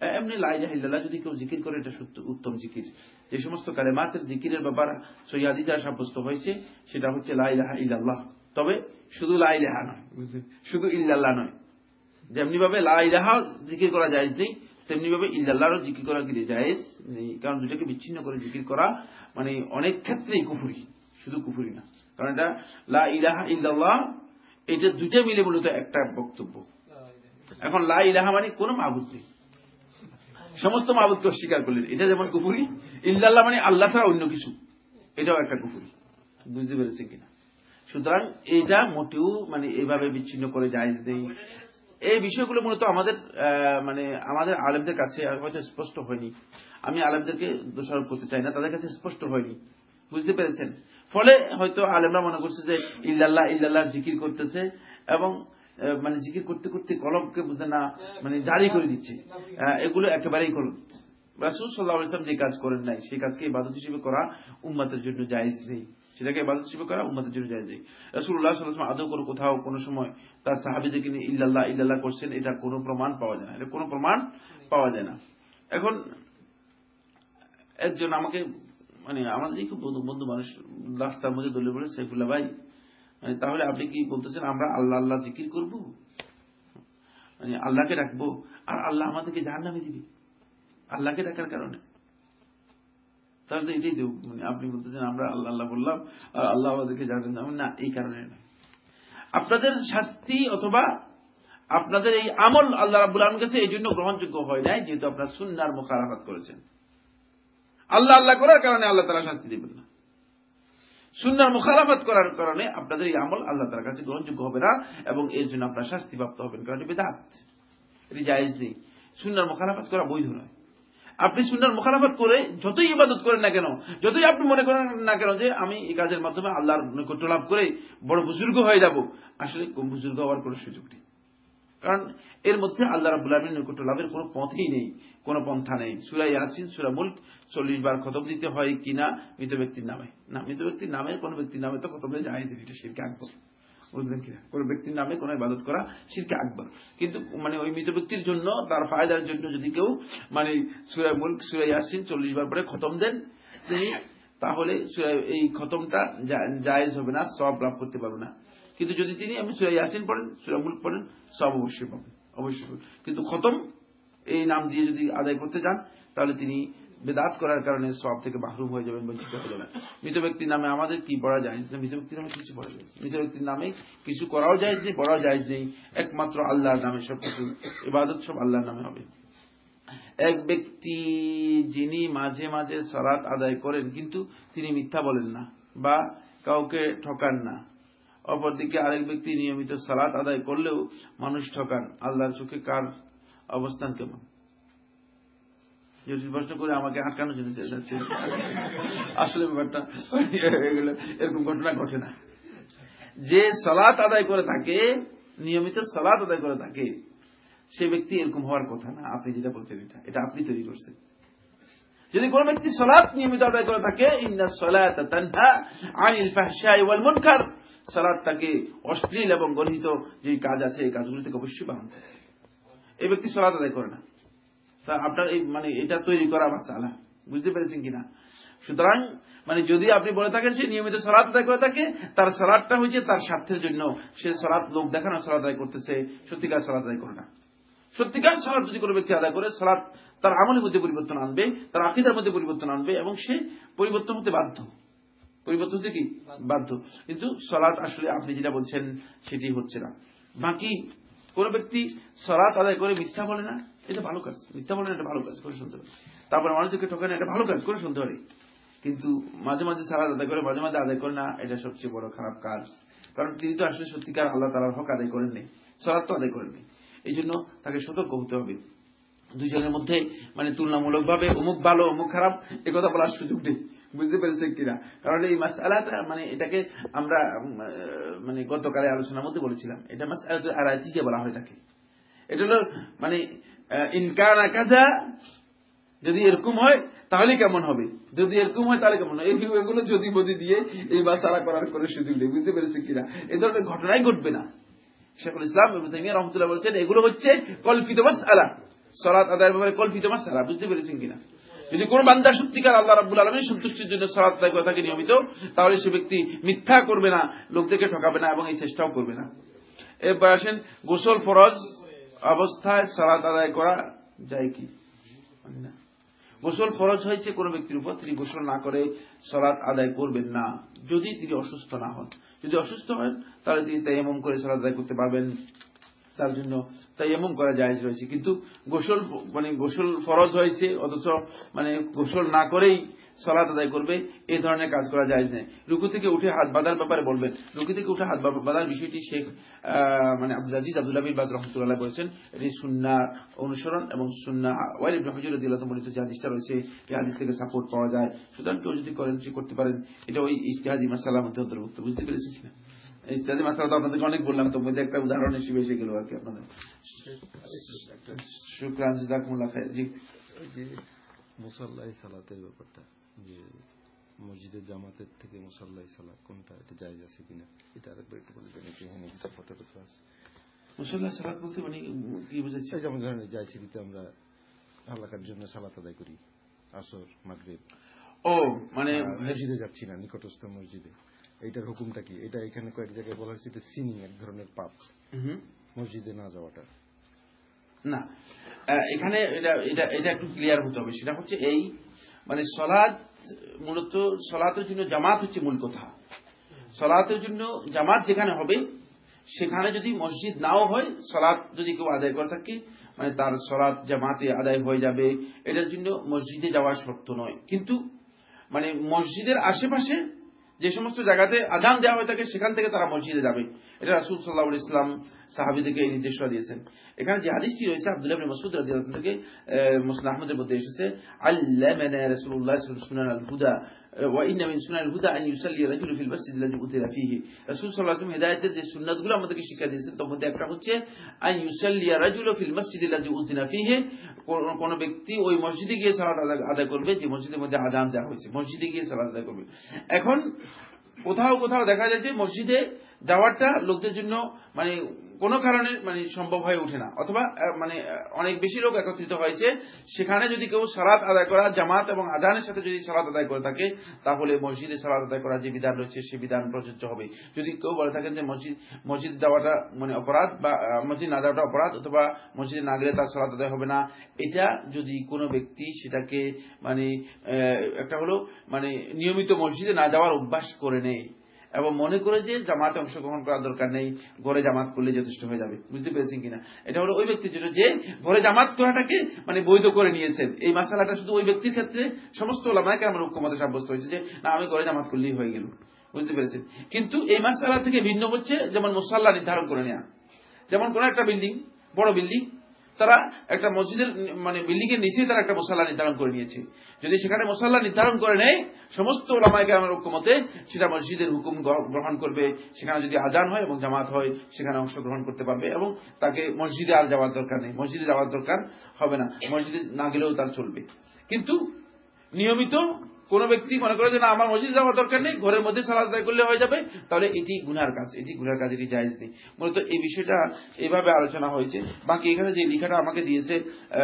এমনি লাইলাহিল্লাহ যদি কেউ জিকির করে, এটা উত্তম জিকির। যে সমস্ত কালে কালেমাতের জিকিরের ব্যাপার সৈয়াদি যা সাব্যস্ত হয়েছে, সেটা হচ্ছে লাই লাইলাহা ইল্লাল্লাহ। তবে শুধু লাই লাইলাহা নয়, শুধু ইল্লাল্লাহ নয়। যেমনি ভাবে লাইলাহা জিকির করা যায় নেই তেমনি ভাবে ইল্লাল্লাহরও জিকির করা কি জায়েজ? নেই। কারণ দুটাকে বিচ্ছিন্ন করে জিকির করা মানে অনেক ক্ষেত্রেই কুফুরি। শুধু কুফুরি না। কারণ এটা লা ইলাহা ইল্লাল্লাহ, এটা দুইটা মিলে মূলত একটা বক্তব্য। এখন লা ইলাহা মানে কোনো মাহবুদ নেই। সমস্ত মাহবুদকে অস্বীকার করলেন। এটা যেমন কুফুরি, ইল্লাল্লাহ মানে আল্লাহ ছাড়া অন্য কিছু। এটাও একটা কুফুরি। বুঝতে পেরেছেন কিনা? সুতরাং এটা মোটেও মানে এইভাবে বিচ্ছিন্ন করে যায় নেই। এই বিষয়গুলো মূলত আমাদের মানে আমাদের আলেমদের কাছে হয়তো স্পষ্ট হয়নি। আমি আলেমদেরকে দোষারোপ করতে চাই না, তাদের কাছে স্পষ্ট হয়নি। বুঝতে পেরেছেন? ফলে হয়তো আলেমরা মনে করছে যে ইল্লাল্লাহ ইল্লাল্লাহ জিকির করতেছে এবং মানে জিকির করতে করতে কলমকে বুঝতে না মানে জারি করে দিচ্ছে। এগুলো একেবারেই করুন। রাসুল সাল্লাহ ইসলাম যে কাজ করেন নাই, সেই কাজকে ইবাদত হিসেবে করা উম্মাতের জন্য জায়েজ নেই। সেটাকে ইবাদত হিসেবে করা উম্মাতের জন্য জায়েজ। নেই রাসুল্লাহ সাল্লাহ আদৌ কোনো কোথাও কোনো সময় তার সাহাবিদেরকে নিয়ে ইল্লাল্লাহ ইল্লাল্লাহ করছেন, এটা কোনো প্রমাণ পাওয়া যায় না। এটা কোনো প্রমাণ পাওয়া যায় না। এখন একজন আমাকে মানে আমাদের খুব বন্ধু বন্ধু মানুষ রাস্তার মধ্যে দলে বলে সাইফুল্লাহ ভাই মানে তাহলে আপনি কি বলতেছেন আমরা আল্লাহ আল্লাহ জিকির করব? মানে আল্লাহকে ডাকবো আর আল্লাহ আমাদেরকে জাহান নামে দিবে। আল্লাহকে ডাকার কারণে। তাহলে তো এটাই দেব। মানে আপনি বলতেছেন, আমরা আল্লাহ আল্লাহ বললাম, আর আল্লাহ আমাদেরকে জানেন না না, এই কারণে। নয় আপনাদের শাস্তি অথবা আপনাদের এই আমল আল্লাহ রাবুল আলমের কাছে এই জন্য গ্রহণযোগ্য হয় নাই, যেহেতু আপনার সুন্নার মোকারাফাত করেছেন। আল্লাহ আল্লাহ করার কারণে আল্লাহ তারা শাস্তি দেবেন না। সুন্নার মুখালাফাত করার কারণে আপনাদের এই আমল আল্লাহ তার কাছে গ্রহণযোগ্য হবে না, এবং এর জন্য আপনার শাস্তি প্রাপ্ত হবেন। কারণ বেদাত। এটি জায়েজ নেই। সুন্নার মুখালাফাত করা বৈধ নয়। আপনি সুন্নার মুখালাফাত করে যতই ইবাদত করেন না কেন, যতই আপনি মনে করেন না কেন যে আমি এই কাজের মাধ্যমে আল্লাহর নৈকট্য লাভ করে বড় বুজুর্গ হয়ে যাব, আসলে বুজুর্গ হওয়ার কোনো সুযোগ নেই। কারণ এর মধ্যে আল্লাহ রাবুল আলমীর নৈকট্য লাভের কোনো পথই নেই, কোনো পন্থা নেই। সুরা ইয়াসিন, সুরা মুল্ক চল্লিশ বার খতম দিতে হয় কিনা মৃত ব্যক্তির নামে। না, মৃত ব্যক্তির নামে, কোন ব্যক্তির নামে তো খতম দিয়ে যায় এটা শিরকে আকবর কিনা কোন ব্যক্তির নামে কোন ইবাদত করা শিরকে আকবর। কিন্তু মানে ওই মৃত ব্যক্তির জন্য তার ফায়দার জন্য যদি কেউ মানে সুরা মুল্ক, সুরা ইয়াসিন চল্লিশ বার পরে খতম দেন তিনি, তাহলে এই খতমটা জায়েজ হবে না সব লাভ করতে পারবে না। কিন্তু যদি তিনি আমি সুরা ইয়াসিন পড়েন, সুরা মুল্ক পড়েন সব অবশ্যই পাবেন। অবশ্যই কিন্তু খতম, এই নাম দিয়ে যদি আদায় করতে যান তাহলে তিনি বেদাত করার কারণে সব থেকে মাহরুম হয়ে যাবেন বঞ্চিত হয়ে যাবেন মৃত ব্যক্তির নামে আমাদের কি পড়া যায় মৃত ব্যক্তির নামে কিছু পড়া যায় মৃত ব্যক্তির নামে কিছু করাও যায় নেই, পড়াও যায় নেই। একমাত্র আল্লাহর নামে সব কিছু ইবাদত সব আল্লাহর নামে হবে। এক ব্যক্তি যিনি মাঝে মাঝে সরাত আদায় করেন, কিন্তু তিনি মিথ্যা বলেন না বা কাউকে ঠকান না। অপরদিকে আরেক ব্যক্তি নিয়মিত সালাত আদায় করলেও মানুষ ঠকান। আল্লাহর চোখে কার অবস্থান কেমন? জটিল প্রশ্ন করে আমাকে আটকানোর জন্য চেয়েছে আসলে ব্যাপারটা এরকম ঘটনা ঘটে না। যে সালাত আদায় করে থাকে, নিয়মিত সালাত আদায় করে থাকে, সে ব্যক্তি এরকম হওয়ার কথা না। আপনি যেটা বলছেন এটা এটা আপনি তৈরি করছেন। যদি কোন ব্যক্তি সলাৎ নিয়মিত আদায় করে থাকে, ইন্না সলাত তানহা আনিল ফাহশাই তাকে অশ্লীল এবং গর্হিত যে কাজ আছে, এই কাজগুলো থেকে অবশ্যই বারণ এই ব্যক্তি সলাৎ আদায় করে না। আপনার এই মানে এটা তৈরি করা আমার সালা বুঝতে পেরেছেন কিনা? সুতরাং মানে যদি আপনি বলে থাকেন সে নিয়মিত সলাৎ আদায় করে থাকে, তার সলাৎটা হয়েছে তার স্বার্থের জন্য। সে সলাৎ লোক দেখানো সলাৎ আদায় করতেছে, সত্যিকার সলাৎ আদায় করে না। সত্যিকার সলাৎ যদি কোনো ব্যক্তি আদায় করে সলাৎ তার আমলের মধ্যে পরিবর্তন আনবে, তার আকিদার মধ্যে পরিবর্তন আনবে, এবং সে পরিবর্তন হতে বাধ্য। পরিবর্তন হতে কি? বাধ্য। কিন্তু সলাৎ আসলে আপনি যেটা বলছেন, সেটি হচ্ছে না। বাকি কোন ব্যক্তি সলাৎ আদায় করে মিথ্যা বলে না। এটা ভালো কাজ, মিথ্যা বলে না এটা ভালো কাজ করে শুনতে পারে তারপরে মানুষকে ঠকে না এটা ভালো কাজ, করে শুনতে পারে। কিন্তু মাঝে মাঝে সালাদ আদায় করে, মাঝে মাঝে আদায় করে না, এটা সবচেয়ে বড় খারাপ কাজ। কারণ তিনি তো আসলে সত্যিকার আল্লাহ তালার হক আদায় করেননি সলাৎ তো আদায় করেননি এই জন্য তাকে সতর্ক হতে হবে। দুইজনের মধ্যে মানে তুলনামূলক ভাবে অমুক ভালো, অমুক খারাপ কথা বলার সুযোগ নেই। বুঝতে পেরেছেন কিনা? কারণ এই মাস মাসালাটা মানে এটাকে আমরা মানে গতকালে আলোচনার মধ্যে বলেছিলাম, এটা মাস আরাজিকে বলা হয় থাকে এটা হলো মানে ইনকানা কাজা, যদি এরকম হয়, তাহলে কেমন হবে? যদি এরকম হয়, তাহলে কেমন হয় এগুলো যদি বদি দিয়ে এই মাসালা করার কোনো সুযোগ নেই, বুঝতে পেরেছেন কিনা? এ ধরনের ঘটনাই ঘটবে না। শেখুল ইসলাম রহমতুল্লাহ বলছেন, এগুলো হচ্ছে কল্পিত মাসআলা। সালাত আদায়ের ব্যাপারে কল্পিত মাসআলা, বুঝতে পেরেছেন কিনা? যদি কোন বান্দা সত্যিকার আল্লাহ রাব্বুল আলামিনের সন্তুষ্টির জন্য সালাত আদায় করে থাকে নিয়মিত, তাহলে সে ব্যক্তি মিথ্যা করবে না, লোকদেরকে ঠকাবে না এবং এই চেষ্টাও করবে না। এরপর আসেন গোসল ফরজ অবস্থায় সালাত আদায় করা যায় কি? না। গোসল ফরজ হয়েছে, কোন ব্যক্তির উপর তিনি গোসল না করে সলাৎ আদায় করবেন না। যদি তিনি অসুস্থ না হন। যদি অসুস্থ হন, তাহলে তিনি তাইমম করে সলাৎ আদায় করতে পারবেন। তার জন্য তাই এমন করা জায়েজ রয়েছে। কিন্তু গোসল মানে গোসল ফরজ হয়েছে, অথচ মানে গোসল না করেই সলাত আদায় করবে এই ধরনের কাজ করা যায় নেই রুকু থেকে উঠে হাত বাঁধার ব্যাপারে বলবেন। রুকু থেকে উঠে হাত বাঁধার বিষয়টি শেখ মানে আব্দুল আজিজ আব্দুল আবির বাদ রহমতুল্লাহ বলেছেন। এটি সুন্না অনুসরণ এবং সুন্না ওয়াইল ইবনে হুজুর রাদিয়াল্লাহু মনিত যে হাদিসটা রয়েছে এই হাদিস থেকে সাপোর্ট পাওয়া যায়। সুতরাং কেউ যদি করেন করতে পারেন এটা ওই ইজতিহাদি মাসালার মধ্যে অন্তর্ভুক্ত। বুঝতে পেরেছিস কিনা? ইজতিহাদি মাসালা তো আপনাদেরকে অনেক বললাম তো মধ্যে একটা উদাহরণ হিসেবে এসে গেল আর কি আপনাদের। শুক্রান জাজাকুমুল্লাহ খাইর। জি। ওই সালাতের ব্যাপারটা। যে মসজিদের জামাতের থেকে মুসাল্লাই সালাত কোনটা এটা জায়েজ আছে কিনা এটা আরেকবার একটু বলে দেন এটি এখানে কিছু ফটো টটো আছে মুসল্লাহ সালাত বলতে মানে কি এই যেমন ধরেন সিঁড়িতে আমরা হালাকার জন্য সালাত আদায় করি আসর মাগরিব। ও মানে মসজিদে যাচ্ছি না নিকটস্থ মসজিদে। এইটার হুকুমটা কি? এটা এখানে কয়েক জায়গায় বলা হয়েছে যে সিনিং এক ধরনের পাপ। মসজিদে না যাওয়াটা। না এখানে এটা এটা এটা একটু ক্লিয়ার হতে হবে। সেটা হচ্ছে এই মানে সলাদ মূলত সলাতের জন্য জামাত হচ্ছে মূল কথা। সলাতের জন্য জামাত যেখানে হবে, সেখানে যদি মসজিদ নাও হয়, সলাৎ যদি কেউ আদায় করে থাকে মানে তার সলাৎ জামাতে আদায় হয়ে যাবে। এটার জন্য মসজিদে যাওয়া শর্ত নয়। কিন্তু মানে মসজিদের আশেপাশে যে সমস্ত জায়গাতে আদান দেওয়া হয়ে থাকে, সেখান থেকে তারা মসজিদে যাবে। এটা রাসুল সাল্লাহ ইসলাম সাহাবিদেরকে এই নির্দেশনা দিয়েছেন। এখানে যে হাদিসটি রয়েছে, আব্দুল্লাহ রাদিয়াল্লাহু আনহু থেকে মুসলিম আহমদের মধ্যে এসেছে, আল্লামানা রাসূলুল্লাহ সুনান আল হুদা আল্লাযী উতিরা ফীহি। রাসূল সাল্লাল্লাহু আলাইহি ওয়াসাল্লাম হিদায়াতের যে আমাদেরকে শিক্ষা দিয়েছেন, তার মধ্যে একটা হচ্ছে উতিরা ফীহি। কোন- ব্যক্তি ওই মসজিদে গিয়ে সালাত আদায়- করবে, যে মসজিদের মধ্যে আযান দেওয়া হয়েছে, মসজিদে গিয়ে সালাত আদায় করবে। এখন কোথাও কোথাও দেখা যায় যে মসজিদে যাওয়াটা লোকদের জন্য মানে কোনো কারণে মানে সম্ভব হয়ে ওঠে না। অথবা মানে অনেক বেশি লোক একত্রিত হয়েছে। সেখানে যদি কেউ সালাত আদায় করা, জামাত এবং আজানের সাথে যদি সালাত আদায় করে থাকে, তাহলে মসজিদে সালাত আদায় করা যে বিধান রয়েছে, সে বিধান প্রযোজ্য হবে। যদি কেউ বলে থাকেন যে মসজিদ মসজিদ যাওয়াটা মানে অপরাধ বা মসজিদ না যাওয়াটা অপরাধ অথবা মসজিদে না গেলে তার সালাত আদায় হবে না, এটা যদি কোনো ব্যক্তি সেটাকে মানে একটা হলো মানে নিয়মিত মসজিদে না যাওয়ার অভ্যাস করে নেয় এবং মনে করে যে জামাতে অংশগ্রহণ করার দরকার নেই, ঘরে জামাত করলে যথেষ্ট হয়ে যাবে। বুঝতে পেরেছেন কিনা? এটা হলো ওই ব্যক্তির জন্য যে ঘরে জামাত করাটাকে মানে বৈধ করে নিয়েছেন। এই মাসালাটা শুধু ওই ব্যক্তির ক্ষেত্রে সমস্ত ওলামাকে আমার ঐক্যমতে সাব্যস্ত হয়েছে যে, না, আমি ঘরে জামাত করলেই হয়ে গেল। বুঝতে পেরেছেন? কিন্তু এই মাসালা থেকে ভিন্ন হচ্ছে, যেমন মুসাল্লা নির্ধারণ করে নেওয়া যেমন কোন একটা বিল্ডিং, বড় বিল্ডিং তারা একটা মসজিদের মানে বিল্ডিং এর নিচেই তারা একটা মশাল্লা নির্ধারণ করে নিয়েছে। যদি সেখানে মশাল্লা নির্ধারণ করে নেয়, সমস্ত ওলামাইকে আমার ঐক্যমতে সেটা মসজিদের হুকুম গ্রহণ করবে। সেখানে যদি আজান হয় এবং জামাত হয়, সেখানে অংশগ্রহণ করতে পারবে এবং তাকে মসজিদে আর যাওয়ার দরকার নেই। মসজিদে যাওয়ার দরকার হবে না। মসজিদে না গেলেও তার চলবে। কিন্তু নিয়মিত কোন ব্যক্তি মনে করে যে না, আমার মসজিদ যাওয়ার দরকার নেই, ঘরের মধ্যে সালাদ আদায় করলে হয়ে যাবে, তাহলে এটি গুনার কাজ, এটি গুনার কাজ, এটি জায়েজ নেই। মূলত এই বিষয়টা এইভাবে আলোচনা হয়েছে। বাকি এখানে যে লেখাটা আমাকে দিয়েছে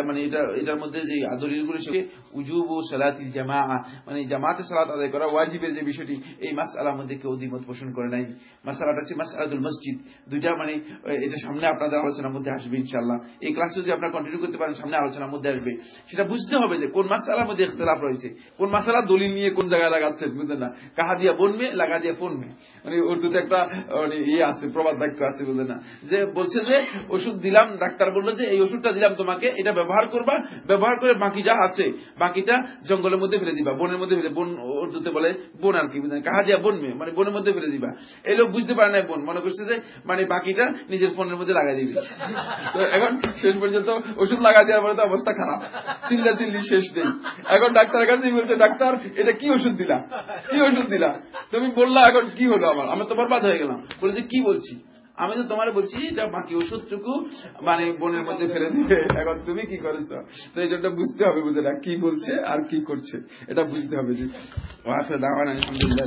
মানে এটা, এটার মধ্যে যে দলিলগুলো সে উজুব ও সালাতিল জামা মানে জামাতে সালাত আদায় করা ওয়াজিবের যে বিষয়টি, এই মাসআলার মধ্যে কেউ দ্বিমত পোষণ করে নাই। মাসালাটা হচ্ছে মাসআলাতুল মসজিদ। দুইটা মানে এটা সামনে আপনাদের আলোচনার মধ্যে আসবে ইনশাআল্লাহ। এই ক্লাস যদি আপনারা কন্টিনিউ করতে পারেন, সামনে আলোচনার মধ্যে আসবে। সেটা বুঝতে হবে যে কোন মাসালার মধ্যে ইখতলাফ রয়েছে, কোন মাসালা দলিল নিয়ে কোন জায়গায় লাগাচ্ছেন বুঝলেন না? কাহা দিয়া বনবে, লাগা দিয়া ফোনবে। মানে উর্দুতে একটা মানে ইয়ে আছে, প্রবাদ বাক্য আছে, বুঝলেন না? যে বলছে যে, ওষুধ দিলাম, ডাক্তার বলল যে, এই ওষুধটা দিলাম তোমাকে, এটা ব্যবহার করবা, ব্যবহার করে বাকি যা আছে, বাকিটা জঙ্গলের মধ্যে ফেলে দিবা, বনের মধ্যে ফেলে বন, উর্দুতে বলে বন আর কি, বুঝলেন কাহা দিয়া বনবে মানে বনের মধ্যে ফেলে দিবা। এই লোক বুঝতে পারে না বোন, মনে করছে যে মানে বাকিটা নিজের ফোনের মধ্যে লাগাই দিবি। তো এখন শেষ পর্যন্ত ওষুধ লাগা দেওয়ার পরে তো অবস্থা খারাপ। চিল্লা চিল্লি শেষ নেই। এখন ডাক্তারের কাছে বলছে, ডাক্তার এটা কি ওষুধ দিলা? কি ওষুধ দিলা? তুমি বললা, এখন কি হলো আমার? আমার তো বরবাদ হয়ে গেলাম। বলে, যে কি বলছি? আমি তো তোমার বলছি এটা বাকি ওষুধটুকু মানে বোনের মধ্যে ফেলে দিবে এখন তুমি কি করেছ? তো এটা বুঝতে হবে বুঝেরা কি বলছে আর কি করছে। এটা বুঝতে হবে যে আলহামদুলিল্লাহ